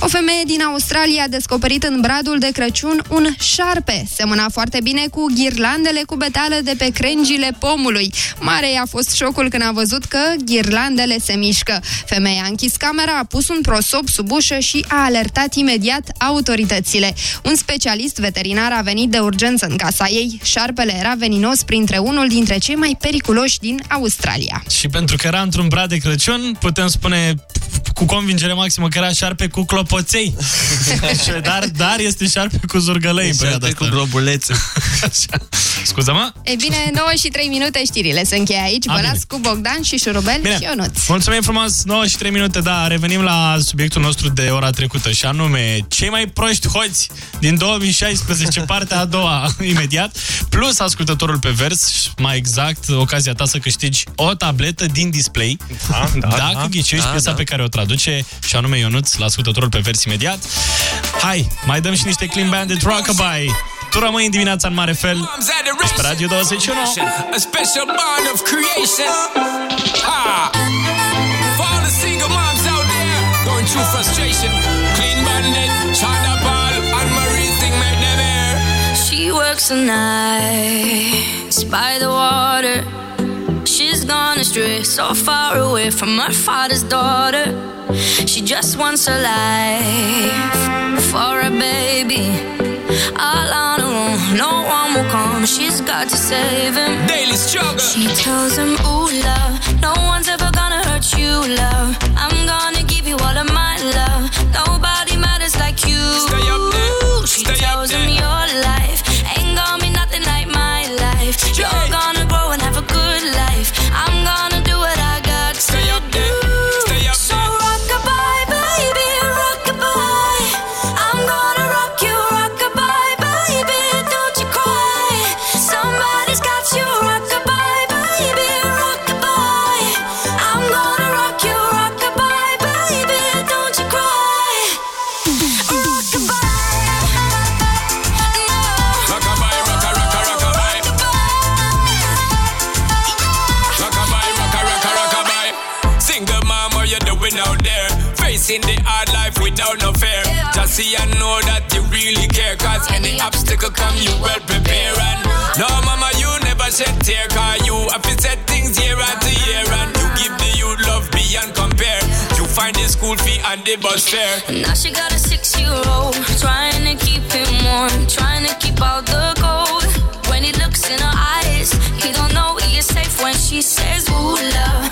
[SPEAKER 3] O femeie din Australia a descoperit în bradul de Crăciun un șarpe. Semăna foarte bine cu ghirlandele cu betale de pe crengile pomului. Mare a fost șocul când a văzut că ghirlandele se mișcă. Femeia a închis camera, a pus un prosop sub ușă și a alertat imediat autoritățile. Un specialist veterinar a venit de urgență în casa ei. Șarpele era veninos printre unul dintre cei mai periculoși din Australia.
[SPEAKER 1] Și pentru că era într-un brad de Crăciun, putem spune cu convingere maximă că era șarpe cu clopoței. dar, dar este șarpe cu zurgălăi în perioada
[SPEAKER 2] Șarpe cu
[SPEAKER 1] asta.
[SPEAKER 2] globulețe.
[SPEAKER 1] Scuză-mă?
[SPEAKER 3] E bine, 9 și 3 minute știrile se încheie aici.
[SPEAKER 1] A,
[SPEAKER 3] Vă
[SPEAKER 1] bine.
[SPEAKER 3] las cu Bogdan și Șurubel
[SPEAKER 1] Bine.
[SPEAKER 3] și Ionuț.
[SPEAKER 1] Mulțumim frumos, 9 și 3 minute, da, revenim la subiectul nostru de ora trecută și anume cei mai proști hoți din 2016, partea a doua, imediat, plus ascultătorul pe vers, mai exact, ocazia ta să câștigi o tabletă din display,
[SPEAKER 15] Da, da,
[SPEAKER 1] dacă
[SPEAKER 15] da.
[SPEAKER 1] ghicești
[SPEAKER 15] Da,
[SPEAKER 1] piesa
[SPEAKER 15] da.
[SPEAKER 1] pe care o traduce, și anume Ionuț, la ascultătorul pe vers imediat. Hai, mai dăm și niște Clean Bandit Rockabye. Tu rămâi în dimineața în mare fel și pe Radio 21.
[SPEAKER 42] A special bond of creation. Ah. For all the single moms out there going through frustration, clean bandit, China ball, and Marie thing make them air.
[SPEAKER 18] She works the nights by the water. Gone astray, so far away from her father's daughter. She just wants a life for a baby. All on her own, no one will come. She's got to save him.
[SPEAKER 42] Daily struggle.
[SPEAKER 18] She tells him, Ooh, love, no one's ever gonna hurt you, love. I'm gonna give you all of my love. Nobody matters like you.
[SPEAKER 42] Stay up there.
[SPEAKER 18] She
[SPEAKER 42] Stay up
[SPEAKER 18] tells him
[SPEAKER 42] there.
[SPEAKER 18] your And
[SPEAKER 42] know that you really care. Cause any obstacle come, you well prepare. And no, mama, you never shed tear. Cause you have set things year after year. And you give the youth love beyond compare. You find the school fee and the bus fare.
[SPEAKER 18] Now she got a six-year-old trying to keep him warm, trying to keep out the cold. When he looks in her eyes, he don't know he is safe when she says, "Ooh, love,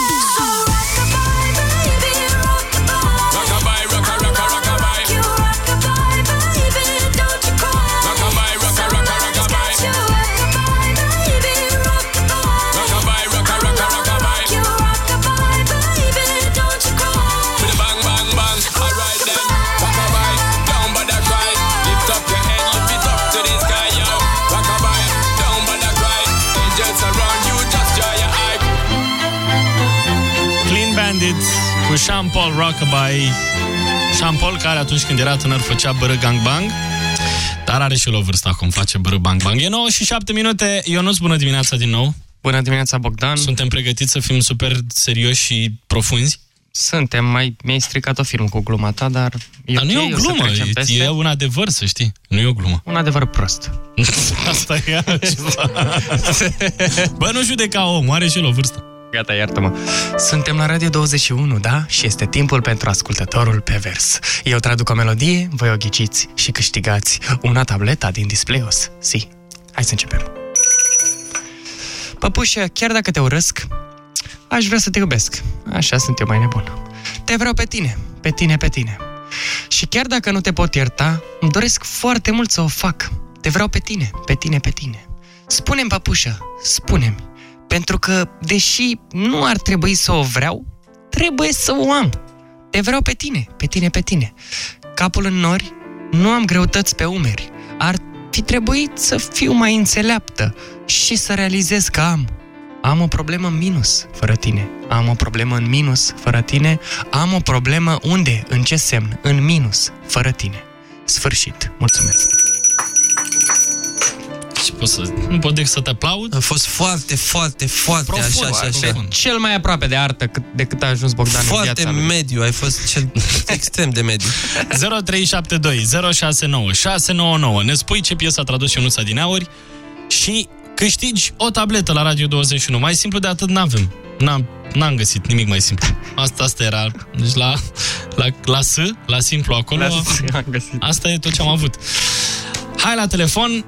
[SPEAKER 1] Cu Sean Paul Rockabye. Sean Paul care atunci când era tânăr făcea bără gangbang Dar are și el o vârstă acum, face bră bang bang. E 9 și 7 minute. Ionuț, bună dimineața din nou.
[SPEAKER 15] Bună dimineața, Bogdan.
[SPEAKER 1] Suntem pregătiți să fim super serioși și profunzi?
[SPEAKER 15] Suntem, mai, mi-ai stricat o film cu gluma ta, dar e
[SPEAKER 1] Dar nu
[SPEAKER 15] ok,
[SPEAKER 1] e o
[SPEAKER 15] o să
[SPEAKER 1] glumă,
[SPEAKER 15] trecem
[SPEAKER 1] e,
[SPEAKER 15] peste.
[SPEAKER 1] e un adevăr, să știi. Nu e o glumă.
[SPEAKER 15] Un adevăr prost.
[SPEAKER 1] Asta e altceva. Bă, nu judeca om, are și el o vârstă.
[SPEAKER 15] Gata, iartă-mă. Suntem la Radio 21, da? Și este timpul pentru ascultătorul pe vers. Eu traduc o melodie, voi o ghiciți și câștigați una tableta din Displayos. Si. Hai să începem. Păpușă, chiar dacă te urăsc, aș vrea să te iubesc. Așa sunt eu mai nebun. Te vreau pe tine, pe tine, pe tine. Și chiar dacă nu te pot ierta, îmi doresc foarte mult să o fac. Te vreau pe tine, pe tine, pe tine. Spune-mi, păpușă, spune-mi. Pentru că, deși nu ar trebui să o vreau, trebuie să o am. Te vreau pe tine, pe tine, pe tine. Capul în nori, nu am greutăți pe umeri. Ar fi trebuit să fiu mai înțeleaptă și să realizez că am. Am o problemă în minus, fără tine. Am o problemă în minus, fără tine. Am o problemă unde? În ce semn? În minus, fără tine. Sfârșit. Mulțumesc.
[SPEAKER 1] Și pot să, nu pot decât să te aplaud.
[SPEAKER 2] A fost foarte, foarte, foarte
[SPEAKER 1] Profund,
[SPEAKER 2] așa și așa.
[SPEAKER 15] Cel mai aproape de artă cât, de cât a ajuns Bogdan în
[SPEAKER 2] Foarte
[SPEAKER 15] viața lui.
[SPEAKER 2] mediu, ai fost cel extrem de mediu.
[SPEAKER 1] 0372 069 699. Ne spui ce piesă a tradus Ionuța din Auri și câștigi o tabletă la Radio 21. Mai simplu de atât n-avem. N-am, n-am găsit nimic mai simplu. Asta, asta era. Deci la, la, la S, la simplu acolo,
[SPEAKER 15] La S am găsit.
[SPEAKER 1] asta e tot ce am avut. Hai la telefon.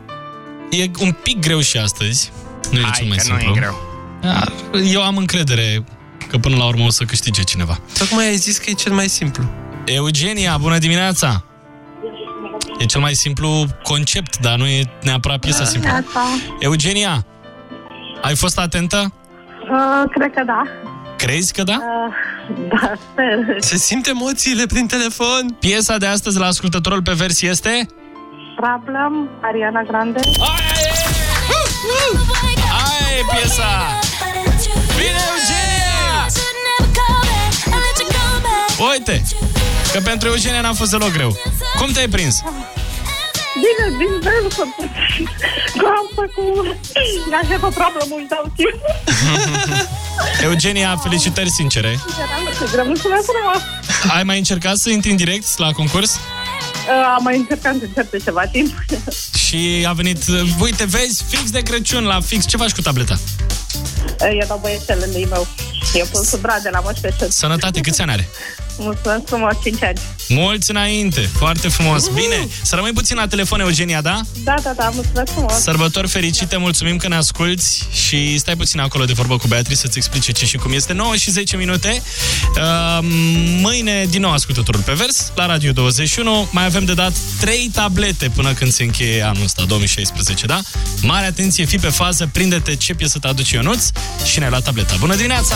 [SPEAKER 1] E un pic greu și astăzi. Nu e
[SPEAKER 15] Hai
[SPEAKER 1] cel mai
[SPEAKER 15] că nu e
[SPEAKER 1] simplu.
[SPEAKER 15] greu.
[SPEAKER 1] Dar Eu am încredere că până la urmă o să câștige cineva.
[SPEAKER 2] Tocmai ai zis că e cel mai simplu.
[SPEAKER 1] Eugenia, bună dimineața! E cel mai simplu concept, dar nu e neapărat piesa simplă. Eugenia, ai fost atentă?
[SPEAKER 43] Uh, cred că da.
[SPEAKER 1] Crezi că da?
[SPEAKER 43] Uh, da, sper.
[SPEAKER 2] Se simt emoțiile prin telefon.
[SPEAKER 1] Piesa de astăzi la ascultătorul pe vers este...
[SPEAKER 43] Problem, Ariana Grande.
[SPEAKER 1] Aia e piesa! Bine, Eugenia! Uite, că pentru Eugenia n-a fost deloc greu. Cum te-ai prins?
[SPEAKER 43] Bine, din versă. Că am făcut... I have a problem without you.
[SPEAKER 1] Eugenia, felicitări sincere.
[SPEAKER 43] Mulțumesc frumos.
[SPEAKER 1] Ai mai încercat să intri în direct la concurs?
[SPEAKER 43] Uh, am mai încercat încep de ceva timp.
[SPEAKER 1] Și a venit, uite, vezi, fix de Crăciun, la fix, ce faci cu tableta?
[SPEAKER 43] Uh, E la băiețel lângă meu. E pus sub brad de la Moș Crăciun.
[SPEAKER 1] Sănătate, câți ani are?
[SPEAKER 43] Mulțumesc frumos, 5 ani.
[SPEAKER 1] Mulți înainte, foarte frumos. Bine, să rămâi puțin la telefon, Eugenia, da?
[SPEAKER 43] Da, da, da, mulțumesc frumos.
[SPEAKER 1] Sărbători fericite, mulțumim că ne asculti și stai puțin acolo de vorbă cu Beatrice să-ți explice ce și cum este. 9 și 10 minute. Uh, Mâine, din nou, ascultătorul pe vers, la Radio 21. Mai avem de dat 3 tablete până când se încheie anul ăsta, 2016, da? Mare atenție, fii pe fază, prinde-te ce piesă te aduce Ionuț și ne-ai luat tableta. Bună dimineața!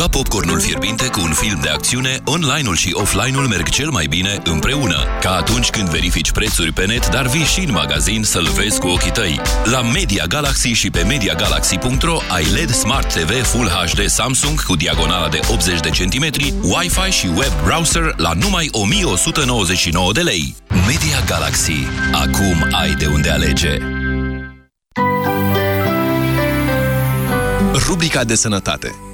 [SPEAKER 7] Ca popcornul fierbinte cu un film de acțiune, online-ul și offline-ul merg cel mai bine împreună. Ca atunci când verifici prețuri pe net, dar vii și în magazin să-l vezi cu ochii tăi. La Media Galaxy și pe MediaGalaxy.ro ai LED Smart TV Full HD Samsung cu diagonala de 80 de centimetri, Wi-Fi și web browser la numai 1199 de lei. Media Galaxy. Acum ai de unde alege.
[SPEAKER 12] Rubrica de sănătate.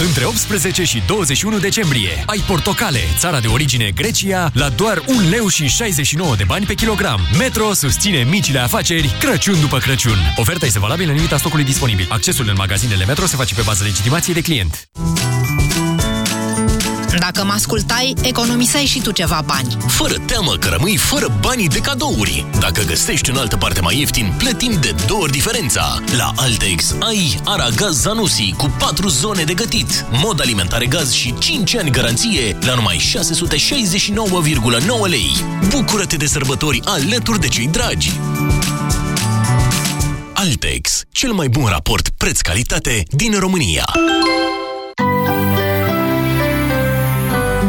[SPEAKER 11] Între 18 și 21 decembrie ai portocale, țara de origine Grecia, la doar 1 leu și 69 de bani pe kilogram. Metro susține micile afaceri Crăciun după Crăciun. Oferta este valabilă în limita stocului disponibil. Accesul în magazinele Metro se face pe bază legitimației de client.
[SPEAKER 28] Dacă mă ascultai, economiseai și tu ceva bani.
[SPEAKER 7] Fără teamă că rămâi fără banii de cadouri. Dacă găsești în altă parte mai ieftin, plătim de două ori diferența. La Altex ai Aragaz Zanusi cu 4 zone de gătit, mod alimentare gaz și 5 ani garanție la numai 669,9 lei. Bucură-te de sărbători alături de cei dragi. Altex, cel mai bun raport preț-calitate din România.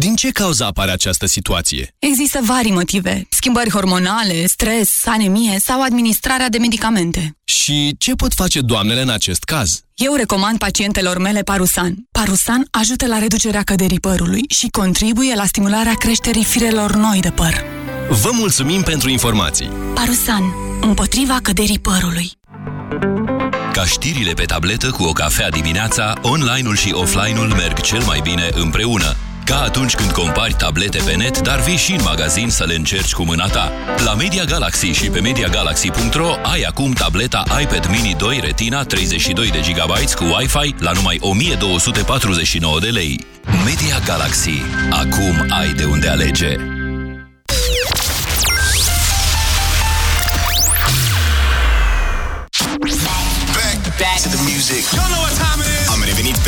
[SPEAKER 12] Din ce cauză apare această situație?
[SPEAKER 44] Există vari motive. Schimbări hormonale, stres, anemie sau administrarea de medicamente.
[SPEAKER 12] Și ce pot face doamnele în acest caz?
[SPEAKER 44] Eu recomand pacientelor mele Parusan. Parusan ajută la reducerea căderii părului și contribuie la stimularea creșterii firelor noi de păr.
[SPEAKER 12] Vă mulțumim pentru informații!
[SPEAKER 44] Parusan. Împotriva căderii părului.
[SPEAKER 7] Ca știrile pe tabletă cu o cafea dimineața, online-ul și offline-ul merg cel mai bine împreună. Ca atunci când compari tablete pe net, dar vii și în magazin să le încerci cu mâna ta. La Media Galaxy și pe MediaGalaxy.ro ai acum tableta iPad Mini 2 Retina 32 de GB cu Wi-Fi la numai 1249 de lei. Media Galaxy. Acum ai de unde alege.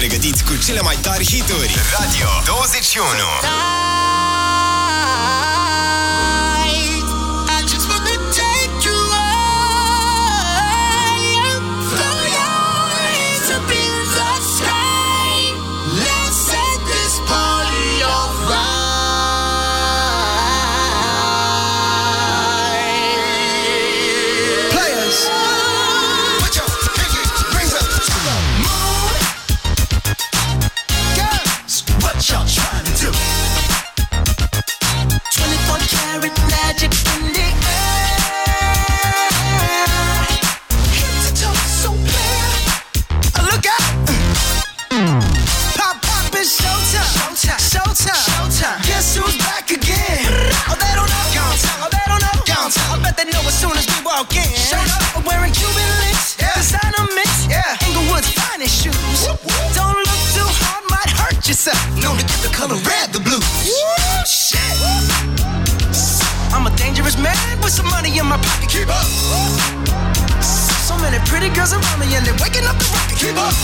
[SPEAKER 19] Pregătiți cu cele mai tari hituri. Radio 21.
[SPEAKER 40] Walk in. Showed up. Wearing Cuban links. Yeah. Designer mix. Yeah. Finest shoes. Don't look too hard, might hurt yourself. Known to get the color red, the blues. Shit. I'm a dangerous man with some money in my pocket. Keep up. So many pretty girls around me and they're waking up the rocket. Keep up.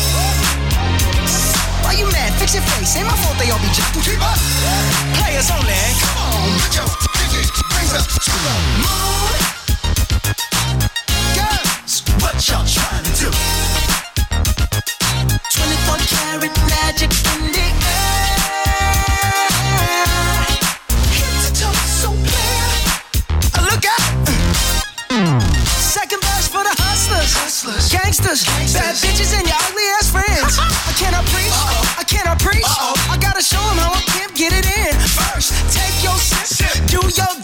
[SPEAKER 40] Why you mad? Fix your face. Ain't my fault they all be. Keep up. Players only. Come on, put your pinky rings up to the moon. What y'all trying to do? 24 karat magic in the air. Head to toe, so clear. Uh, Look out! Second verse for the hustlers, gangsters, bad bitches, and your ugly ass friends. I cannot preach, I cannot preach. I gotta show 'em how I can get it in. First, take your sip, do your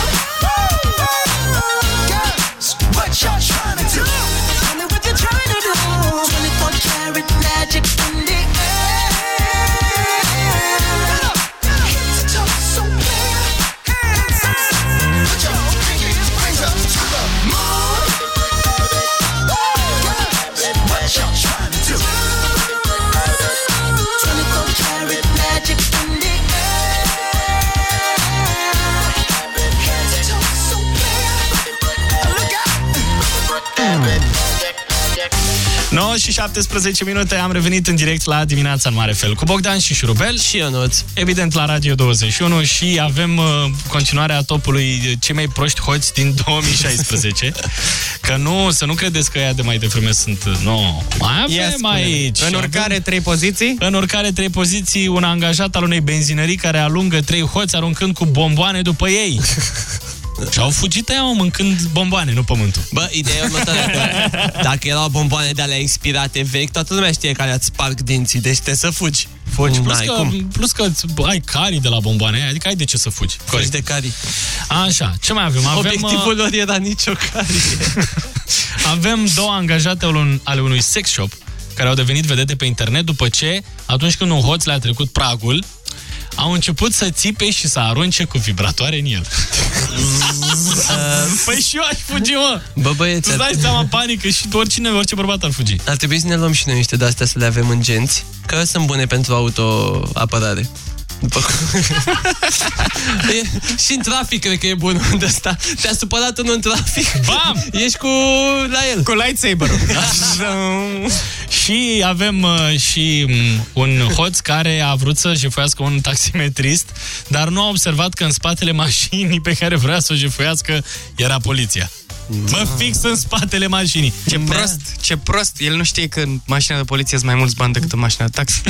[SPEAKER 1] 9 și 17 minute am revenit în direct la dimineața în mare fel cu Bogdan și Șurubel
[SPEAKER 2] și Ionuț.
[SPEAKER 1] Evident la Radio 21 și avem uh, continuarea topului uh, cei mai proști hoți din 2016. Că nu, să nu credeți că ea de mai devreme sunt... uh, Nu, mai avem
[SPEAKER 15] Ia spune-ne.
[SPEAKER 1] aici.
[SPEAKER 15] În urcare trei poziții?
[SPEAKER 1] În urcare trei poziții, un angajat al unei benzinării care alungă trei hoți aruncând cu bomboane după ei. Și au fugit aia, mă, mâncând bomboane, nu pământul.
[SPEAKER 2] Bă, ideea e următoarea că dacă erau bomboane de alea expirate vechi, toată lumea știe că alea îți sparg dinții, deci trebuie să fugi.
[SPEAKER 1] Fugi, plus
[SPEAKER 2] N-ai
[SPEAKER 1] că,
[SPEAKER 2] cum.
[SPEAKER 1] plus că îți- ai cari de la bomboane aia, adică ai de ce să fugi.
[SPEAKER 2] Fugi de cari.
[SPEAKER 1] Așa, ce mai avem? avem
[SPEAKER 2] Obiectivul
[SPEAKER 1] uh,
[SPEAKER 2] lor era nicio carie.
[SPEAKER 1] Avem două angajate ale un- ale unui sex shop care au devenit vedete pe internet după ce, atunci când un hoț le-a trecut pragul, au început să țipe și să arunce cu vibratoare în el. păi și eu aș fugi, mă!
[SPEAKER 2] Bă, băieți,
[SPEAKER 1] Tu dai seama panică și oricine, orice bărbat ar fugi.
[SPEAKER 2] ar trebui să ne luăm și noi niște de-astea să le avem în genți, că sunt bune pentru autoapărare. După cum... e, și în trafic cred că e bun unde ăsta. Te-a supărat unul în trafic.
[SPEAKER 1] Bam!
[SPEAKER 2] Ești cu la el.
[SPEAKER 15] Cu lightsaber-ul.
[SPEAKER 1] Și avem uh, și um, un hoț care a vrut să jefuiască un taximetrist, dar nu a observat că în spatele mașinii pe care vrea să o jefuiască era poliția. Mă fix în spatele mașinii.
[SPEAKER 15] Ce prost, ce prost. El nu știe că în mașina de poliție sunt mai mulți bani decât în mașina de taxi.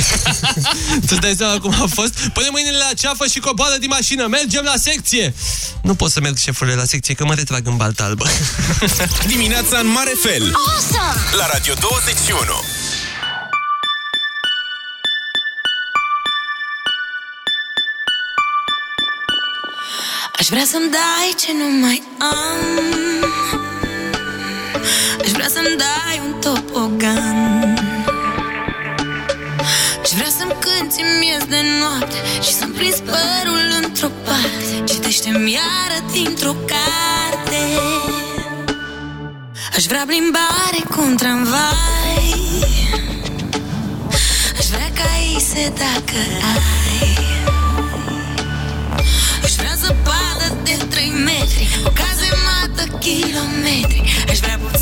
[SPEAKER 2] Tu dai seama cum a fost? Pune mâinile la ceafă și coboară din mașină. Mergem la secție. Nu pot să merg, șefule, la secție, că mă retrag în baltă albă.
[SPEAKER 45] Dimineața în mare fel.
[SPEAKER 18] Awesome!
[SPEAKER 45] La Radio 21.
[SPEAKER 18] Aș vrea să-mi dai ce nu mai am Aș vrea să-mi dai un topogan. Aș vrea să-mi cânti miez de noapte Și să-mi prins părul într-o parte. Citește-mi iară dintr-o carte. Aș vrea plimbare cu un tramvai. Aș vrea ca ise dacă ai. Aș vrea zăpadă de 3 metri O cazemată kilometri. Aș vrea puțină mentă în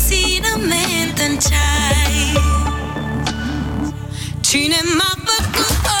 [SPEAKER 18] ceai Cine m-a făcut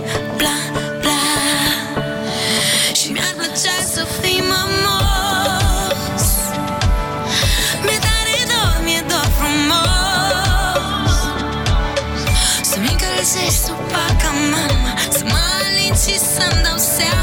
[SPEAKER 18] alin și să-mi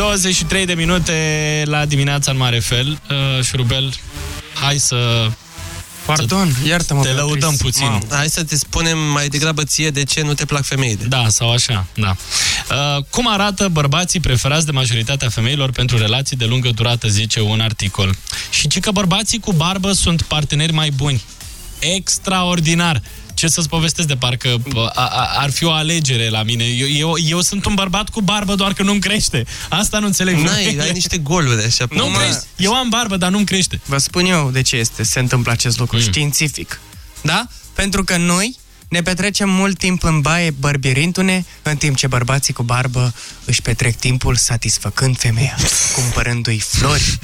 [SPEAKER 1] 23 de minute la dimineața în mare fel. Uh, șurubel, hai să...
[SPEAKER 15] Pardon, iartă-mă,
[SPEAKER 1] Te
[SPEAKER 15] Beatrice.
[SPEAKER 1] lăudăm puțin.
[SPEAKER 15] Mamă.
[SPEAKER 2] Hai să te spunem mai degrabă ție de ce nu te plac femeile.
[SPEAKER 1] Da, sau așa, da. Uh, cum arată bărbații preferați de majoritatea femeilor pentru relații de lungă durată, zice un articol. Și ci că bărbații cu barbă sunt parteneri mai buni. Extraordinar! Ce să-ți povestesc de parcă bă, a, a, ar fi o alegere la mine. Eu, eu, eu sunt un bărbat cu barbă, doar că nu-mi crește. Asta nu înțeleg.
[SPEAKER 2] N-ai, ai niște goluri așa.
[SPEAKER 1] Nu
[SPEAKER 15] Mă-
[SPEAKER 1] crește. Eu am barbă, dar nu-mi crește.
[SPEAKER 15] Vă spun eu de ce este, se întâmplă acest lucru, mm. științific. Da? Pentru că noi ne petrecem mult timp în baie bărbierindu-ne, în timp ce bărbații cu barbă își petrec timpul satisfăcând femeia, cumpărându-i flori,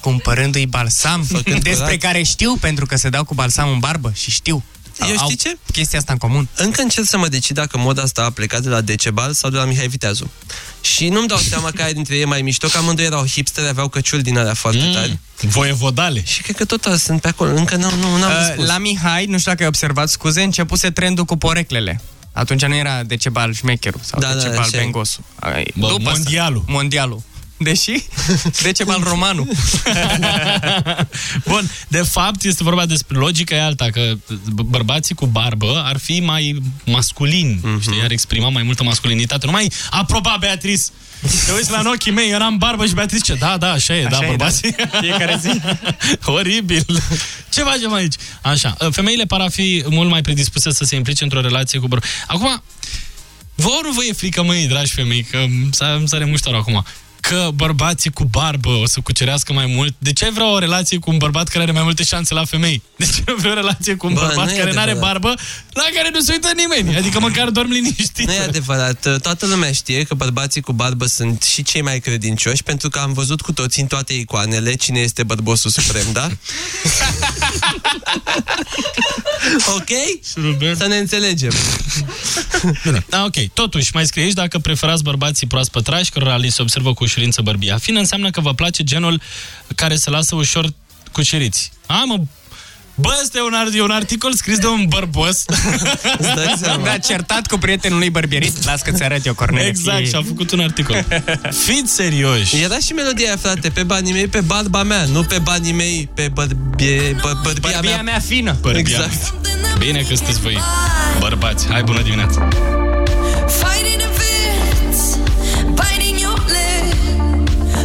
[SPEAKER 15] cumpărându-i balsam,
[SPEAKER 2] Făcând
[SPEAKER 15] despre
[SPEAKER 2] curat.
[SPEAKER 15] care știu pentru că se dau cu balsam în barbă și știu.
[SPEAKER 2] Eu
[SPEAKER 15] Au
[SPEAKER 2] știi ce?
[SPEAKER 15] Chestia asta în comun.
[SPEAKER 2] Încă încerc să mă decid dacă moda asta a plecat de la Decebal sau de la Mihai Viteazu. Și nu-mi dau seama care dintre ei e mai mișto, că amândoi erau hipsteri, aveau căciuli din alea foarte
[SPEAKER 1] Mm.
[SPEAKER 2] tari.
[SPEAKER 1] Voievodale.
[SPEAKER 2] Și cred că tot ăla sunt pe acolo. Încă nu, nu, n-am
[SPEAKER 15] Uh,
[SPEAKER 2] răspuns.
[SPEAKER 15] la Mihai, nu știu dacă ai observat, scuze, începuse trendul cu poreclele. Atunci nu era Decebal șmecherul sau
[SPEAKER 2] Da, da,
[SPEAKER 15] Decebal
[SPEAKER 2] așa e.
[SPEAKER 15] bengosul. Ai,
[SPEAKER 1] Bă,
[SPEAKER 15] după asta-
[SPEAKER 1] mondialul.
[SPEAKER 15] Mondialul. Deși Decebal romanul.
[SPEAKER 1] Bun, de fapt este vorba despre logica e alta, că b- bărbații cu barbă ar fi mai masculini,
[SPEAKER 2] Mhm.
[SPEAKER 1] știi, ar exprima mai multă masculinitate. Nu mai aproba Beatrice. Te uiți la în ochii mei, eram barbă și Beatrice, da, da, așa e,
[SPEAKER 15] Așa
[SPEAKER 1] da,
[SPEAKER 15] e,
[SPEAKER 1] bărbații.
[SPEAKER 15] da. Fiecare zi.
[SPEAKER 1] Oribil. Ce facem aici? Așa, femeile par a fi mult mai predispuse să se implice într-o relație cu bărbați. Acum, vouă nu vă e frică, măi, dragi femei, că s-a, îmi sare muștarul acum, că bărbații cu barbă o să cucerească mai mult. De ce vreau o relație cu un bărbat care are mai multe șanse la femei? De ce nu vreau o relație cu un
[SPEAKER 2] Bă,
[SPEAKER 1] bărbat
[SPEAKER 2] nu e
[SPEAKER 1] care nu are
[SPEAKER 2] adevărat.
[SPEAKER 1] barbă, la care nu se uită nimeni? Adică măcar dorm liniștit.
[SPEAKER 2] Nu e adevărat. Toată lumea știe că bărbații cu barbă sunt și cei mai credincioși, pentru că am văzut cu toții în toate icoanele cine este bărbosul suprem, da? ok? Să ne înțelegem.
[SPEAKER 1] Bine. Da, ok. Totuși, mai scrie aici dacă preferați bărbații proaspătrași, cărora li se observă cu ușurință bărbia fină, înseamnă că vă place genul care se lasă ușor cuceriți. A, mă, Bă, ăsta e un, art- e un articol scris de un bărbos.
[SPEAKER 15] Da, certat cu prietenul lui bărbierit. Las că ți arăt eu, Cornel.
[SPEAKER 1] Exact, și a făcut un articol. Fiți serioși.
[SPEAKER 2] Era și melodia aia, frate, pe banii mei, pe barba mea, nu pe banii mei, pe bărbie, bă, bărbia,
[SPEAKER 15] Bărbia mea fină.
[SPEAKER 1] Bărbia.
[SPEAKER 2] Exact.
[SPEAKER 1] Bine că sunteți voi bărbați. Hai, bună dimineața.
[SPEAKER 14] Fighting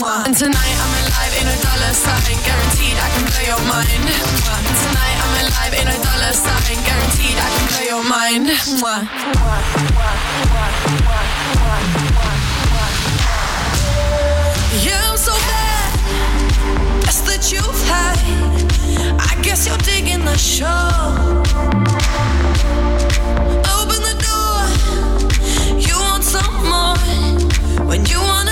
[SPEAKER 14] And tonight I'm alive in a dollar sign, guaranteed I can blow your mind. Tonight I'm alive in a dollar sign, guaranteed I can blow your mind. Yeah, I'm so bad. Best that you've had. I guess you're digging the show. Open the door. You want some more. When you wanna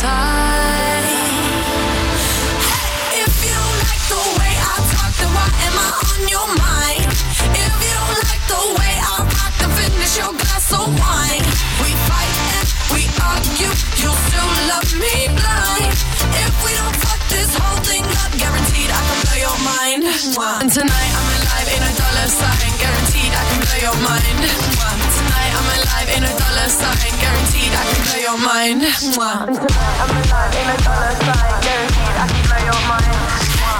[SPEAKER 14] And we fight it we argue, you'll still love me blind. If we don't fuck this whole thing up, guaranteed I can blow your mind. And tonight I'm alive in a dollar sign, blow your mind. Tonight I'm alive in a dollar sign, guaranteed I can blow your mind. Tonight I'm alive in a dollar sign, guaranteed I can blow your mind. Can.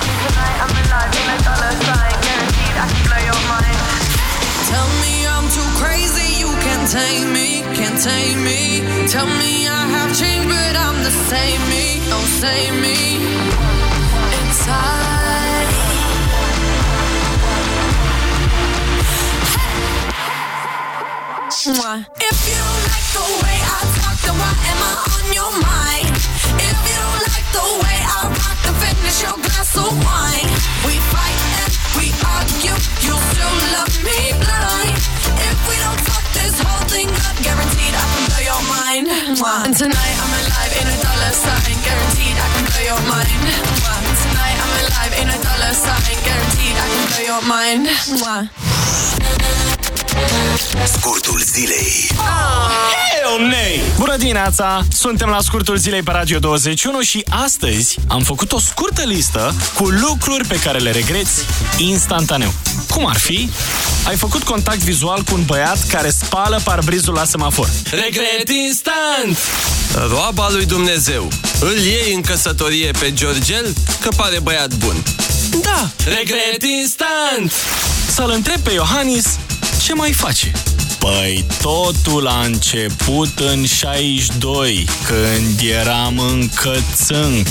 [SPEAKER 14] Tell me I'm too crazy, you can't tame me, can't tame me. Tell me I have changed, but I'm the same me, oh same me inside. If you don't like the way I talk, then why am I on your mind? If you don't like the way I rock, then finish your glass of wine. We fight and we argue, you still love me blind. If we don't talk this whole thing up, guaranteed I can blow your mind. And tonight I'm alive in a dollar sign, guaranteed I can blow your mind. And tonight I'm alive in a dollar sign, guaranteed I can blow your mind.
[SPEAKER 8] Scurtul zilei.
[SPEAKER 1] Hell nay! Bună dimineața! Suntem la scurtul zilei pe Radio 21 și astăzi am făcut o scurtă listă cu lucruri pe care le regreți instantaneu. Cum ar fi? Ai făcut contact vizual cu un băiat care spală parbrizul la semafor.
[SPEAKER 2] Regret instant! Roaba lui Dumnezeu. Îl iei în căsătorie pe Georgel că pare băiat bun. Da, regret instant!
[SPEAKER 1] Să-l întreb pe Iohannis ce mai face. Păi totul a început în 62, când eram încă țânc.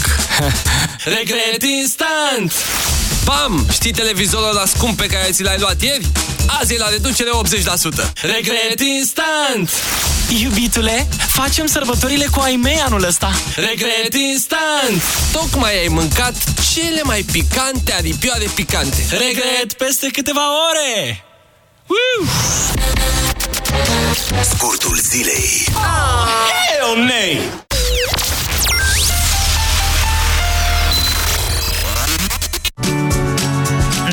[SPEAKER 2] Regret instant! Pam! Știi televizorul la scump pe care ți l-ai luat ieri? Azi e la reducere 80%. Regret instant!
[SPEAKER 1] Iubitule, facem sărbătorile cu ai mei anul ăsta.
[SPEAKER 2] Regret instant! Tocmai ai mâncat cele mai picante aripioare picante.
[SPEAKER 1] Regret peste câteva ore! Woo!
[SPEAKER 8] Scurtul zilei.
[SPEAKER 1] Hell nay!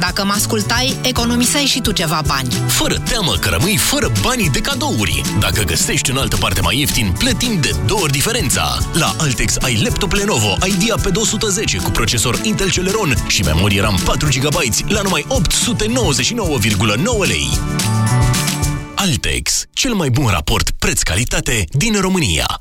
[SPEAKER 46] Dacă mă ascultai, economiseai și tu ceva bani.
[SPEAKER 10] Fără teamă că rămâi fără banii de cadouri. Dacă găsești în altă parte mai ieftin, plătim de două ori diferența. La Altex ai laptop Lenovo Idea pe 210 cu procesor Intel Celeron și memorie RAM 4 GB la numai 899,9 lei. Altex, cel mai bun raport preț-calitate din România.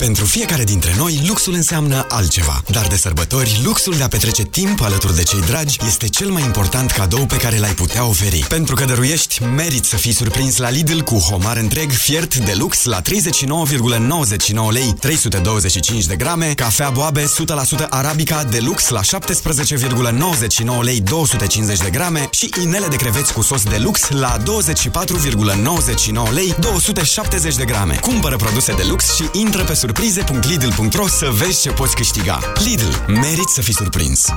[SPEAKER 35] Pentru fiecare dintre noi, luxul înseamnă altceva. Dar de sărbători, luxul de a petrece timp alături de cei dragi este cel mai important cadou pe care l-ai putea oferi. Pentru că dăruiești, merit să fii surprins la Lidl cu homar întreg fiert de lux la 39,99 lei, 325 de grame, cafea boabe 100% arabica de lux la 17,99 lei, 250 de grame și inele de creveți cu sos de lux la 24,99 lei, 270 de grame. Cumpără produse de lux și intră pe surprize.lidl.ro să vezi ce poți câștiga. Lidl. Merit să fii surprins.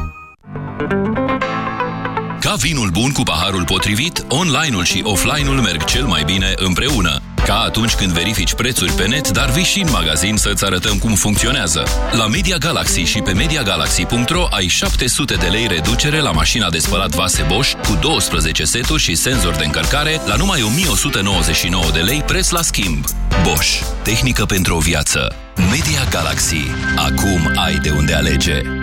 [SPEAKER 7] Ca vinul bun cu paharul potrivit, online-ul și offline-ul merg cel mai bine împreună. Ca atunci când verifici prețuri pe net, dar vii și în magazin să-ți arătăm cum funcționează. La Media Galaxy și pe MediaGalaxy.ro ai 700 de lei reducere la mașina de spălat vase Bosch cu 12 seturi și senzor de încărcare la numai 1199 de lei preț la schimb. Bosch. Tehnică pentru o viață. Media Galaxy. Acum ai de unde alege.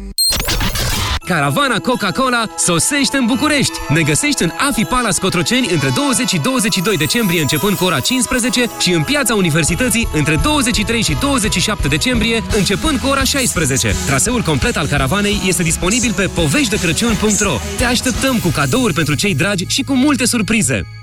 [SPEAKER 20] Caravana Coca-Cola sosește în București. Ne găsești în Afi Palace Cotroceni între 20 și 22 decembrie începând cu ora 15 și în Piața Universității între 23 și 27 decembrie începând cu ora 16. Traseul complet al caravanei este disponibil pe poveștidecrăciun.ro. Te așteptăm cu cadouri pentru cei dragi și cu multe surprize.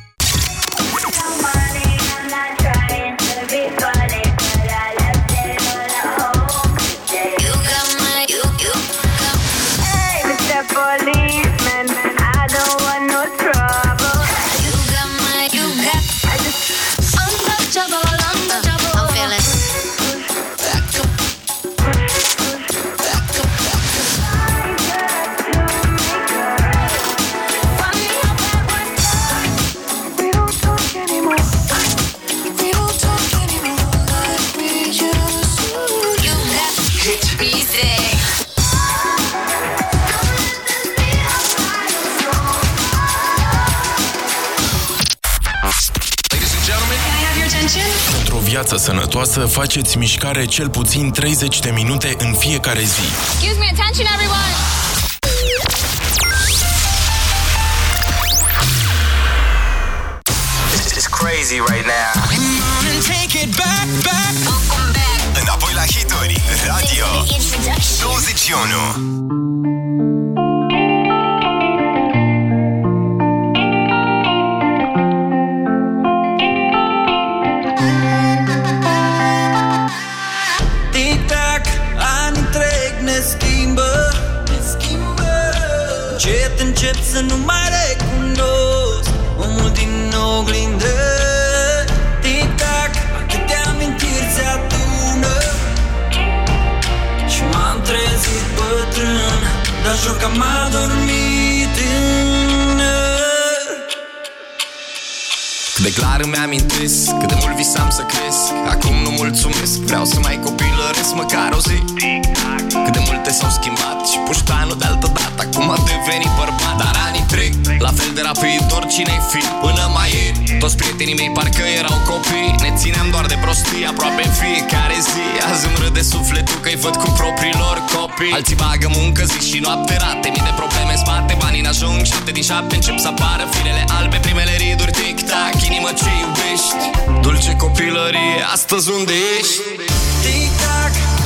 [SPEAKER 8] Viață sănătoasă, faceți mișcare cel puțin 30 de minute în fiecare zi.
[SPEAKER 37] Excuse me, attention everyone.
[SPEAKER 45] This is crazy right now.
[SPEAKER 40] Take it back, back.
[SPEAKER 45] Înapoi la hituri, radio 21.
[SPEAKER 40] Încep să nu mai recunosc. Omul din oglindă Tic-tac, atâtea amintiri se adună. Și m-am trezit bătrân Dar jur că m-a dormit tânăr
[SPEAKER 47] Cât de clar îmi amintesc Cât de mult visam să cresc. Acum nu mulțumesc Vreau să mai copilăresc măcar o zi. Cât de multe s-au schimbat Și puștanul de altă dată. Acum a devenit bărbat Dar anii trec. La fel de rapid oricine-i fi. Până mai ieri Toți prietenii mei parcă erau copii. Ne țineam doar de prostii Aproape în fiecare zi. Azi îmi râde sufletul că-i văd cu propriilor copii. Alții bagă muncă zi și noapte rate. Mii de probleme în spate Banii n-ajung. Șapte din șapte încep să apară Firele albe Primele riduri tic-tac Inimă ce iubești. Dulce copilărie Astăzi unde ești?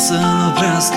[SPEAKER 40] cineva să-l oprească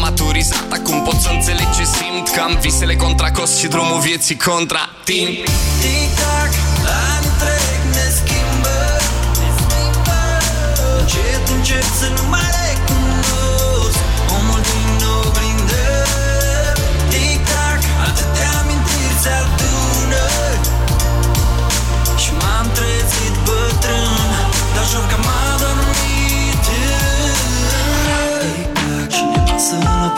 [SPEAKER 47] maturizat. Acum pot să înțeleg ce simt Că am visele contra cost și drumul vieții contra timp.
[SPEAKER 40] Tic-tac, ani trec, ne schimbă. Încet încep să nu mai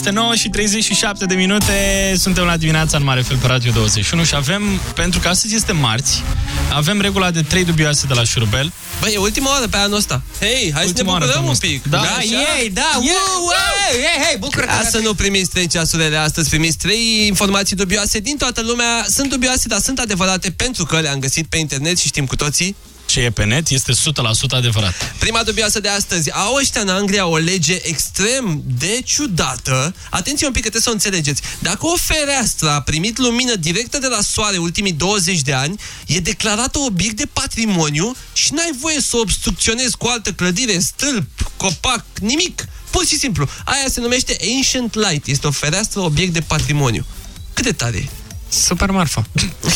[SPEAKER 1] Este 9 și 37 de minute, suntem la dimineața în mare fel pe Radio 21 și avem, pentru că astăzi este marți, avem regula de 3 dubioase de la șurubel.
[SPEAKER 2] Băi, e ultima oară pe anul ăsta. Hei, hai
[SPEAKER 1] Ultima
[SPEAKER 2] să ne
[SPEAKER 1] oară
[SPEAKER 2] bucurăm
[SPEAKER 1] pe
[SPEAKER 2] un
[SPEAKER 1] anul
[SPEAKER 2] pic.
[SPEAKER 1] ăsta. Da,
[SPEAKER 2] așa?
[SPEAKER 15] ei, da,
[SPEAKER 2] Yeah,
[SPEAKER 15] wow, wow, hei, hei, bucură-te
[SPEAKER 2] Ca
[SPEAKER 15] la
[SPEAKER 2] să nu primiți trei ceasurile astăzi, primiți trei informații dubioase din toată lumea. Sunt dubioase, dar sunt adevărate pentru că le-am găsit pe internet și știm cu toții.
[SPEAKER 1] Ce e pe net este 100% adevărat.
[SPEAKER 2] Prima dubioasă de astăzi. Au ăștia în Anglia o lege extrem de ciudată. Atenție un pic că trebuie să o înțelegeți. Dacă o fereastră a primit lumină directă de la soare ultimii 20 de ani, e declarată obiect de patrimoniu și n-ai voie să o obstrucționezi cu altă clădire, stâlp, copac, nimic. Pur și simplu. Aia se numește Ancient Light. Este o fereastră obiect de patrimoniu. Cât de tare e?
[SPEAKER 15] Super marfă.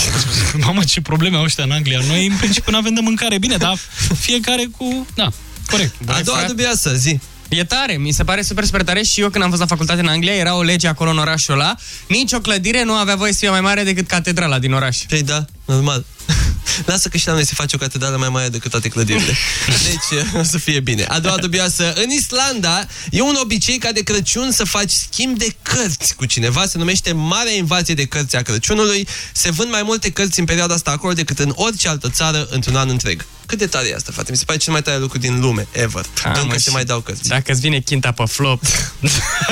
[SPEAKER 1] Mamă, ce probleme au ăștia în Anglia. Noi, în principiu, nu avem de mâncare. Bine, dar fiecare cu... Da, corect.
[SPEAKER 2] A doua dubioasă, zi.
[SPEAKER 15] E tare, mi se pare super, super tare și eu când am fost la facultate în Anglia, era o lege acolo în orașul ăla, nici o clădire nu avea voie să fie mai mare decât catedrala din oraș.
[SPEAKER 2] Păi da, normal. Lasă că și la noi se face o catedrală mai mare decât toate clădirile. Deci, o să fie bine. A doua dubioasă. În Islanda e un obicei ca de Crăciun să faci schimb de cărți cu cineva. Se numește Marea Invazie de Cărți a Crăciunului. Se vând mai multe cărți în perioada asta acolo decât în orice altă țară într-un an întreg. Cât de tare e asta, frate? Mi se pare cel mai tare lucru din lume, ever.
[SPEAKER 15] Ah,
[SPEAKER 2] Încă
[SPEAKER 15] mă,
[SPEAKER 2] se
[SPEAKER 15] și
[SPEAKER 2] mai dau cărți.
[SPEAKER 15] Dacă îți vine chinta pe flop...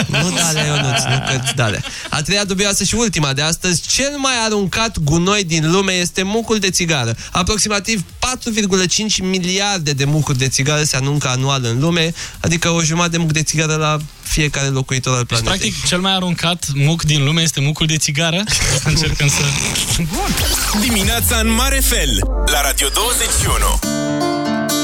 [SPEAKER 2] Nu dale, Ionuț, nuț cărți dale. A treia dubioasă și ultima de astăzi. Cel mai aruncat gunoi din lume este mucul de țigară. Aproximativ 4,5 miliarde de mucuri de țigară se aruncă anual în lume, adică o jumătate de muc de țigară la fiecare locuitor al
[SPEAKER 1] Deci,
[SPEAKER 2] planetei.
[SPEAKER 1] practic, cel mai aruncat muc din lume este mucul de țigară. Asta încercăm să...
[SPEAKER 8] Dimineața în mare fel la Radio 21.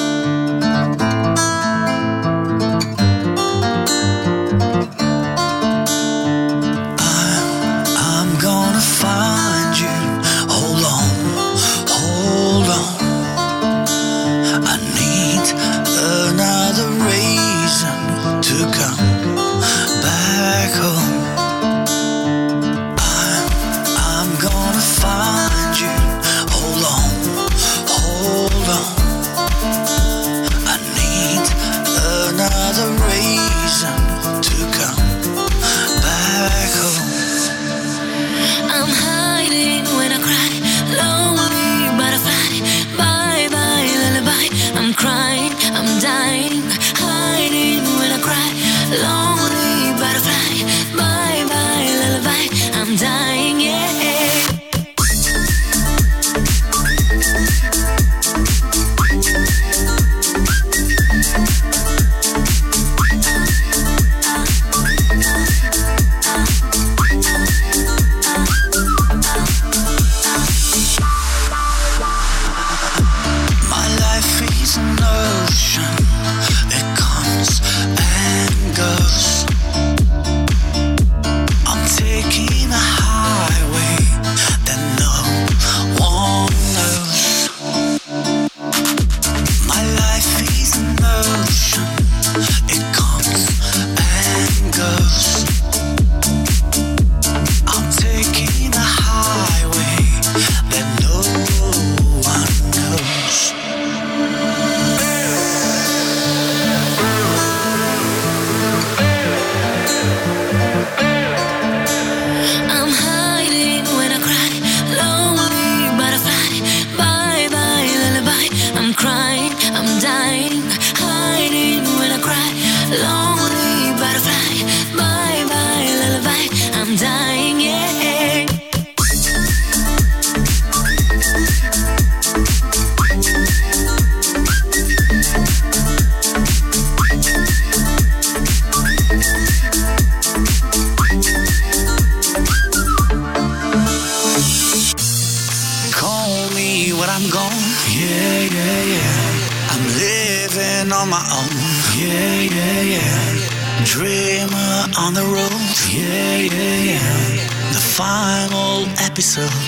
[SPEAKER 40] Episode.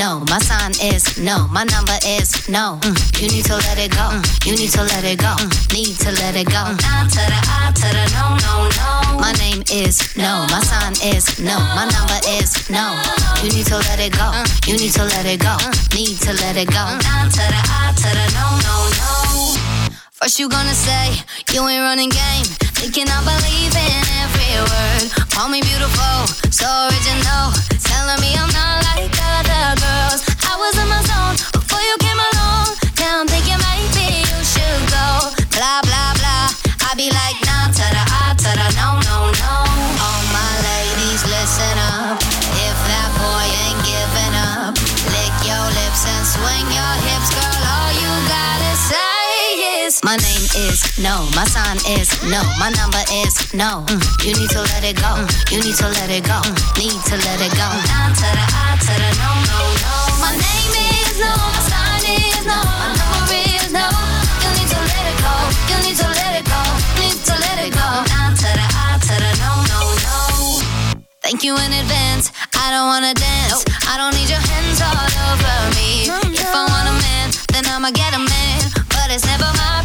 [SPEAKER 22] No. My sign is no. My number is no. Mm. You need to let it go. Mm. You need to let it go. Mm. Need to let it go. To the to no, no, no. My name is no. My sign is no. My number is no. You need to let it go. You need to let it go. Need to let it go. To the to the no, no, no. First you gonna say you ain't running game, they cannot believe in every word. Call me beautiful, so original. Telling me I'm not like other girls. I was in my zone before you came along. Now I'm thinking maybe you should go. Blah, blah, blah. I be like, ta da, ah, ta da, no, no, no. All my ladies, listen up. If that boy ain't giving up, lick your lips and swing your hips name is no. My sign is no. My number is no. Mm. You need to let it go. You need to let it go. Need to let it go. Nah to the I to the no, no, no. My name is no. My sign is no. My number is no. You need to let it go. You need to let it go. Need to let it go. Nah to the I to the no, no, no. Thank you in advance. I don't wanna dance. I don't need your hands all over me. If I want a man, then I'ma get a man. But it's never my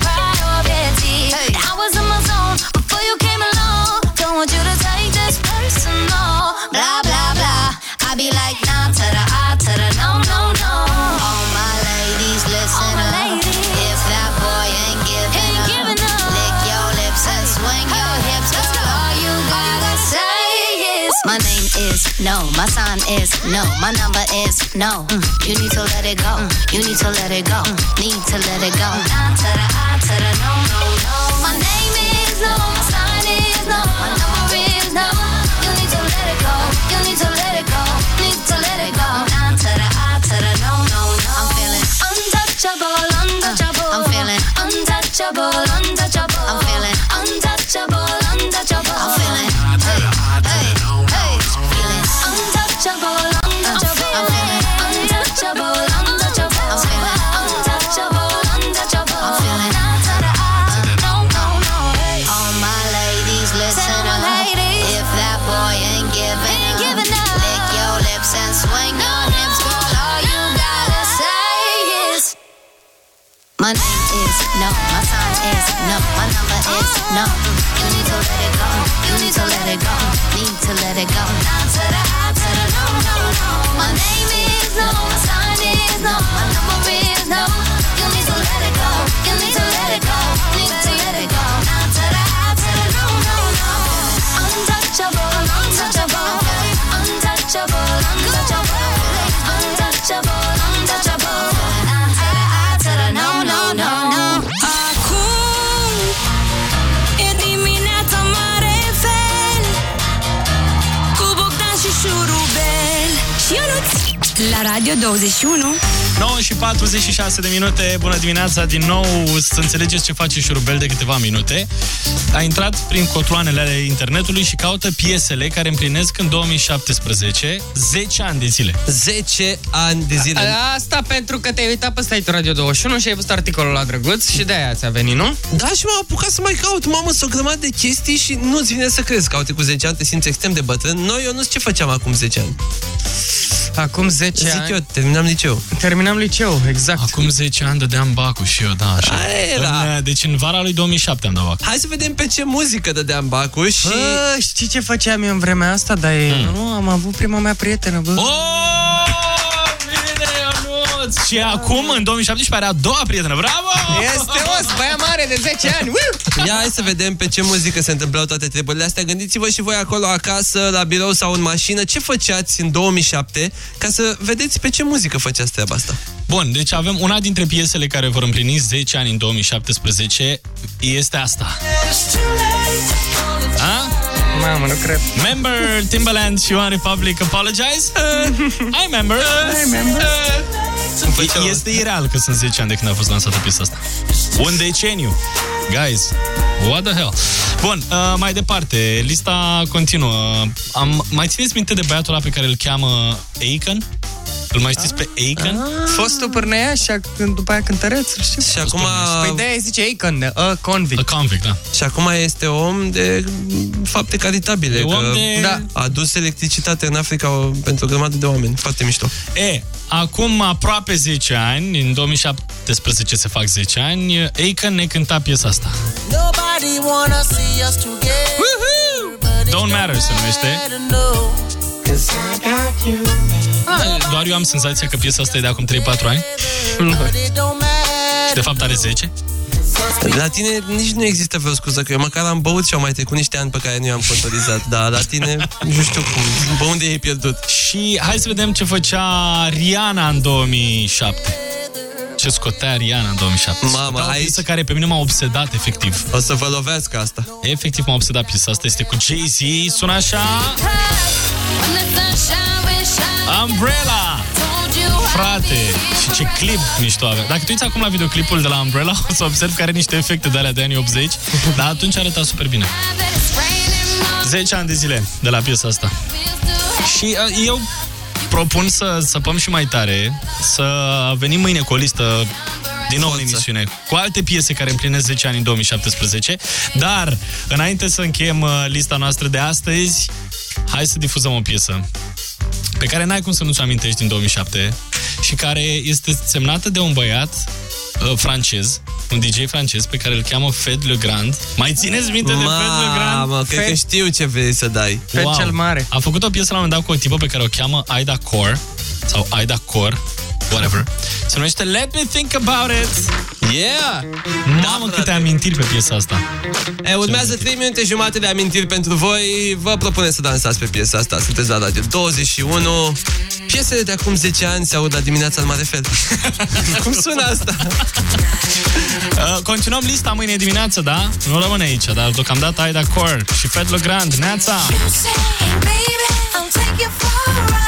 [SPEAKER 22] no. My sign is no. My number is no. Mm. You need to let it go. You need to let it go. Need to let it go. Nah to the I to the no no no. My name is no. My sign is no. My number is no. You need to let it go. You need to let it go. Need to let it go. Nah to the I to the no no no. I'm feeling untouchable, untouchable. I'm feeling untouchable, untouchable. I'm feeling untouchable. My name is no, my sign is no, my number is no. You need to let it go, you need to let it go, need to let it go. Down to the I to the no, no, no. My name is no,
[SPEAKER 48] 21
[SPEAKER 1] 9 și 46 de minute, bună dimineața din nou, să înțelegeți ce face șurubel de câteva minute. A intrat prin cotloanele ale internetului și caută piesele care împlinesc în 2017 10 ani de zile.
[SPEAKER 2] 10 ani de zile.
[SPEAKER 15] Asta pentru că te-ai uitat pe site-ul Radio 21 și ai văzut articolul la drăguț și de-aia ți-a venit, nu?
[SPEAKER 2] Da, și m-am apucat să mai caut. Mamă, s-o grămadă de chestii și nu-ți vine să crezi. Caute cu 10 ani, te simți extrem de bătrân. Noi, eu nu știu ce făceam acum 10 ani.
[SPEAKER 15] Acum 10
[SPEAKER 2] Zic
[SPEAKER 15] ani...
[SPEAKER 2] eu, terminam liceu.
[SPEAKER 15] Terminam liceu, exact.
[SPEAKER 1] Acum 10 ani dădeam bacul și eu, da, așa.
[SPEAKER 2] Aia era.
[SPEAKER 1] În, deci în vara lui 2007 am dat bacul.
[SPEAKER 2] Hai să vedem pe ce muzică dădeam bacul și...
[SPEAKER 15] Bă, știi ce făceam eu în vremea asta? Dar e...
[SPEAKER 1] Hmm.
[SPEAKER 15] Nu, am avut prima mea prietenă, bă.
[SPEAKER 1] Oh, bine, Ionuț! Și acum, în 2017, are a doua prietenă. Bravo!
[SPEAKER 15] Este os, băia mare de 10 ani. Woo!
[SPEAKER 2] Ia hai să vedem pe ce muzică se întâmplau toate treburile astea. Gândiți-vă și voi acolo acasă, la birou sau în mașină, ce făceați în 2007 ca să vedeți pe ce muzică făceați treaba asta.
[SPEAKER 1] Bun, deci avem una dintre piesele care vor împlini 10 ani în 2017 este asta. A?
[SPEAKER 15] Mamă, nu cred.
[SPEAKER 1] Member Timbaland și One Republic Apologize? Uh, I member. I member. Uh, este ireal că sunt 10 ani de când a fost lansată piesa asta. Un deceniu. Guys, what the hell? Bun, uh, mai departe, lista continuă. Am, mai țineți minte de băiatul ăla pe care îl cheamă Aiken? Îl mai știți pe Aiken?
[SPEAKER 15] Fostul pârnea și după aia cântăreț, știu.
[SPEAKER 2] Și acum...
[SPEAKER 15] Păi de-aia zice Aiken, de a convict.
[SPEAKER 1] A convict, da.
[SPEAKER 2] Și acum este om de fapte caritabile.
[SPEAKER 1] E
[SPEAKER 2] că
[SPEAKER 1] om de-
[SPEAKER 2] da. A adus electricitate în Africa pentru o grămadă de oameni. Foarte mișto.
[SPEAKER 1] E, acum aproape 10 ani, în 2017 se fac 10 ani, Aiken ne cânta piesa asta.
[SPEAKER 37] Nobody wanna see us together
[SPEAKER 1] Don't Matter se numește.
[SPEAKER 37] Cause I got you
[SPEAKER 1] Ah, doar eu am senzația că piesa asta e de acum 3-4 ani.
[SPEAKER 37] But it don't matter
[SPEAKER 1] Și de fapt are 10.
[SPEAKER 2] La tine nici nu există vreo scuză, că eu măcar am băut și au mai trecut niște ani pe care nu i-am contorizat, dar la tine nu știu cum, pe unde ai pierdut.
[SPEAKER 1] Și hai să vedem ce făcea Rihanna în 2007. Ce scotea Rihanna în 2007.
[SPEAKER 2] Mamă,
[SPEAKER 1] o
[SPEAKER 2] aici-
[SPEAKER 1] piesă care pe mine m-a obsedat, efectiv.
[SPEAKER 2] O să vă lovească asta.
[SPEAKER 1] Efectiv m-a obsedat piesa asta. Este cu Jay-Z, sună așa...
[SPEAKER 37] When the sun shine, we shine
[SPEAKER 1] Umbrella!
[SPEAKER 37] Told you
[SPEAKER 1] frate! Și ce clip mișto avea. Dacă te uiți acum la videoclipul de la Umbrella, o să observi că are niște efecte de alea de anii 80, dar atunci arăta super bine. 10 ani de zile de la piesa asta. Și uh, eu propun să săpăm și mai tare, să venim mâine cu o listă din nou în emisiune, cu alte piese care împlinesc 10 ani în 2017. Dar, înainte să încheiem uh, lista noastră de astăzi, hai să difuzăm o piesă pe care n-ai cum să nu-ți amintești din 2007 și care este semnată de un băiat uh, francez, un DJ francez pe care îl cheamă Fed Le Grand. Mai țineți minte de Fed Le Grand?
[SPEAKER 2] Mamă, cred că știu ce vrei să dai.
[SPEAKER 1] Mare. A făcut o piesă la un moment dat cu o tipă pe care o cheamă Aida Core sau Aida Core, whatever. Se numește Let Me Think About It.
[SPEAKER 2] Yeah!
[SPEAKER 1] Mamă, câte amintiri pe piesa asta.
[SPEAKER 2] E, urmează 3 minute jumate de amintiri pentru voi. Vă propune să dansați pe piesa asta. Sunteți la Radio 21. Piesele de acum 10 ani se aud la dimineața în mare fel. Cum sună asta?
[SPEAKER 1] Uh, continuăm lista mâine dimineață, da? Nu rămâne aici, dar deocamdată Aida Core și Fed Le Grand. Neața!
[SPEAKER 37] Baby, I'll take you for a ride.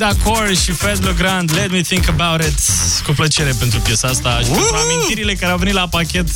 [SPEAKER 1] Aida Core și Fed Le Grand, Let Me Think About It. Cu plăcere pentru piesa asta și pentru amintirile care au venit la pachet.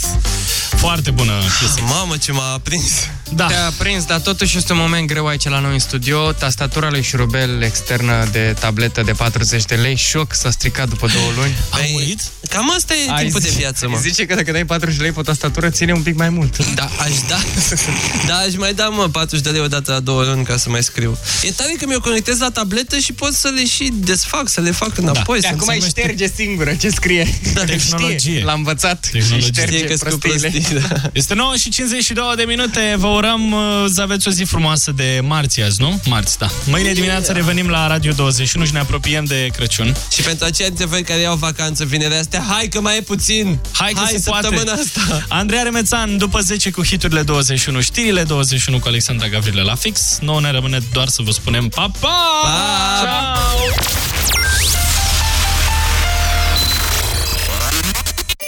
[SPEAKER 1] Foarte bună piesă.
[SPEAKER 2] Mamă, ce m-a prins.
[SPEAKER 1] Da.
[SPEAKER 15] Te-a prins, dar totuși este un moment greu aici la noi în studio. Tastatura lui Șurubel externă de tabletă de 40 de lei. Șoc, s-a stricat după două luni.
[SPEAKER 1] A murit?
[SPEAKER 2] Cam asta e timpul de viață, mă.
[SPEAKER 15] Zice că dacă dai 40 de lei pe tastatură, ține un pic mai mult.
[SPEAKER 2] Da, aș da. da, aș mai da, mă, 40 de lei odată la două luni ca să mai scriu. E tare că mi-o conectez la tabletă și pot să le și desfac, să le fac înapoi.
[SPEAKER 15] De
[SPEAKER 2] să
[SPEAKER 15] acum
[SPEAKER 2] se
[SPEAKER 15] își
[SPEAKER 2] numește-
[SPEAKER 15] șterge singură ce scrie.
[SPEAKER 2] Da,
[SPEAKER 1] tehnologie.
[SPEAKER 15] Știe, L-a învățat
[SPEAKER 1] Tehnologie.
[SPEAKER 15] și șterge
[SPEAKER 2] Știe că scriu
[SPEAKER 15] prostiile.
[SPEAKER 2] prostii, da.
[SPEAKER 1] Este 9 și 52 de minute. Vă urăm uh, să aveți o zi frumoasă de marți azi, nu? Marți, da. Mâine dimineață revenim la Radio 21 și ne apropiem de Crăciun.
[SPEAKER 2] Și pentru aceia dintre voi care iau vacanță vinerea astea, hai că mai e puțin.
[SPEAKER 1] Hai că
[SPEAKER 2] hai
[SPEAKER 1] se poate.
[SPEAKER 2] săptămâna asta.
[SPEAKER 1] Andreea Remețan, după 10 cu hiturile 21, știrile 21 cu Alexandra Gavrile la fix. Nouă ne rămâne doar să vă spunem pa, pa!
[SPEAKER 2] Pa!
[SPEAKER 1] Ciao!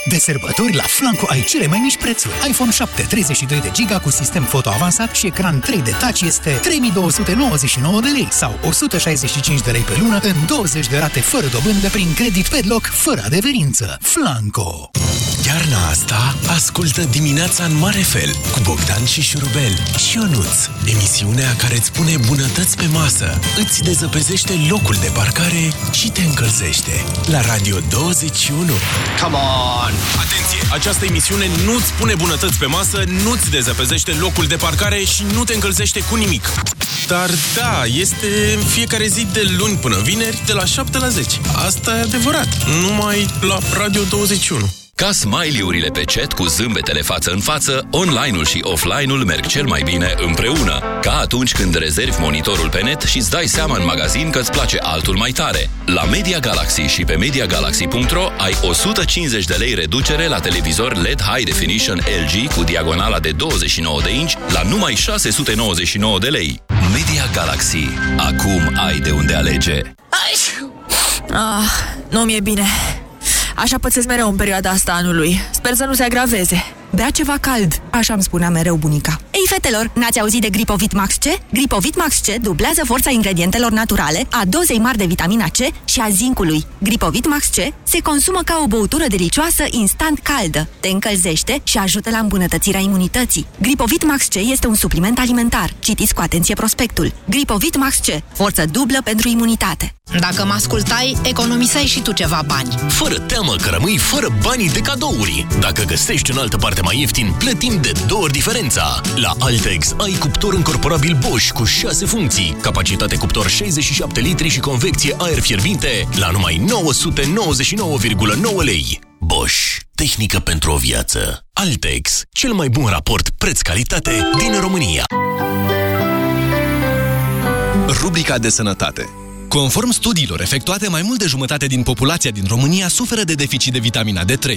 [SPEAKER 49] De sărbători la Flanco ai cele mai mici prețuri. iPhone 7 32 de giga cu sistem foto avansat și ecran 3D Touch este 3299 de lei sau 165 de lei pe lună în 20 de rate fără dobândă prin credit pe loc fără adeverință. Flanco!
[SPEAKER 8] Iarna asta ascultă dimineața în mare fel cu Bogdan și Șurubel și Șionuț. Emisiunea care îți pune bunătăți pe masă, îți dezăpezește locul de parcare și te încălzește. La Radio 21.
[SPEAKER 9] Come on! Atenție! Această emisiune nu-ți pune bunătăți pe masă, nu-ți dezăpezește locul de parcare și nu te încălzește cu nimic. Dar da, este în fiecare zi de luni până vineri, de la 7 la 10. Asta e adevărat. Numai la Radio 21.
[SPEAKER 7] Ca smiley-urile pe chat cu zâmbetele față în față, online-ul și offline-ul merg cel mai bine împreună. Ca atunci când rezervi monitorul pe net și îți dai seama în magazin că îți place altul mai tare. La Media Galaxy și pe MediaGalaxy.ro ai 150 de lei reducere la televizor LED High Definition LG cu diagonala de 29 de inch la numai 699 de lei. Media Galaxy. Acum ai de unde alege.
[SPEAKER 50] Ah, nu mi-e bine. Așa pățesc mereu în perioada asta anului. Sper să nu se agraveze.
[SPEAKER 51] Bea ceva cald, așa îmi spunea mereu bunica.
[SPEAKER 28] Ei, fetelor, n-ați auzit de Gripovit Max C? Gripovit Max C dublează forța ingredientelor naturale, a dozei mari de vitamina C și a zincului. Gripovit Max C se consumă ca o băutură delicioasă instant caldă, te încălzește și ajută la îmbunătățirea imunității. Gripovit Max C este un supliment alimentar. Citiți cu atenție prospectul. Gripovit Max C, forță dublă pentru imunitate.
[SPEAKER 52] Dacă mă ascultai, economiseai și tu ceva bani.
[SPEAKER 10] Fără teamă că rămâi fără banii de cadouri. Dacă găsești în altă parte mai ieftin, plătim de două ori diferența. La Altex ai cuptor încorporabil Bosch cu 6 funcții, capacitate cuptor 67 litri și convecție aer fierbinte la numai 999,9 lei. Bosch. Tehnică pentru o viață. Altex. Cel mai bun raport preț-calitate din România.
[SPEAKER 12] Rubrica de sănătate. Conform studiilor efectuate, mai mult de jumătate din populația din România suferă de deficit de vitamina D3.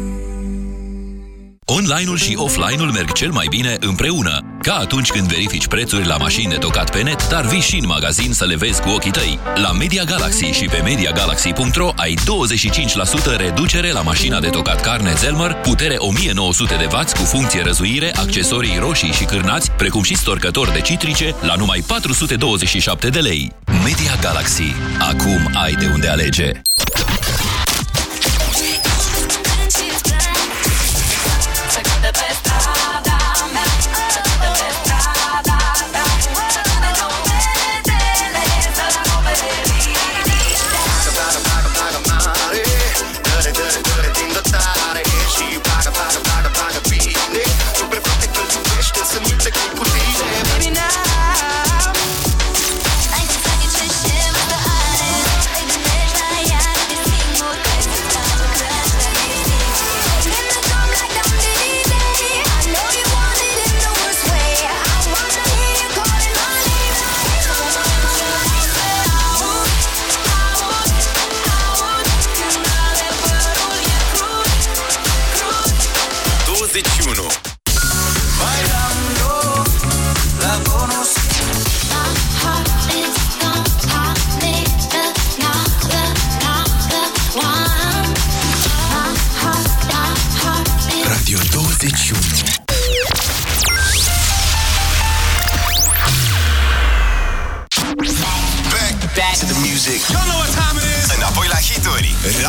[SPEAKER 7] Online-ul și offline-ul merg cel mai bine împreună. Ca atunci când verifici prețuri la mașini de tocat pe net, dar vii și în magazin să le vezi cu ochii tăi. La Media Galaxy și pe MediaGalaxy.ro ai 25% reducere la mașina de tocat carne Zelmer, putere 1900 de W cu funcție răzuire, accesorii roșii și cârnați, precum și storcător de citrice, la numai 427 de lei. Media Galaxy. Acum ai de unde alege.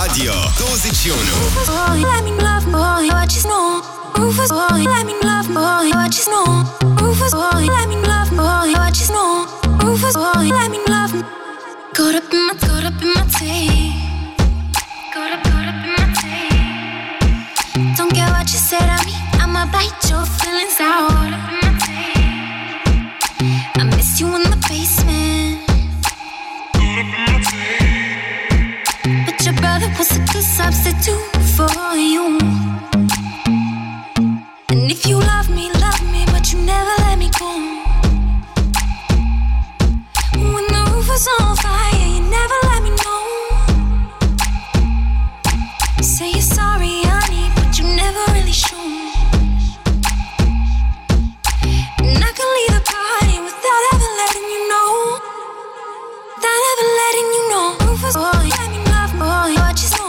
[SPEAKER 8] Radio 21.
[SPEAKER 37] Boy, let me love, what you know. Boy, let me love, what you know. Boy, let me love, what you know. Boy, let me love. Up in my, up in my. Don't care what you said me, I'ma bite your feelings out. I miss you in the basement. was a good substitute for you. And if you love me, love me, but you never let me go. When the roof was on fire, you never let me know. You say you're sorry, honey, but you never really show.
[SPEAKER 22] And I can leave a party without ever letting you know. Without ever letting you know. Roof was on want what you
[SPEAKER 37] say.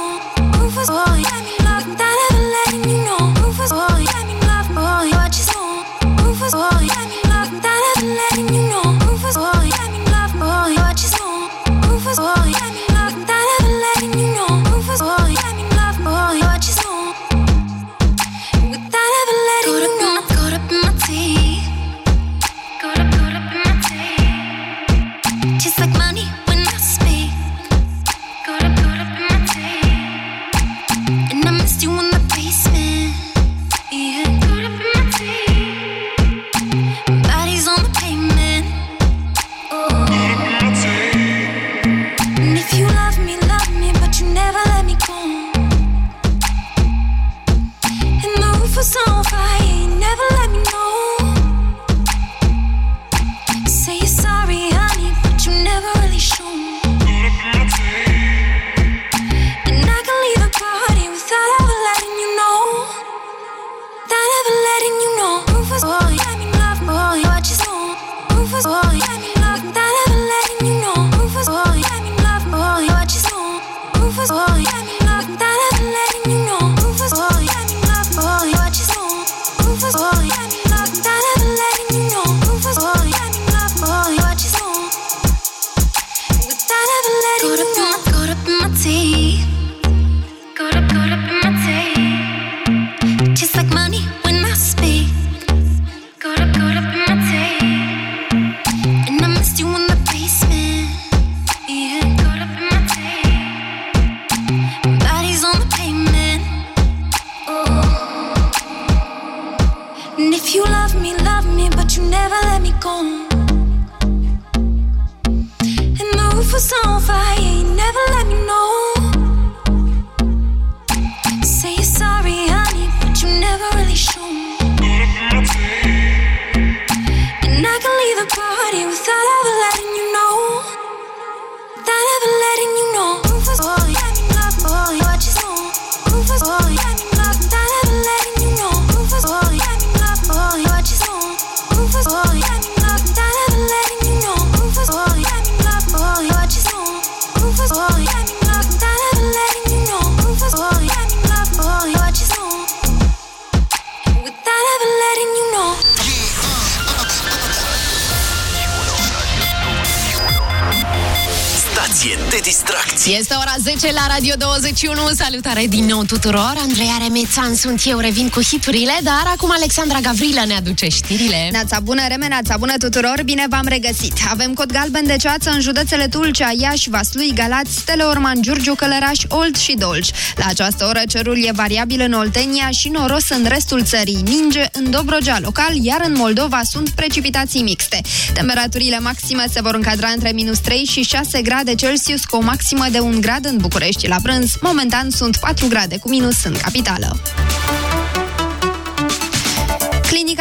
[SPEAKER 37] 31, salutare din nou tuturor. Andreea Remețan sunt eu, revin cu hiturile Dar acum Alexandra Gavrilă ne aduce știrile.
[SPEAKER 3] Nața bună, Reme, nața bună tuturor Bine v-am regăsit. Avem cod galben de ceață în județele Tulcea, Iași, Vaslui, Galați, Teleorman, Giurgiu, Călăraș, Olt și Dolj La această oră cerul e variabil în Oltenia și noros în restul țării. Ninge în Dobrogea local, iar în Moldova sunt precipitații mixte. Temperaturile maxime se vor încadra între minus 3 și 6 grade Celsius cu o maximă de 1 grad în București la prânz. Momentan sunt 4 grade cu minus în capitală.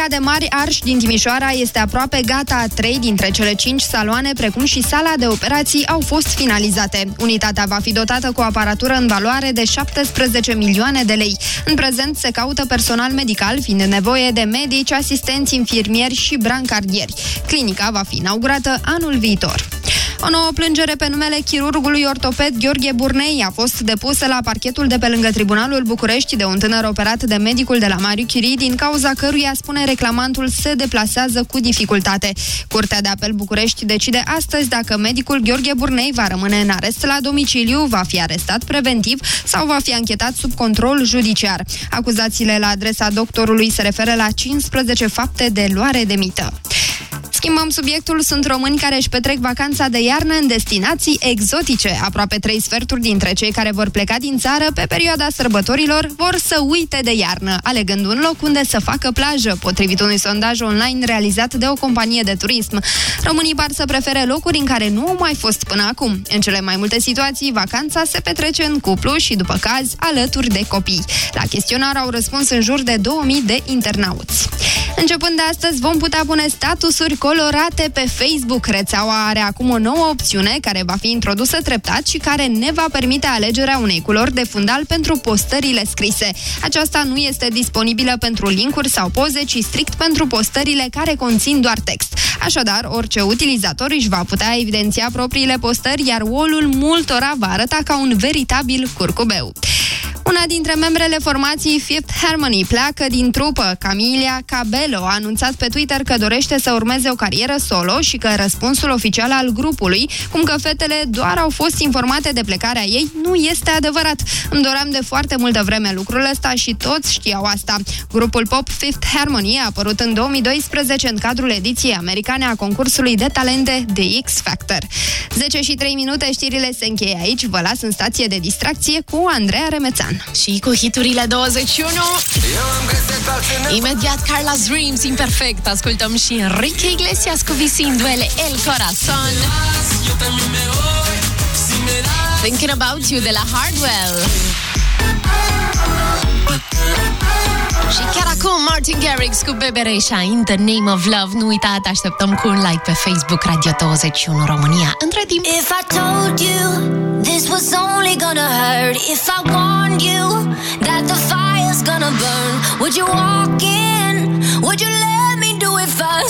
[SPEAKER 3] Clinica de Mari Arș din Timișoara este aproape gata. Trei dintre cele cinci saloane, precum și sala de operații, au fost finalizate. Unitatea va fi dotată cu aparatură în valoare de 17 milioane de lei. În prezent se caută personal medical, fiind nevoie de medici, asistenți, infirmieri și brancardieri. Clinica va fi inaugurată anul viitor. O nouă plângere pe numele chirurgului ortoped Gheorghe Burnei a fost depusă la parchetul de pe lângă Tribunalul București de un tânăr operat de medicul de la Marie Curie, din cauza căruia, spune reclamantul, se deplasează cu dificultate. Curtea de apel București decide astăzi dacă medicul Gheorghe Burnei va rămâne în arest la domiciliu, va fi arestat preventiv sau va fi anchetat sub control judiciar. Acuzațiile la adresa doctorului se referă la 15 fapte de luare de mită. Schimbăm subiectul, sunt români care își petrec vacanța de iarnă în destinații exotice. Aproape trei sferturi dintre cei care vor pleca din țară pe perioada sărbătorilor vor să uite de iarnă, alegând un loc unde să facă plajă, potrivit unui sondaj online realizat de o companie de turism. Românii par să prefere locuri în care nu au mai fost până acum. În cele mai multe situații, vacanța se petrece în cuplu și, după caz, alături de copii. La chestionar au răspuns în jur de 2000 de internauți. Începând de astăzi, vom putea pune statusuri colorate pe Facebook. Rețeaua are acum o nouă opțiune care va fi introdusă treptat și care ne va permite alegerea unei culori de fundal pentru postările scrise. Aceasta nu este disponibilă pentru linkuri sau poze, ci strict pentru postările care conțin doar text. Așadar, orice utilizator își va putea evidenția propriile postări, iar wall-ul multora va arăta ca un veritabil curcubeu. Una dintre membrele formației Fifth Harmony pleacă din trupă. Camilia Cabello a anunțat pe Twitter că dorește să urmeze o carieră solo și că răspunsul oficial al grupului, cum că fetele doar au fost informate de plecarea ei, nu este adevărat. Îmi doream de foarte multă vreme lucrul ăsta și toți știau asta. Grupul pop Fifth Harmony a apărut în 2012 în cadrul ediției americane a concursului de talente The X Factor. 10 și 3 minute, știrile se încheie aici. Vă las în stație de distracție cu Andreea Remețan.
[SPEAKER 37] Și cu hiturile 21 Imediat Carla's Dreams Imperfect Ascultăm și Enrique Iglesias cu visindu-ele El Corazon. Thinking About You de la Hardwell. Și chiar acum Martin Garrix cu Bebe Reșa In the Name of Love. Nu uita, te așteptăm cu un like pe Facebook Radio 21 România. Între timp
[SPEAKER 22] If I told you this was only gonna hurt, if I warned you that the fire's gonna burn, would you walk in? Would you let me do